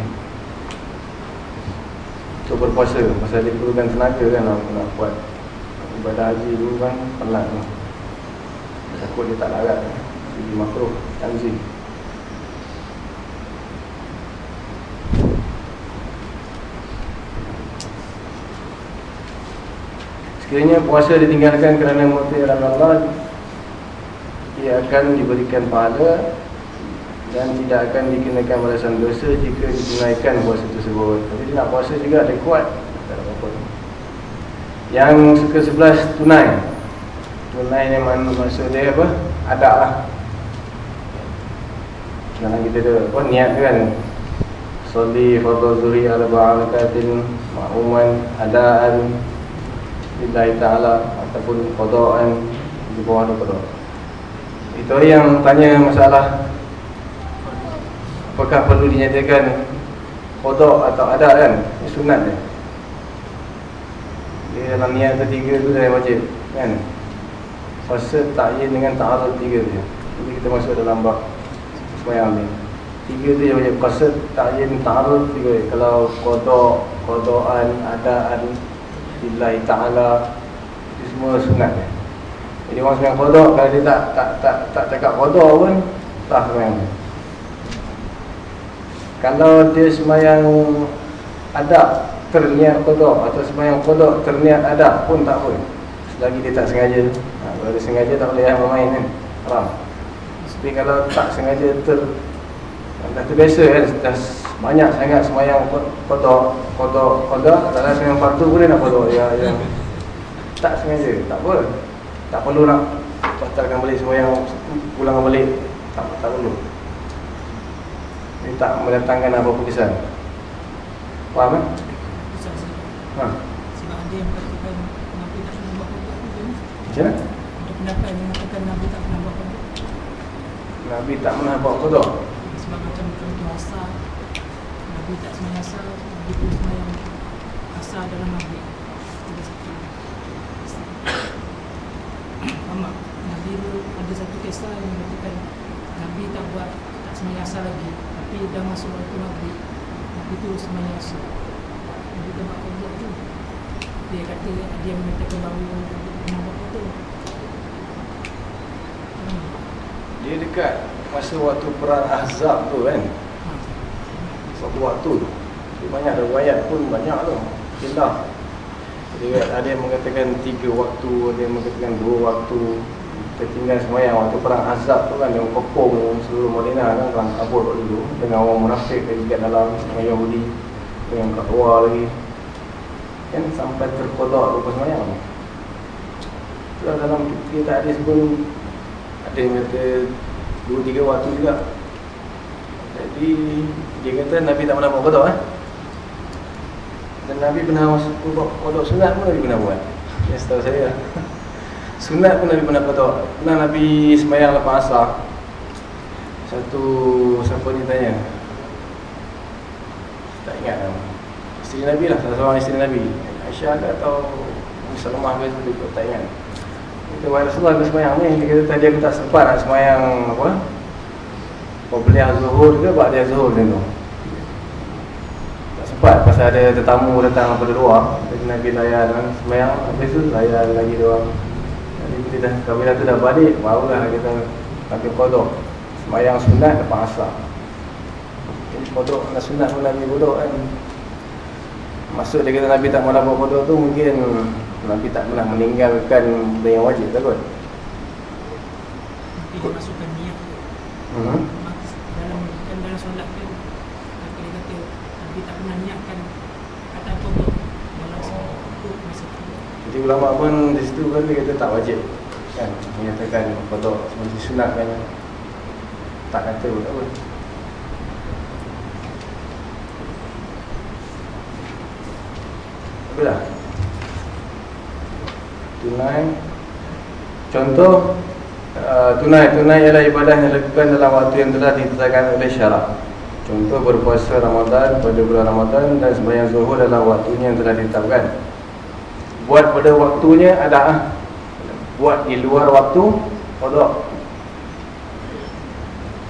Untuk berpuasa Pasal dia perlukan tenaga kan nak, nak buat ibadah haji dulu kan penat tu. Takut dia tak larat Jadi makruh tanzih Sekiranya puasa ditinggalkan kerana mati Allah Ia akan diberikan pahala Dan tidak akan dikenakan balasan dosa Jika ditunaikan puasa tersebut. Dia nak puasa juga kuat. Ada apa-apa. Yang suka sebelas tunai. Tunai ni maksud dia apa? Ada lah. Kerana kita ada apa niat kan? Soli fadl zuri ala ba'alakatin Ma'uman adaan Lillahi ta'ala Ataupun kodokan Di bawah ada kodok Itu yang tanya masalah. Apakah perlu dinyatakan Kodok atau ada kan? Ini sunat dia. Dia dalam niat ketiga tu dah wajib Kan? Fasa ta'yin dengan ta'arud tiga dia. Jadi kita masuk dalam bab Semayang ni Tiga tu yang wajib. Fasa ta'yin ta'arud tiga. Kalau kodok Kodokan Adaan Billahi ta'ala. Itu semua sunat ya. Jadi orang semayang kodok Kalau dia tak tak tak tak cakap kodok pun Tak semayang Kalau dia semayang Adab Terniat kodok Atau semayang kodok Terniat adab pun tak pun Selagi dia tak sengaja. Ha, Kalau dia sengaja tak boleh yang bermain kan. Haram Tapi kalau tak sengaja ter Dah terbiasa kan? Dah banyak sangat semayang kodok kodok kodok dalam semayang fardu boleh nak kodok ya yang tak sengaja. Tak apa. Tak perlu nak batalkan balik semayang pulang balik. Tak tak perlu. Ini tak mendatangkan apa-apa kesan faham eh? Ha. Sebab ada yang mengatakan Nabi tak pernah buat kodok tu kan? macam mana? Ada pendapat yang mengatakan Nabi tak pernah buat kodok Nabi tak pernah buat kodok Sebab macam contoh asal Nabi tak semayang asal Nabi pun semayang asal dalam maghrib. Ada satu tak? Nabi ada satu kisah yang mengatakan Nabi tak buat tak semayang asal lagi. Tapi dah masuk waktu maghrib Nabi tu semayang asal Nabi tak buat kodok tu. Dia kata dia mengatakan bahawa Nabi pernah buat kodok dia dekat masa waktu perang Ahzab tu kan Suatu waktu banyak riwayat pun banyak tu. Khilaf Dia ada yang mengatakan tiga waktu Ada yang mengatakan dua waktu. Kita tinggal semayang waktu perang Azab tu kan Yang kepung seluruh Madinah kan Perang kabur dulu Dengan orang munafik lagi kat dalam Dengan Yahudi Dengan kat luar lagi. Kan sampai terkodok lepas semayang. Tu dalam kita hadis pun Ada yang kata Dua tiga waktu juga. Jadi dia kata Nabi tak pernah buat kodok eh? Dan Nabi pernah buat kodok sunat pun Nabi pernah buat. Ya setahu saya. Sunat pun Nabi pernah kodok. Pernah Nabi semayang lepas asar. Satu Siapa ni tanya? Tak ingat nama. Isteri Nabi lah Salah seorang isteri Nabi. Aisyah ke atau Salamah ke seperti itu Tak ingat. Kita Wahai Rasulullah aku semayang ni? Dia kata tadi aku tak sempat nak semayang Apa? Pembelian zuhur ke buat dia zuhur dia tu Sempat pasal ada tetamu datang daripada luar. Jadi Nabi layan kan. Semayang Habis tu layan lagi dia orang. Jadi kita dah Kami tu dah balik Barulah kita Pakai kodok. Semayang sunat depan asar Jadi kodok nak sunat pun Nabi kodok kan. Maksud dia kata Nabi tak malah buat kodok tu Mungkin Nabi tak pernah meninggalkan Benda yang wajib tak kot Nabi dia masukkan niat. Hmm. dalam kan dalam solat kan Maka dia kata Nabi tak pernah niatkan kata kodok dalam solat itu masa tu Jadi ulama pun di situ kan dia kata tak wajib. Kan menyatakan kodok. Seperti sunat kan. Tak kata pun apa dah? Tunai. Contoh uh, tunai. Tunai ialah ibadah yang dilakukan dalam waktu yang telah ditetapkan oleh syarak. Contoh berpuasa Ramadan pada bulan Ramadan dan sembahyang zuhur dalam waktunya yang telah ditetapkan buat pada waktunya ada ah. buat di luar waktu kodok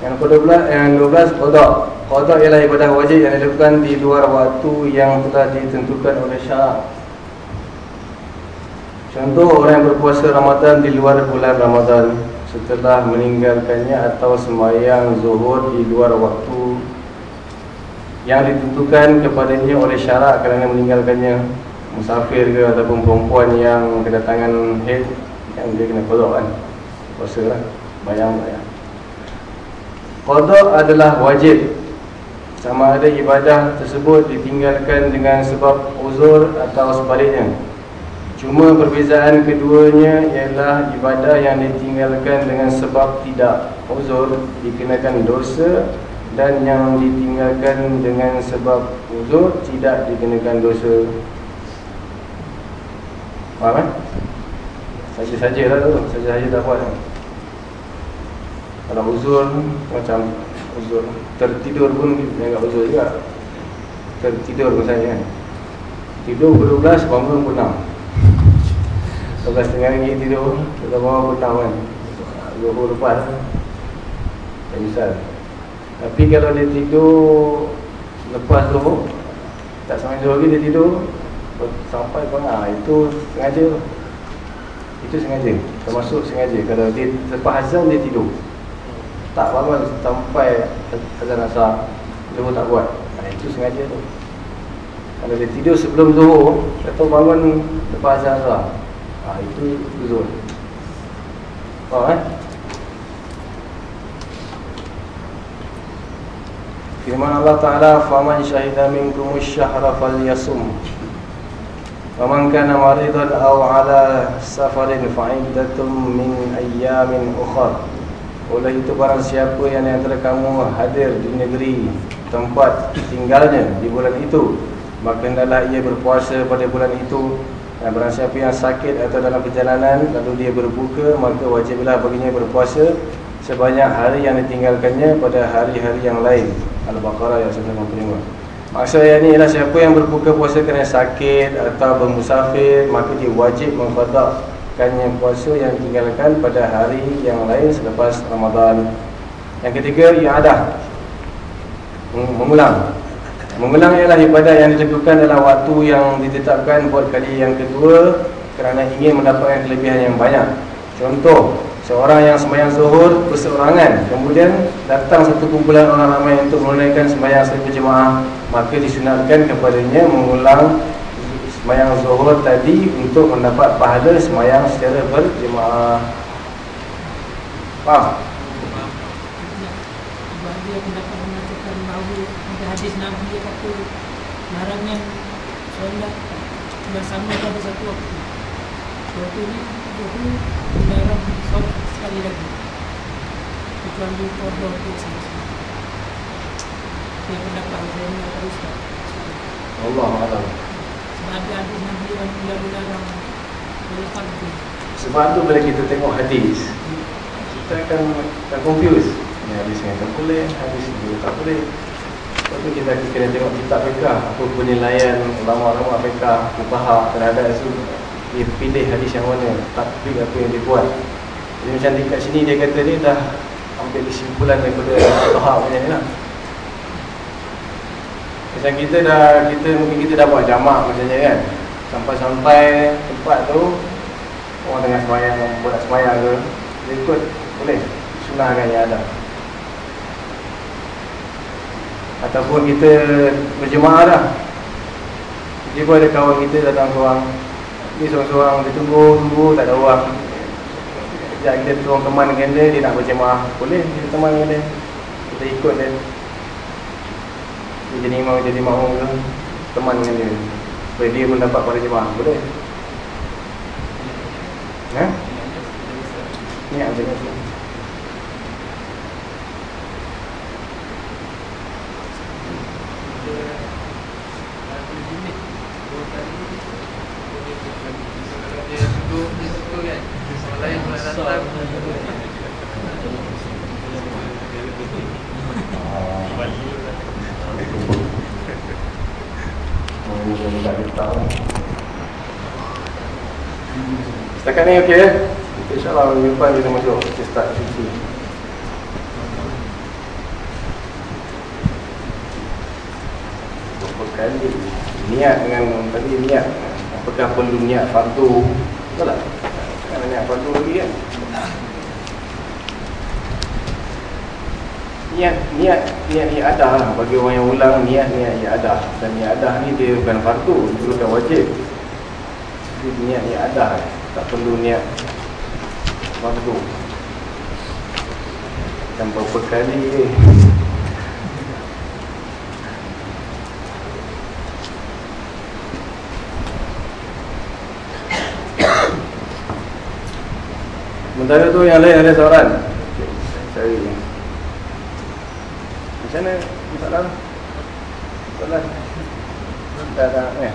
yang kedua yang 12 kodok kodok ialah ibadah wajib yang dilakukan di luar waktu yang telah ditentukan oleh syarak Contoh orang yang berpuasa Ramadan di luar bulan Ramadan. Setelah meninggalkannya atau sembahyang zuhur di luar waktu yang ditentukan kepadanya oleh syarak kerana meninggalkannya musafir ke ataupun perempuan yang kedatangan haid yang dia kena kodok kan. Puasa lah. Bayang bayang. Kodok adalah wajib. Sama ada ibadah tersebut ditinggalkan dengan sebab uzur atau sebaliknya. Cuma perbezaan keduanya ialah ibadah yang ditinggalkan dengan sebab tidak uzur dikenakan dosa dan yang ditinggalkan dengan sebab uzur tidak dikenakan dosa. Faham kan? Saja-saja lah tu, saja-saja tak buat. Kalau uzur macam uzur tertidur pun jangan uzur juga. Tertidur misalnya kan. Tidur pukul 12, bangun pukul 6 Lepas tengah lagi tidur Kita bawa petang kan Zuhur lepas Tak misal Tapi kalau dia tidur Lepas zuhur Tak sampai zuhur lagi dia tidur Sampai pengah Itu sengaja. Itu sengaja. Termasuk sengaja. Kalau dia lepas azan dia tidur. Tak bangun sampai Azan asar Zuhur tak buat. Nah, Itu sengaja tu. Kalau dia tidur sebelum zuhur Atau bangun lepas azan asar ha, Itu uzur Faham eh? Firman Allah Ta'ala Faman syahida minkum syahra fal Faman kana maridan aw ala safarin fa'iddatum min ayyamin ukhar Oleh itu barang siapa yang antara kamu hadir di negeri tempat tinggalnya di bulan itu Maka hendaklah ia berpuasa pada bulan itu. Dan barang siapa yang sakit atau dalam perjalanan Lalu dia berbuka Maka wajiblah baginya berpuasa Sebanyak hari yang ditinggalkannya Pada hari-hari yang lain. Al-Baqarah yang 155 Maksudnya ini ialah siapa yang berbuka puasa kerana sakit Atau bermusafir Maka dia wajib mempadakkannya puasa yang ditinggalkan Pada hari yang lain selepas Ramadan. Yang ketiga, ia ada Mengulang. Mengulang ialah ibadah yang dilakukan dalam waktu yang ditetapkan buat kali yang kedua kerana ingin mendapatkan kelebihan yang banyak. Contoh, seorang yang sembahyang zuhur perseorangan, kemudian datang satu kumpulan orang ramai untuk menunaikan sembahyang secara berjemaah, maka disunatkan kepadanya mengulang sembahyang zuhur tadi untuk mendapat pahala sembahyang secara berjemaah. Faham? Bersama pada satu waktu. Waktu ni itu dilarang solat sekali lagi. Kecuali tu sahaja. Pendapat ni ustaz. Allah Allah. Sebab ada hadis Nabi yang dia dilarang oleh fardu. Sebab tu bila kita tengok hadis Kita akan, akan confuse Ini hadis yang tak boleh, hadis yang tak boleh Lepas tu kita kena tengok kitab fiqah Apa penilaian ulama-ulama fiqah Fukaha terhadap itu Dia pilih hadis yang mana Takbir apa yang dia buat Jadi macam dekat sini dia kata dia dah Ambil kesimpulan daripada Fukaha punya ni lah Macam kita dah kita Mungkin kita dah buat jamak macamnya kan. Sampai-sampai tempat tu Orang tengah semayang Buat semayang ke Dia ikut Boleh Sunahkan yang ada. Ataupun kita berjemaah dah. Pun ada kawan kita datang seorang. Ni seorang-seorang Dia tunggu, tunggu tak ada orang. Sekejap kita tolong teman dengan dia Dia nak berjemaah. Boleh kita teman dengan dia. Kita ikut dia Dia jadi imam, jadi makmum ke Teman dengan dia Supaya dia pun dapat pada jemaah Boleh Ha? Niat macam tu Oh, Setakat ni okey ya? InsyaAllah minggu depan kita masuk Kita start Berapa kali Niat dengan Tadi niat Apakah perlu niat fardu Betul tak? Kan niat fardu lagi kan Niat Niat Niat iadah lah. Bagi orang yang ulang Niat niat iadah Dan iadah ni dia bukan fardu Dia bukan wajib. Jadi niat iadah Tak perlu niat fardu. Dan berapa kali ni? Sementara tu yang lain ada soalan? Saya cari Macam mana soalan? Soalan? Dah dah eh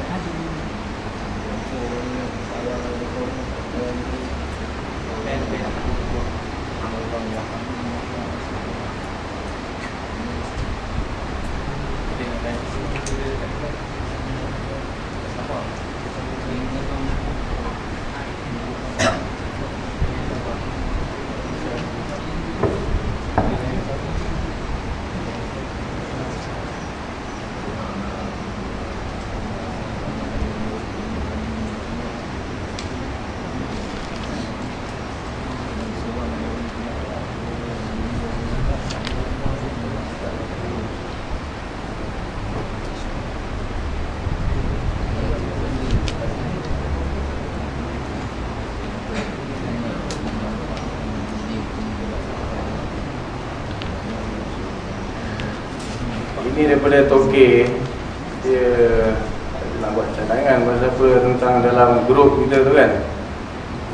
Ini Toke Dia nak buat cadangan Pasal apa tentang dalam grup kita tu kan.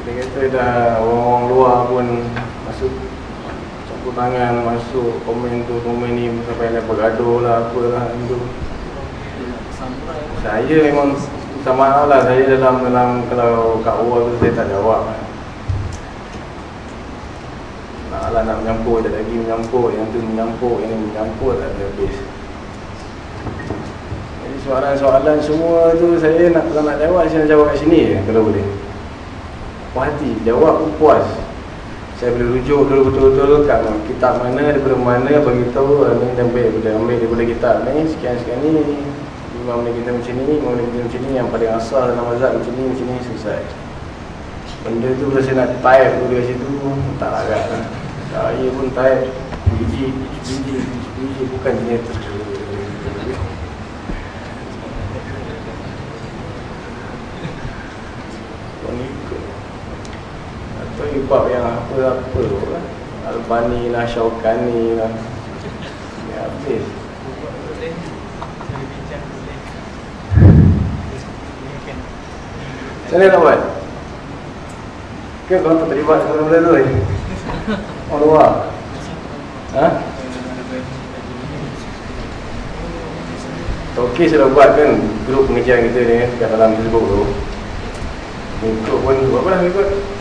Dia kata dah orang-orang luar pun Masuk campur tangan Masuk komen tu komen ni Sampai ada bergaduh lah apalah tu. Saya memang sama lah Saya dalam dalam kalau kat luar tu saya tak jawab. Nak lah nak menyampur, tak lagi menyampur Yang tu menyampur, yang ni menyampur Tak ada habis soalan-soalan semua tu Saya nak kalau nak jawab, saya nak jawab kat sini je Kalau boleh. Puas hati, jawab pun puas. Saya boleh rujuk dulu betul-betul Kat kitab mana, daripada mana Beritahu ni dan baik Boleh ambil daripada kitab ni. Sekian-sekian ni. Imam ni kita macam ni, imam ni kita macam ni. Yang paling asal dalam mazhab macam ni, macam ni Selesai. Benda tu kalau saya nak type dulu kat situ Tak agak lah. Saya pun type Biji, biji, biji Bukan jenis Kau ni ikut Ibab yang apa-apa lah Albani lah, Syaukani lah Ya habis Macam mana nak buat? Ke kau tak terlibat dengan benda tu eh? Oh luar Ha? Okey saya dah buat kan grup pengajian kita ni kat dalam Facebook tu Ikut pun buat apa lah ikut?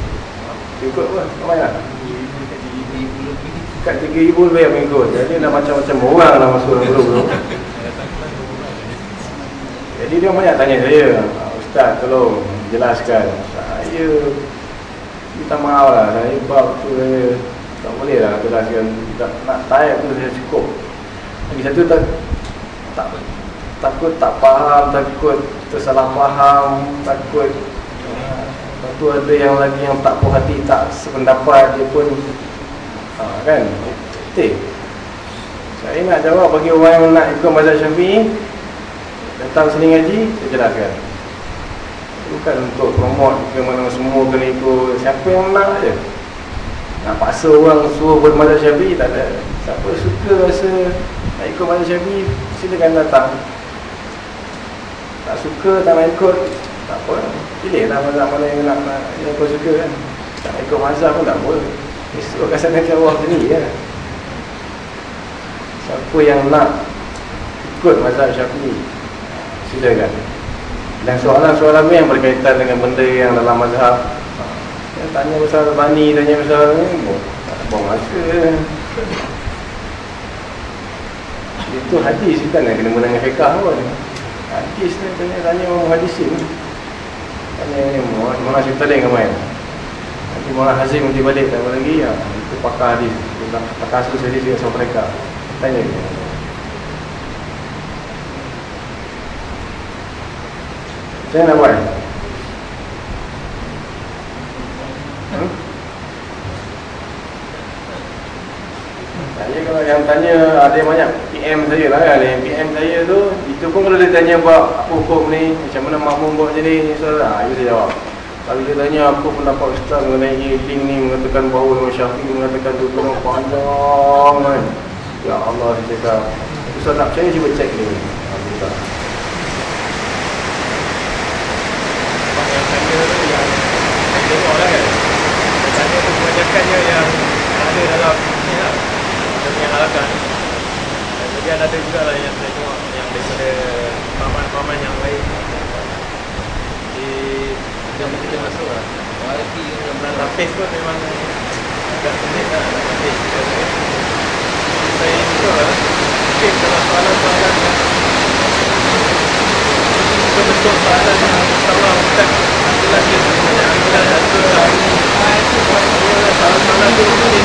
Ikut apa? Ramai lah Kat 3,000 lebih yang Jadi dah macam-macam orang lah masuk dalam grup tu. Jadi dia banyak tanya saya Ustaz tolong jelaskan. Saya Minta maaf lah. Saya bab tu saya Tak boleh lah jelaskan. Tak, Nak type tu saya cukup. Lagi satu tak Tak Takut tak faham Takut tersalah faham Takut tu ada yang lagi yang tak puas hati Tak sependapat dia pun ha, Kan? Betul. Saya nak jawab bagi orang yang nak ikut mazhab syafi'i Datang sini ngaji Saya jelaskan Bukan untuk promote ke mana semua kena ikut. Siapa yang nak je. Nak paksa orang suruh bermazhab syafi'i Tak ada. Siapa suka rasa Nak ikut mazhab syafi'i Silakan datang. Tak suka tak nak ikut Tak apa. Pilih lah mazhab mana yang nak, Yang kau suka kan. Tak ikut mazhab pun tak apa. Esok kat sana jawab sendiri ya. Siapa yang nak ikut mazhab syafi'i? Silakan. Dan soalan-soalan yang berkaitan dengan benda yang dalam mazhab? Yang Tanya pasal bani, tanya pasal ni Tak buang masa. Itu hadis kan yang kena menangkan fiqah pun. Hadis ni tanya-tanya orang hadisin Tanya ni, mana cerita lain kemain Nanti Mawlana Hazim nanti balik tak lagi ya, Itu pakar hadis Pakar asal hadis dengan sama mereka. Tanya dia. Saya nak buat? Hmm? Saya kalau yang tanya ada banyak PM saya lah kan PM saya tu Itu pun kalau dia tanya buat hukum ni Macam mana makmum buat macam ni So lah, itu saya jawab kalau dia tanya apa pendapat Ustaz mengenai link ni mengatakan bahawa Imam Syafi'i mengatakan tu kurang panjang kan. Ya Allah saya cakap. Ustaz nak percaya cuba cek ni. Alhamdulillah. Saya lah kan Ada dalam ni lah Yang halakan Dan kemudian ada juga lah yang Yang daripada paman-paman yang lain Di Jom kita masuk lah Dan lapis pun memang Agak sulit lah nak lapis Saya suka lah Mungkin dalam soalan-soalan yang Betul-betul soalan yang InsyaAllah Ustaz Ada lagi Banyak ambilan Ada lagi Soalan-soalan tu mungkin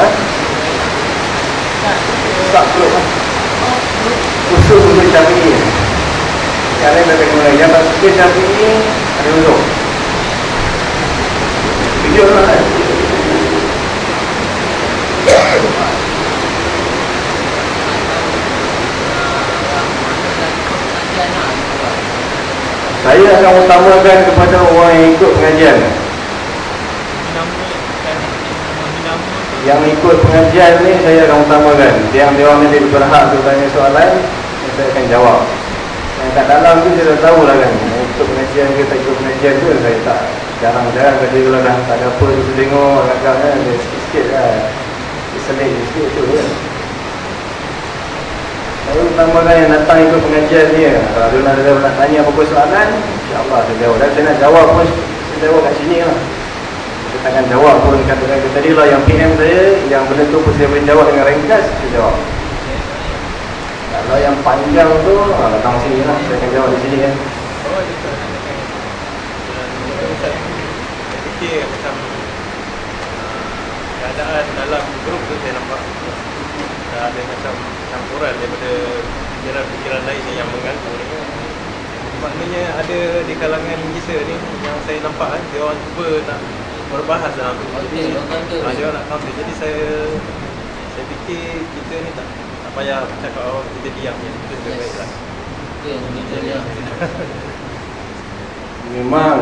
Sub group. Ha? Sub group. Usul untuk Syafi'i. Sekarang dah tengok. Yang tak suka ada usul. Video lah kan? Saya akan utamakan kepada orang yang ikut pengajian Nama Dan Nama tu Yang ikut pengajian ni saya akan utamakan. Yang dia orang ni berhak untuk tanya soalan Saya akan jawab. Yang kat dalam tu saya dah tahu lah kan ikut pengajian ke tak ikut pengajian tu Saya tak jarang-jarang kerja kalau dah tak ada apa tu tengok agak-agak kan. Dia sikit-sikit lah Dia selit sikit tu kan. Saya utamakan yang datang ikut pengajian dia Kalau dia nak, nak tanya apa-apa soalan InsyaAllah saya jawab. Dan saya nak jawab pun Saya jawab kat sini lah Takkan jawab pun Kata-kata tadi lah yang PM saya Yang benda tu pun saya boleh jawab dengan ringkas Saya jawab Kalau yang panjang tu ah, Datang sini lah Saya akan jawab di sini kan macam keadaan dalam grup tu saya nampak dah ada macam campuran daripada fikiran-fikiran lain yang mengganggu ni. Maknanya ada di kalangan kita ni yang saya nampak kan, dia orang cuba nak berbahas dalam tu. Okey, orang kata. Ah, dia orang nak counter. Jadi saya saya fikir kita ni tak tak payah cakap oh, kita diam je. Itu lebih Yes. baik lah. Yang kita lihat. Memang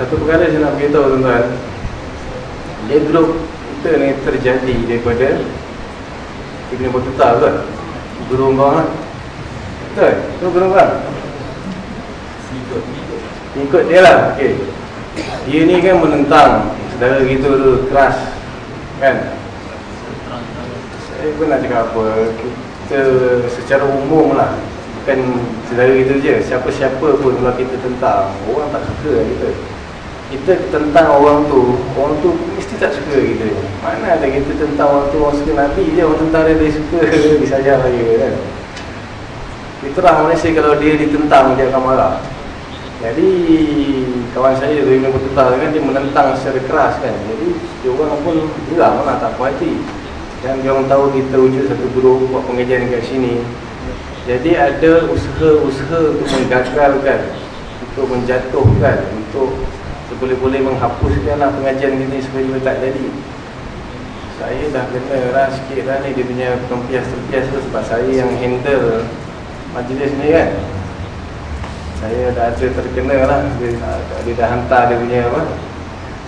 Satu perkara saya nak beritahu tuan-tuan grup kita ni terjadi daripada Ibn Battuta betul? Guru kau kan? Betul? Itu guru kau? Ikut dia lah okay. Dia ni kan menentang Saudara kita tu keras Kan? Saya pun nak cakap apa Kita secara umum lah. Bukan saudara kita je Siapa-siapa pun kalau kita tentang Orang tak suka kita. Kita tentang orang tu Orang tu mesti tak suka kita. Mana ada kita tentang orang tu Orang suka Nabi je Orang tentang dia, dia suka. Dia lagi kan? Fitrah Malaysia kalau dia ditentang Dia akan marah Jadi Kawan saya tu Ibn Battuta kan Dia menentang secara keras kan. Jadi dia orang pun Geram lah tak puas hati. Dan dia orang tahu kita wujud satu grup buat pengajian dekat sini. Jadi ada usaha-usaha untuk menggagalkan Untuk menjatuhkan Untuk boleh-boleh menghapuskan lah pengajian supaya dia tak jadi. Saya dah kena lah sikit lah ni Dia punya pempias-terpias tu sebab saya yang handle majlis ni kan Saya dah ada terkena lah. Dia, dia dah hantar dia punya apa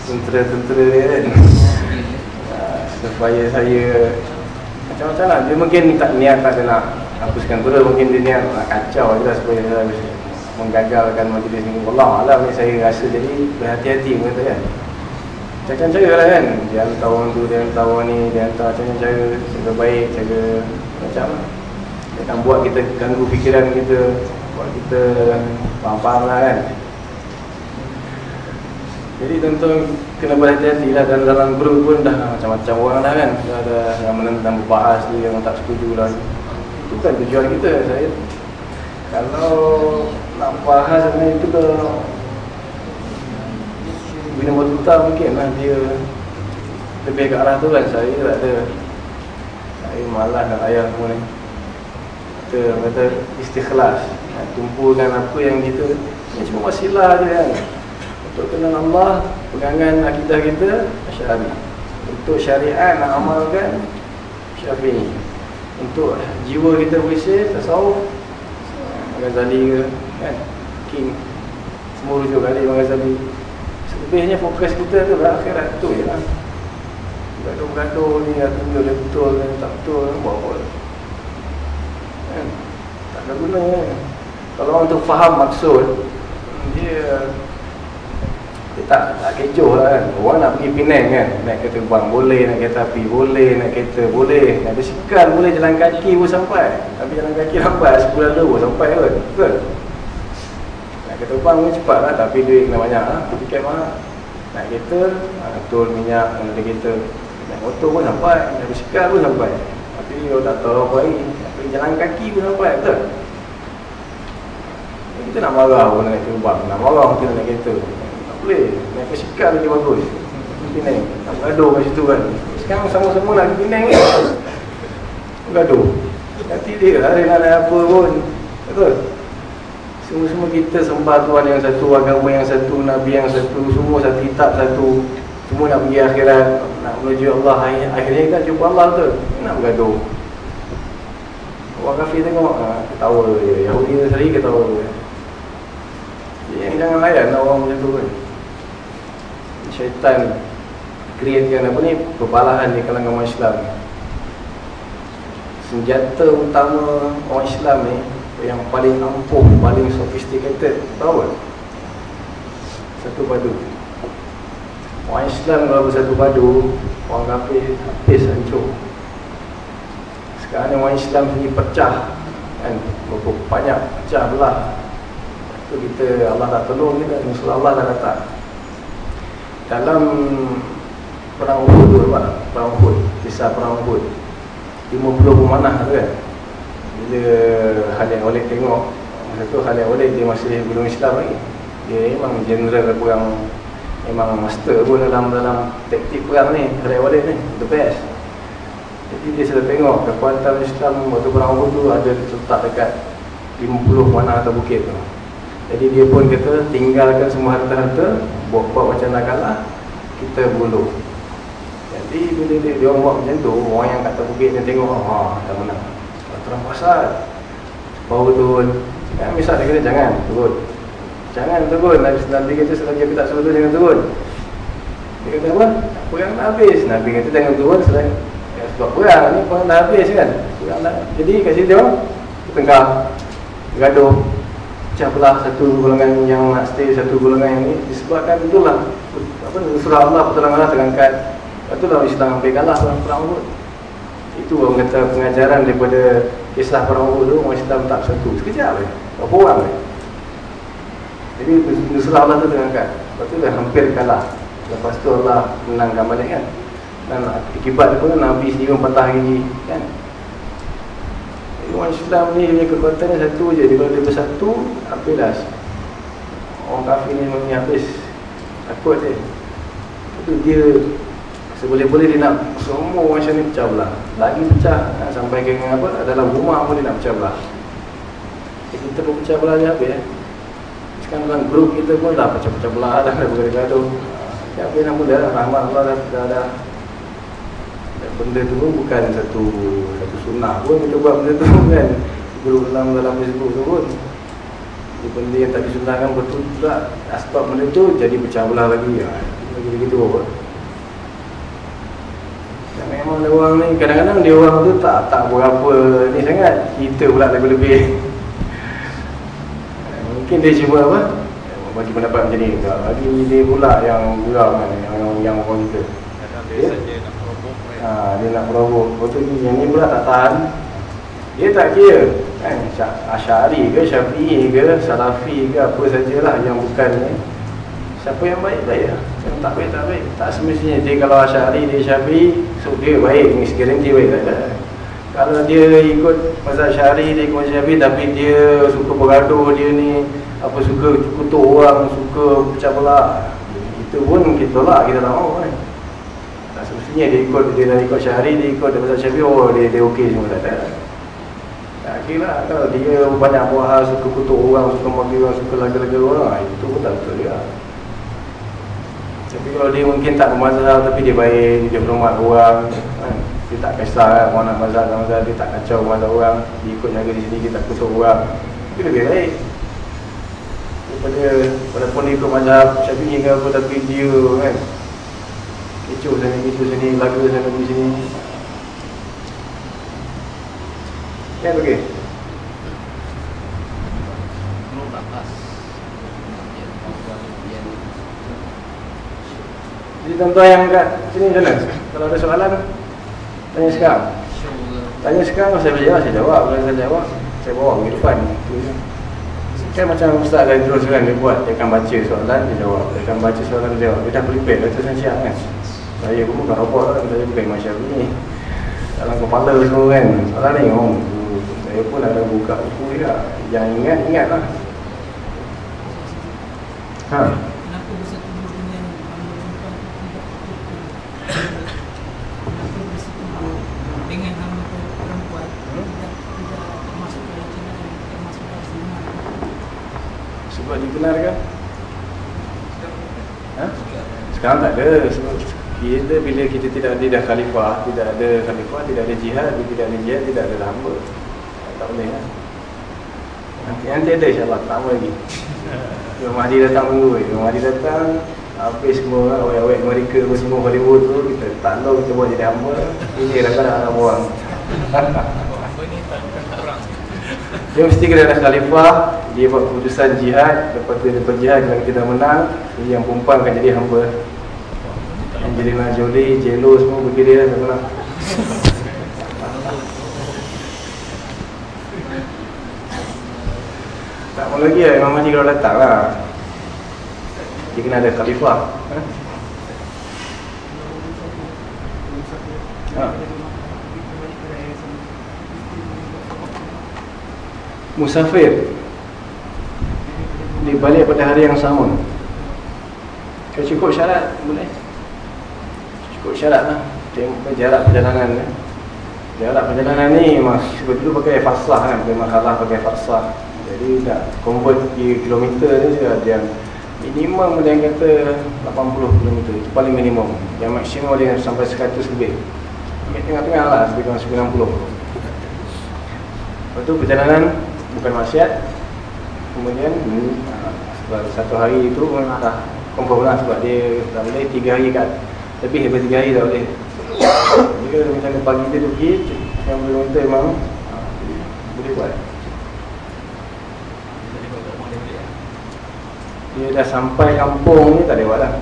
Tentera-tentera dia kan. Ah, Supaya saya Macam-macam lah. Dia mungkin tak niat tak ada nak hapuskan pura Mungkin dia niat nak kacau je lah Supaya dia habis menggagalkan majlis ni Allah Alam ni saya rasa jadi berhati-hati kata kan. Macam cara lah kan. Dia hantar orang tu, dia hantar orang ni Dia hantar macam cara, cara baik, cara macam lah. Dia akan buat kita ganggu fikiran kita kita faham-faham lah kan. Jadi tuan-tuan kena berhati-hati lah dalam, dalam grup pun dah macam-macam orang dah kan. Dah ada yang menentang berbahas tu yang tak setuju lah. Itu kan tujuan kita saya. Kalau nak bahas sebenarnya itu ke Bina Batuta mungkin lah dia Lebih ke arah tu kan. Saya tak ada Saya malas nak ayah semua ni. Kita kata istikhlas Nak tumpukan apa yang kita Ini cuma wasilah je kan. Untuk kenal Allah, pegangan akidah kita Syari Untuk syariat nak amalkan Syafi'i. Untuk jiwa kita bersih, tasawuf Ghazali ke kan? King. Semua rujuk kali Imam Ghazali. Selebihnya fokus kita tu lah Akhirat tu je lah. Gaduh-gaduh ni Dia tunjuk dia betul dia tak betul Buat apa kan? Tak ada guna kan? Kalau orang tu faham maksud Dia dia tak, tak kecoh lah kan. Orang nak pergi Penang kan Naik kereta bang boleh Naik kereta api boleh Naik kereta boleh. Naik basikal boleh Jalan kaki pun sampai. Tapi jalan kaki lambat Sebulan dua sampai kot Betul? Naik kereta bang pun cepat lah Tapi duit kena banyak lah Tiket mahal. Naik kereta ha, Tol minyak Naik kereta. Naik motor pun sampai Naik basikal pun sampai. Tapi orang tak tahu apa lagi Tapi jalan kaki pun sampai Betul kita nak marah pun naik kereta bang Nak marah kita naik kereta boleh. Naik basikal lagi bagus. Penang tak bergaduh kat situ kan. Sekarang sama-sama nak Penang ni bergaduh. Nanti dia lah dia nak naik apa pun. Betul? Semua-semua kita sembah Tuhan yang satu agama yang satu Nabi yang satu semua satu kitab satu. Semua nak pergi akhirat. Nak menuju Allah. Akhirnya kita jumpa Allah betul? Nak bergaduh. Orang kafir tengok ha, ketawa Yahudi tu sendiri ketawa je yang jangan layan orang macam tu kan. Syaitan createkan apa ni perbalahan di kalangan orang Islam. Senjata utama orang Islam ni yang paling ampuh, paling sophisticated tahu tak? satu padu. Orang Islam kalau bersatu padu orang kafir habis hancur. Sekarang ni orang Islam sendiri pecah kan. Banyak pecah belah tu kita Allah tak tolong kita musuh Allah dah datang dalam perang Uhud tu apa? Perang Uhud, kisah perang Uhud. 50 pemanah tu kan. Bila Khalid Walid tengok masa tu Khalid Walid dia masih belum Islam lagi. Dia memang general yang memang master pun dalam dalam taktik perang ni, Khalid Walid ni, the best. Jadi dia sudah tengok kekuatan Islam waktu perang Uhud tu ada letak dekat 50 pemanah atas bukit tu. Jadi dia pun kata tinggalkan semua harta-harta Buat-buat macam nak kalah Kita buluh Jadi bila dia, dia buat macam tu Orang yang kat bukit dia tengok Haa dah menang. Terang pasal. Baru turun. Kan misal dia kata jangan turun. Jangan turun. Nabi, Nabi kata selagi aku tak suruh jangan turun. Dia kata apa? Perang dah habis? Nabi kata jangan turun selagi ya, Sebab perang ni perang dah habis kan? Perang dah. Jadi kat situ Tengah Gaduh pecah belah satu golongan yang nak stay satu golongan yang ni disebabkan itulah apa surah Allah pertolongan Allah terangkat. Itulah Islam ambil kalah dalam perang Uhud. Itu orang kata pengajaran daripada kisah perang Uhud tu orang Islam tak satu. Sekejap eh berapa orang eh? Jadi surah Allah tu terangkat. Lepas tu dah hampir kalah. Lepas tu Allah menangkan balik kan. Dan akibat pun Nabi sendiri patah gigi kan Orang Islam ni punya kekuatan satu je. Dia kalau dia bersatu Habislah Orang kafir ni memang habis. Takut dia. Itu dia. Seboleh-boleh dia nak Semua orang Islam ni pecah belah. Lagi pecah nak Sampai ke apa Dalam rumah pun dia nak pecah belah. Kita pun pecah belah je habis eh. Sekarang dalam grup kita pun dah pecah-pecah belah dah Dah bergaduh Ya habis nak mula rahmat Allah dah, dah, dah. Benda tu pun bukan satu satu sunnah pun. Kita buat benda tu kan. Grup dalam Facebook tu pun. Jadi benda yang tak disunahkan betul pula Asbab benda tu jadi pecah belah lagi. Ya. Lagi begitu apa dan memang dia orang ni kadang-kadang dia orang tu tak tak berapa ni sangat. Kita pula lebih-lebih mungkin dia cuma apa? Bagi pendapat macam ni. Bagi dia pula yang geram kan yang yang, yang orang kita dia saja nak merobok kan. Ha, dia nak merobok lepas tu ni, yang ni pula tak tahan. Dia tak kira. Kan Sya- Asyari ke Syafi'i ke Salafi ke apa sajalah yang bukan ni. Siapa yang baik? Baik lah. Yang tak baik tak baik. Tak semestinya. Dia kalau Asyari dia Syafi'i so dia baik. Ni garanti baik tak ada. Kalau dia ikut mazhab Syari dia ikut Syafi'i tapi dia suka bergaduh dia ni apa suka kutuk orang suka pecah belah kita pun kita tolak kita tak mahu kan semestinya dia ikut dia dah ikut Syahri dia ikut mazhab Syafi'i oh dia dia okey semua tak ada tak kira kalau dia banyak buah hal suka kutuk orang suka maki orang suka laga-laga orang ah, itu pun tak betul dia tapi kalau dia mungkin tak bermazhab tapi dia baik, dia berhormat orang kan? Dia tak kisah kan, orang nak mazhab tak mazhab, dia tak kacau mazhab orang Dia ikut jaga di sini, dia tak kutuk orang Itu lebih baik Daripada, walaupun dia ikut mazhab Syafi'i ke apa, tapi dia kan Kecoh sana, kecoh sini, laga sana, pergi sini Kan okey? Ya, Allah yang Jadi tuan-tuan yang kat sini macam mana? Kalau ada soalan, tanya sekarang. Tanya sekarang saya boleh jawab, saya jawab Kalau saya jawab, saya bawa ke depan Itu je. Kan macam Ustaz terus kan dia buat Dia akan baca soalan, dia jawab Dia akan baca soalan, dia jawab Dia dah prepare, dah terus siang kan Saya pun bukan robot kan, saya bukan macam ni Dalam kepala semua kan Soalan ni, oh, saya pun ada buka buku juga Yang ingat, ingat lah Ha, sebab dibenarkan? Ha? Sekarang tak ada. Sebab kita bila kita tidak ada dah khalifah, tidak ada khalifah, tidak ada jihad, tidak ada jihad, tidak ada hamba. Tak boleh lah. Nanti nanti ada insya-Allah, tak apa lagi. Imam Mahdi datang tunggu, Imam Mahdi datang Habis semua awet-awet mereka pun semua Hollywood tu Kita tandung, kita buat jadi hamba Ini kadang-kadang nak buang tak. Dia mesti kena ada khalifah Dia buat keputusan jihad Lepas tu lepas jihad kalau kita dah menang Yang perempuan akan jadi hamba Angelina Jolie, J-Lo semua pergi dia dah menang Tak mau lagi lah Imam Mahdi kalau datang lah. Dia kena ada khalifah ha? Musafir. Dia balik pada hari yang sama. Kalau cukup syarat boleh Cukup syarat lah. Tengok jarak perjalanan kan. Jarak perjalanan ni Sebab dulu pakai fasah kan Pakai makalah pakai fasah Jadi nak convert di kilometer ni juga Dia minimum dia kata 80 km Itu paling minimum. Yang maksimum dia sampai 100 lebih. Ambil tengah-tengah lah kurang 90 Lepas tu perjalanan bukan maksiat. Kemudian hmm, ah, sebab satu hari itu memang dah confirm lah sebab dia tak boleh tiga hari kat lebih daripada tiga hari tak boleh. Jika misalnya pagi dia pergi yang boleh minta memang ah, boleh buat. Mahu dia dah sampai kampung ni tak boleh buat lah.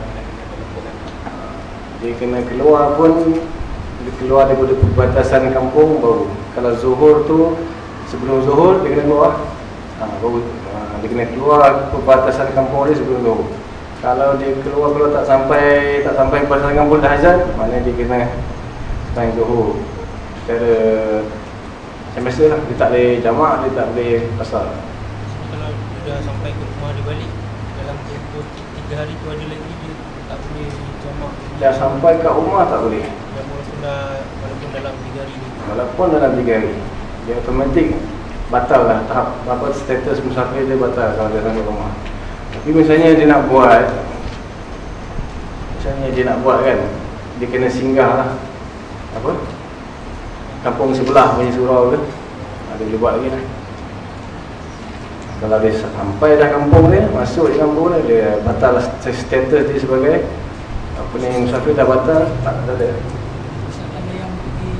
Dia kena keluar pun dia keluar daripada perbatasan kampung baru. Kalau zuhur tu sebelum zuhur dia kena keluar. Ha, baru ha, dia kena keluar perbatasan kampung dia sebelum zuhur kalau dia keluar kalau tak sampai tak sampai kampung dah azan mana dia kena sampai zuhur secara macam biasa lah dia tak boleh jamak dia tak boleh pasal. Kalau dia dah sampai ke rumah dia balik dalam tempoh tiga hari tu ada lagi dia tak boleh jamak? Dah sampai kat rumah tak boleh. Walaupun dah walaupun dalam tiga hari ni? Walaupun dalam 3 hari. Dia automatik batal lah tahap apa status musafir dia batal kalau dia sampai rumah tapi misalnya dia nak buat misalnya dia nak buat kan dia kena singgah lah. Apa? Kampung sebelah punya surau tu. Ada boleh buat lagi lah. Kalau dia sampai dah kampung dia masuk di kampung dia dia batal status dia sebagai apa ni musafir dah batal tak ada Ustaz, ada yang pergi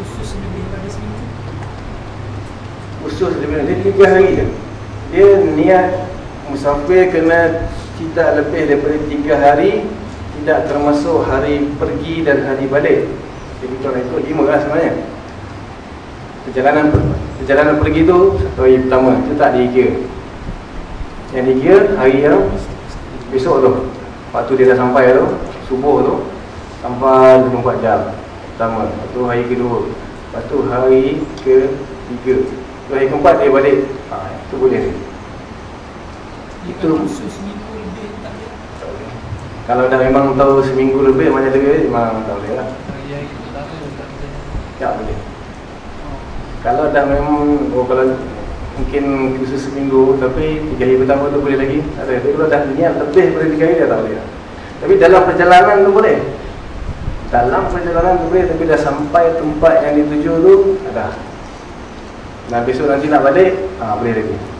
khusus lebih daripada seminggu? Khusus dia bilang dia tiga hari je. Dia niat musafir kena tidak lebih daripada tiga hari tidak termasuk hari pergi dan hari balik. Jadi nak ikut lima lah sebenarnya. Perjalanan perjalanan pergi tu satu hari pertama itu tak dikira yang dikira hari yang besok tu. Waktu dia dah sampai tu subuh tu sampai 24 jam pertama. Lepas tu hari kedua. Lepas tu hari ketiga. Tu hari keempat dia balik. Ha, itu boleh. Dia Itu- kalau lebih dah memang tahu seminggu lebih mana lagi memang tak boleh lah. Tak boleh. kalau dah memang oh, kalau mungkin khusus seminggu tapi tiga hari pertama tu boleh lagi ada. Tapi kalau dah niat lebih daripada tiga hari tak boleh lah. tapi dalam perjalanan tu boleh. Dalam perjalanan tu boleh tapi dah sampai tempat yang dituju tu ada. Dan besok nanti nak balik ah boleh lagi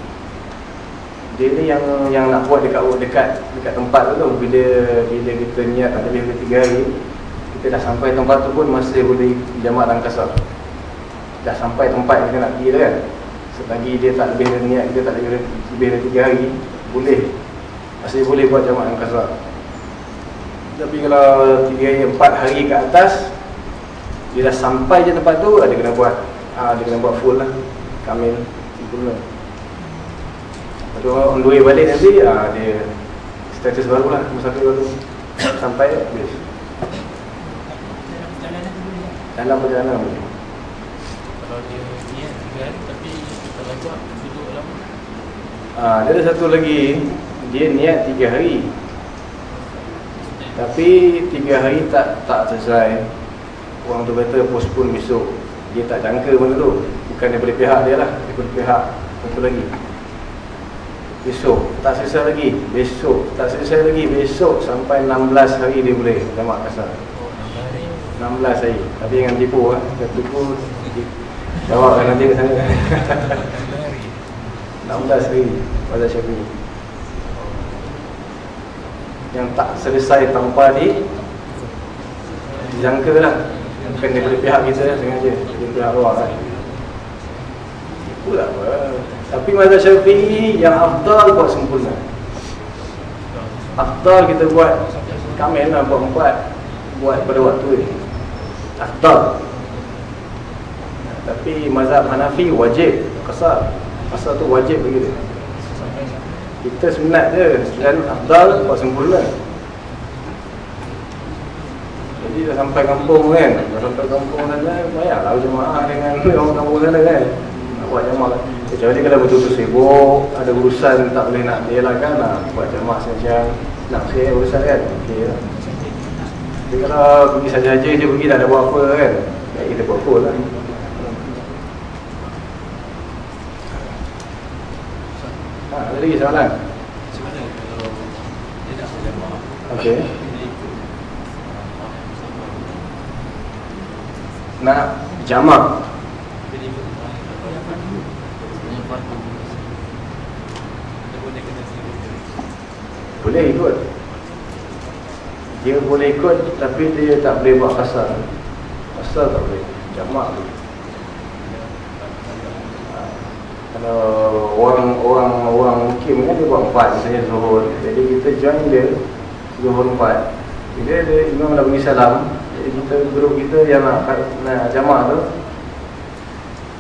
dia ni yang yang nak buat dekat dekat dekat tempat tu bila bila kita niat tak lebih daripada tiga hari kita dah sampai tempat tu pun masih boleh jamak dan kasar. Dah sampai tempat kita nak pergi tu kan. Selagi dia tak lebih dari niat kita tak lebih dari, lebih dari tiga hari boleh. Masih boleh buat jamak dan kasar. Tapi kalau tiga hari empat hari ke atas dia dah sampai je tempat tu ada kena buat ah dia kena buat full lah. Kamil sempurna Lepas tu on the way balik nanti ah, dia status baru lah musafir baru. Sampai habis. Dalam perjalanan boleh dalam perjalanan boleh Kalau dia niat tiga hari tapi kalau buat duduk lama Ah, dia ada satu lagi. Dia niat tiga hari. Tapi tiga hari tak tak selesai. Orang tu kata postpone besok. Dia tak jangka benda tu bukan daripada pihak dia lah daripada pihak satu lagi besok. Tak selesai lagi. Besok. Tak selesai lagi. Besok sampai 16 hari dia boleh jamak kasar. Oh enam hari 16 hari. Tapi jangan tipu lah jangan tipu. Jawab kan nanti ke sana. enam hari 16 hari pada Syafi'i yang tak selesai tanpa di dijangka lah. Bukan daripada pihak kita sengaja. Daripada pihak luar kan tak apa? Tapi mazhab Syafi'i yang afdal buat sempurna. Afdal kita buat kamil lah buat empat. Buat pada waktu ni. Afdal. Tapi mazhab Hanafi wajib kasar. Kasar tu wajib bagi dia. Kita sunat je. Dan afdal buat sempurna. Jadi dah sampai kampung kan. Dah sampai kampung sana payahlah berjemaah dengan orang kampung sana kan buat jemaah. Kecuali kalau betul-betul sibuk ada urusan tak boleh nak dielakkan lah buat jemaah siang-siang nak sikit urusan kan? Okey lah. Tapi kalau pergi saja-saja je pergi tak ada buat apa kan? Baik kita buat apa lah. Ha, ada lagi soalan? Macam mana kalau dia nak berjamaah Okey. Dia nak jamak Dia ikut orang yang tak Yang fardu Sebenarnya fardu Dia boleh kena sendiri boleh ikut. Dia boleh ikut tapi dia tak boleh buat kasar. Kasar tak boleh. Jamak Ha, kalau orang orang orang mukim kan dia buat empat misalnya zuhur. Jadi kita join dia zuhur empat. Bila dia imam dah bagi salam jadi kita grup kita yang nak, nak jamak tu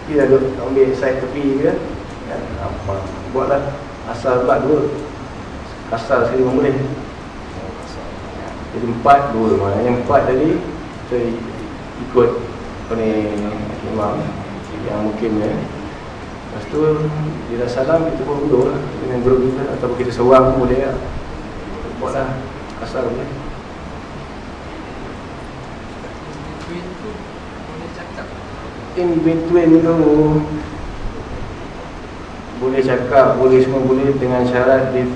duduk ambil side tepi dia kan buatlah asal pula dua kasar sekali pun boleh jadi empat dua. Maknanya empat tadi kita ikut ni imam yang mungkin ya lepas tu dia dah salam kita pun duduk lah. Dengan grup kita ataupun kita seorang pun boleh lah. Buatlah kasar boleh. In between tu boleh cakap, boleh semua boleh dengan syarat dia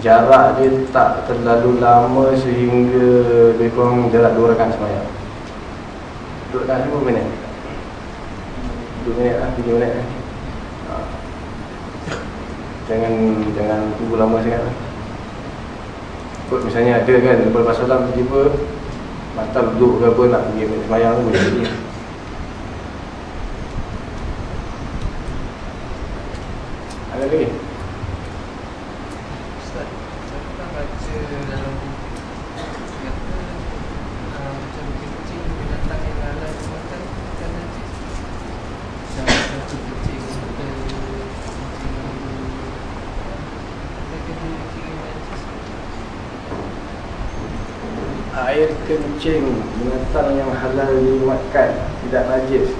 jarak dia tak terlalu lama sehingga lebih kurang jarak dua rakan semayang. Dua rakan berapa minit? Dua minit lah, tiga minit lah. Ha. Jangan jangan tunggu lama sangat lah. Kot misalnya ada kan lepas salam tiba-tiba batal duduk ke apa nak pergi semayang boleh jadi. Ada lagi? Ustaz, saya pernah baca dalam buku kata uh, macam kucing binatang yang halal dimakan bukan najis. Macam kucing seperti kucing mereka dikira najis. Air kencing binatang yang halal dimakan tidak najis.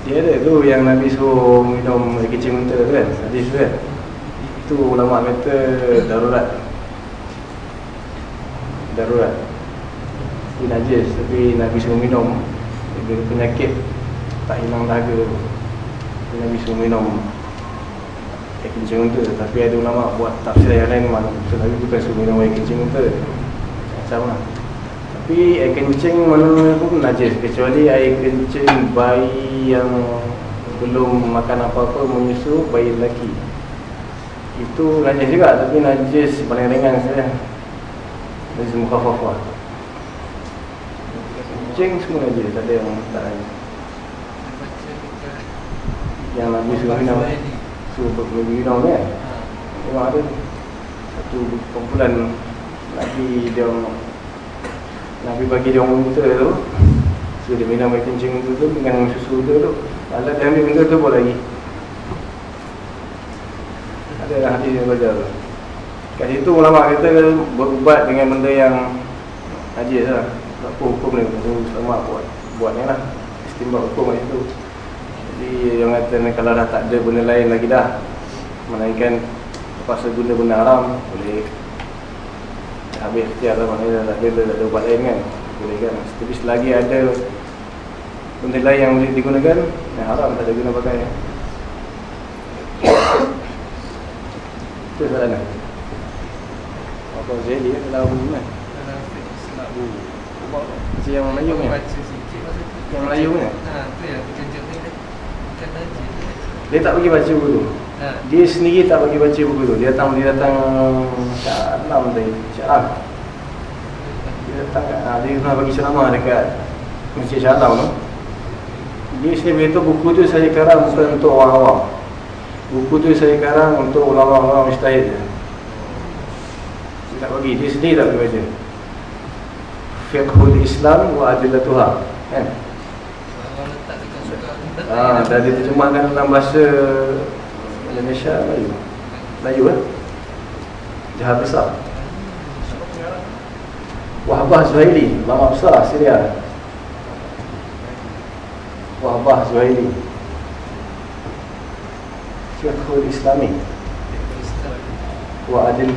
Dia ada tu yang Nabi suruh minum air kencing unta tu kan Hadis tu kan? Itu ulama kata darurat. Darurat. Itu najis tapi Nabi suruh minum. Dia penyakit tak hilang dahaga. Tapi Nabi suruh minum. Air kencing unta. Tapi ada ulama buat tafsir yang lain Betul Nabi bukan suruh minum air kencing unta. Macam lah. Tapi air kencing mana pun najis. Kecuali air kencing bayi yang belum makan apa-apa menyusu bayi lelaki. Itu najis juga tapi najis paling ringan saja Najis mukhafafah Kencing semua najis, ada yang tak najis. Yang Nabi suruh minum. Suruh minum kan Ha. Memang ada. Satu kumpulan Nabi dia Nabi bagi dia orang unta tu. So dia minum air kencing unta tu Dengan susu unta tu Alat dia ambil tu buat lagi. Ada lah hadis yang belajar tu. Kat situ ulama kata Berubat dengan benda yang Najis lah. Apa hukum ni So ulama buat Buat ni lah. Istimbang hukum kat situ. Jadi yang kata Kalau dah tak ada benda lain lagi dah Melainkan Terpaksa guna benda haram Boleh habis ikhtiar lah maknanya tak ada, tak ada ubat lain kan. Boleh kan? Tapi selagi ada benda lain yang boleh digunakan yang haram tak ada guna pakai itu soalan lah apa kan dalam kan Dalam fiqh Islam. si yang Melayu Aku ni baca sikit masa tu. Yang Melayu ni? Ha, tu yang aku tunjuk ni dia. Bukan najis. dia tak bagi baca buku tu Ha. dia sendiri tak bagi baca buku tu dia datang dia datang Shah Alam tadi Shah Dia datang kat, ha, dia pernah bagi ceramah dekat Masjid Shah Alam tu Dia sini beritahu buku tu saya karang bukan untuk orang awam Buku tu saya karang untuk ulama-ulama mustahid Dia tak bagi, dia sendiri tak bagi baca Fiqhul Islam wa adillatuha Kan? Orang letak dekat surat. Ah, dah diterjemahkan dalam bahasa Indonesia Melayu Melayu kan? Jahat besar Wahbah Zuhaili Lama besar Syria Wahbah Zuhaili Fiqhul Islami. Wa Adil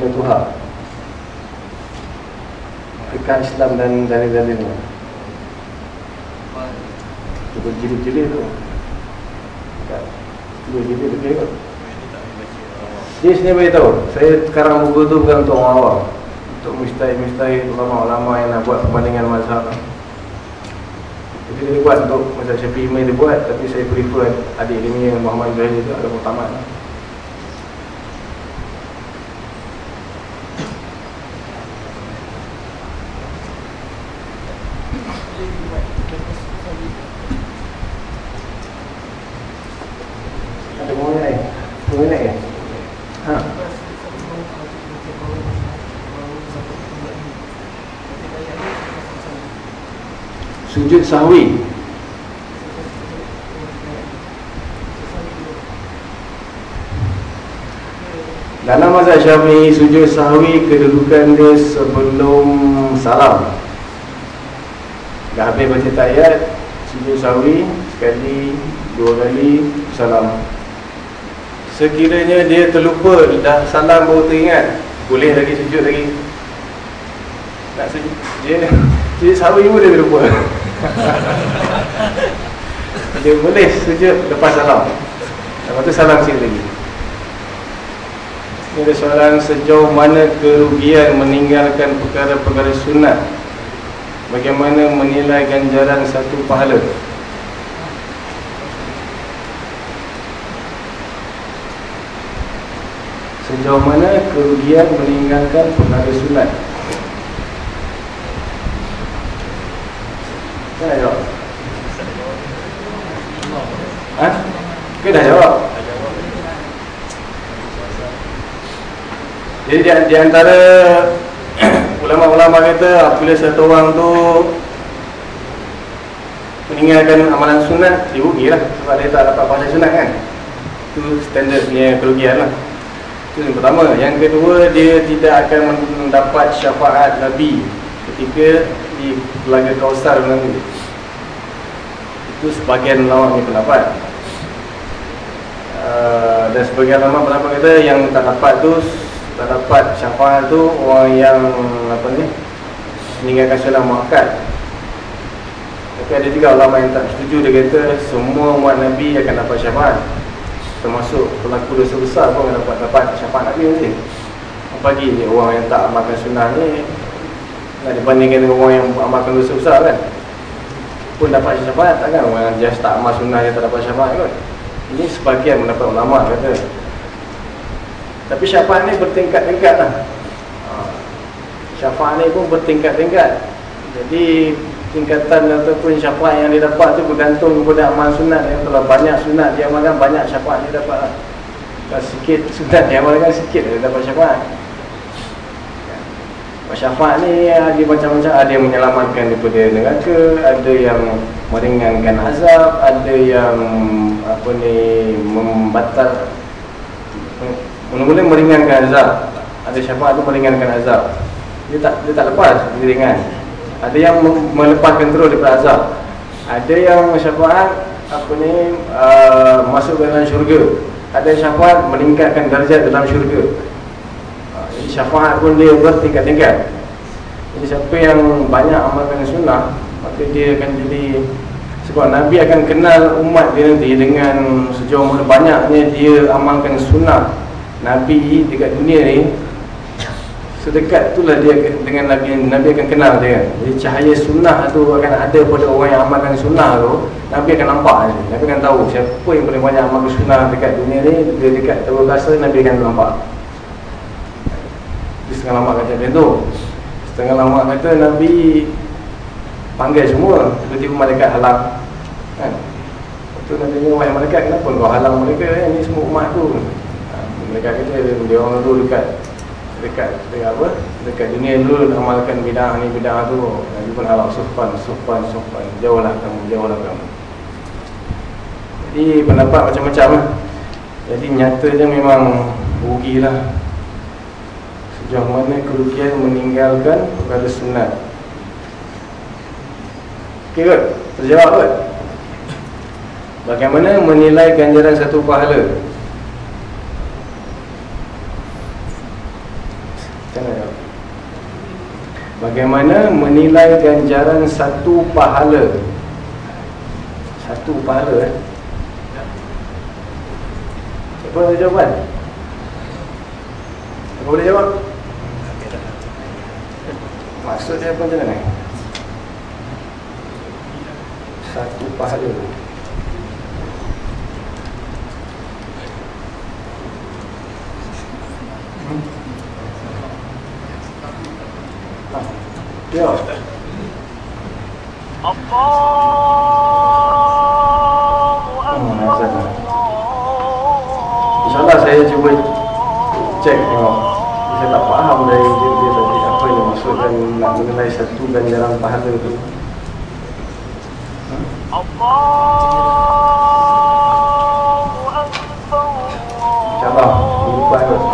Fikah Islam dan dalil-dalilnya Cuba jilid-jilid tu. Dua jilid lebih kot. Dia sini beritahu. Saya sekarang buku tu bukan untuk orang awam. Untuk mustahil-mustahil Ulama-ulama yang nak buat perbandingan mazhab Jadi dia buat untuk Macam Syafi'i Imai dia buat Tapi saya prefer adik dia punya Muhammad Ibrahim itu ada mutamat Ada mana lain? Mana lain? Ha. Sujud sahwi Dalam mazhab syafi'i sujud sahwi kedudukan dia sebelum salam. Dah habis baca tayat Sujud sahwi Sekali Dua kali Salam. Sekiranya dia terlupa Dah salam baru teringat Boleh lagi sujud lagi. Nak sujud Dia Sujud sahwi pun dia terlupa Dia boleh sujud lepas salam. Lepas tu salam sikit lagi. Ini ada soalan sejauh mana kerugian meninggalkan perkara-perkara sunat? Bagaimana menilai ganjaran satu pahala? Sejauh mana kerugian meninggalkan perkara sunat? Saya Ha? Ke dah jawab? Jadi di, di antara ulama-ulama kata apabila satu orang tu meninggalkan amalan sunat dia rugi lah. Sebab dia tak dapat pahala sunat kan. Itu standard punya kerugian lah. Itu yang pertama. Yang kedua dia tidak akan mendapat syafaat Nabi ketika di Telaga Kausar itu sebagian ulama punya pendapat uh, dan sebagian ulama pendapat kata yang tak dapat tu tak dapat syafaat tu orang yang apa ni meninggalkan solat muakkad. Tapi ada juga ulama yang tak setuju dia kata semua umat Nabi akan dapat syafaat termasuk pelaku dosa besar pun akan dapat dapat syafaat Nabi nanti. Apalagi ni orang yang tak amalkan sunnah ni nak dibandingkan dengan orang yang amalkan dosa besar kan. Pun dapat syafaat takkan orang yang just tak amal sunnah dia tak dapat syafaat kot ini sebagian mendapat ulama kata. Tapi syafaat ni bertingkat-tingkat lah. Ha. Syafaat ni pun bertingkat-tingkat. Jadi tingkatan ataupun syafaat yang dia dapat tu bergantung kepada amal sunat. Yang Kalau banyak sunat dia amalkan banyak syafaat dia dapat lah. Kalau sikit sunat dia amalkan sikit dia dapat syafaat. Syafaat ni ada macam-macam. Ada yang menyelamatkan daripada neraka Ada yang meringankan azab Ada yang apa ni membatal Mula-mula meringankan azab. Ada syafaat tu meringankan azab. Dia tak dia tak lepas, dia ringan. Ada yang melepaskan terus daripada azab. Ada yang syafaat Apa ni uh, Masuk ke dalam syurga. Ada syafaat meningkatkan darjat dalam syurga. Jadi syafaat pun dia bertingkat-tingkat Jadi siapa yang banyak amalkan sunnah Maka dia akan jadi sebab Nabi akan kenal umat dia nanti dengan sejauh mana banyaknya dia amalkan sunnah Nabi dekat dunia ni. Sedekat itulah dia dengan Nabi Nabi akan kenal dia. Jadi cahaya sunnah tu akan ada pada orang yang amalkan sunnah tu Nabi akan nampak ni Nabi akan tahu siapa yang paling banyak amalkan sunnah dekat dunia ni. Dia dekat tahu rasa Nabi akan nampak. Di setengah lama kata macam tu. Setengah lama kata Nabi Panggil semua. Tiba-tiba malaikat halang tu Nabi ni wahai malaikat kenapa kau halang mereka Ini semua umat tu. Mereka kata dia orang dulu dekat dekat dekat apa? Dekat dunia dulu amalkan bidang ni bidang tu. Nabi pun halak sufan sufan sufan jauhlah kamu jauhlah kamu. Jadi pendapat macam-macam lah jadi nyatanya memang rugilah. Sejauh mana kerugian meninggalkan perkara sunat. Ok kot? Terjawab kot bagaimana menilai ganjaran satu pahala Bagaimana menilai ganjaran satu pahala Satu pahala eh? Siapa ada jawapan? Siapa boleh jawab? Maksud dia apa macam mana? Satu pahala Hmm. Ya. InsyaAllah saya cuba cek tengok Saya tak faham dari dia, dia tadi Apa yang maksud dan nak mengenai satu ganjaran pahala tu InsyaAllah Minggu kot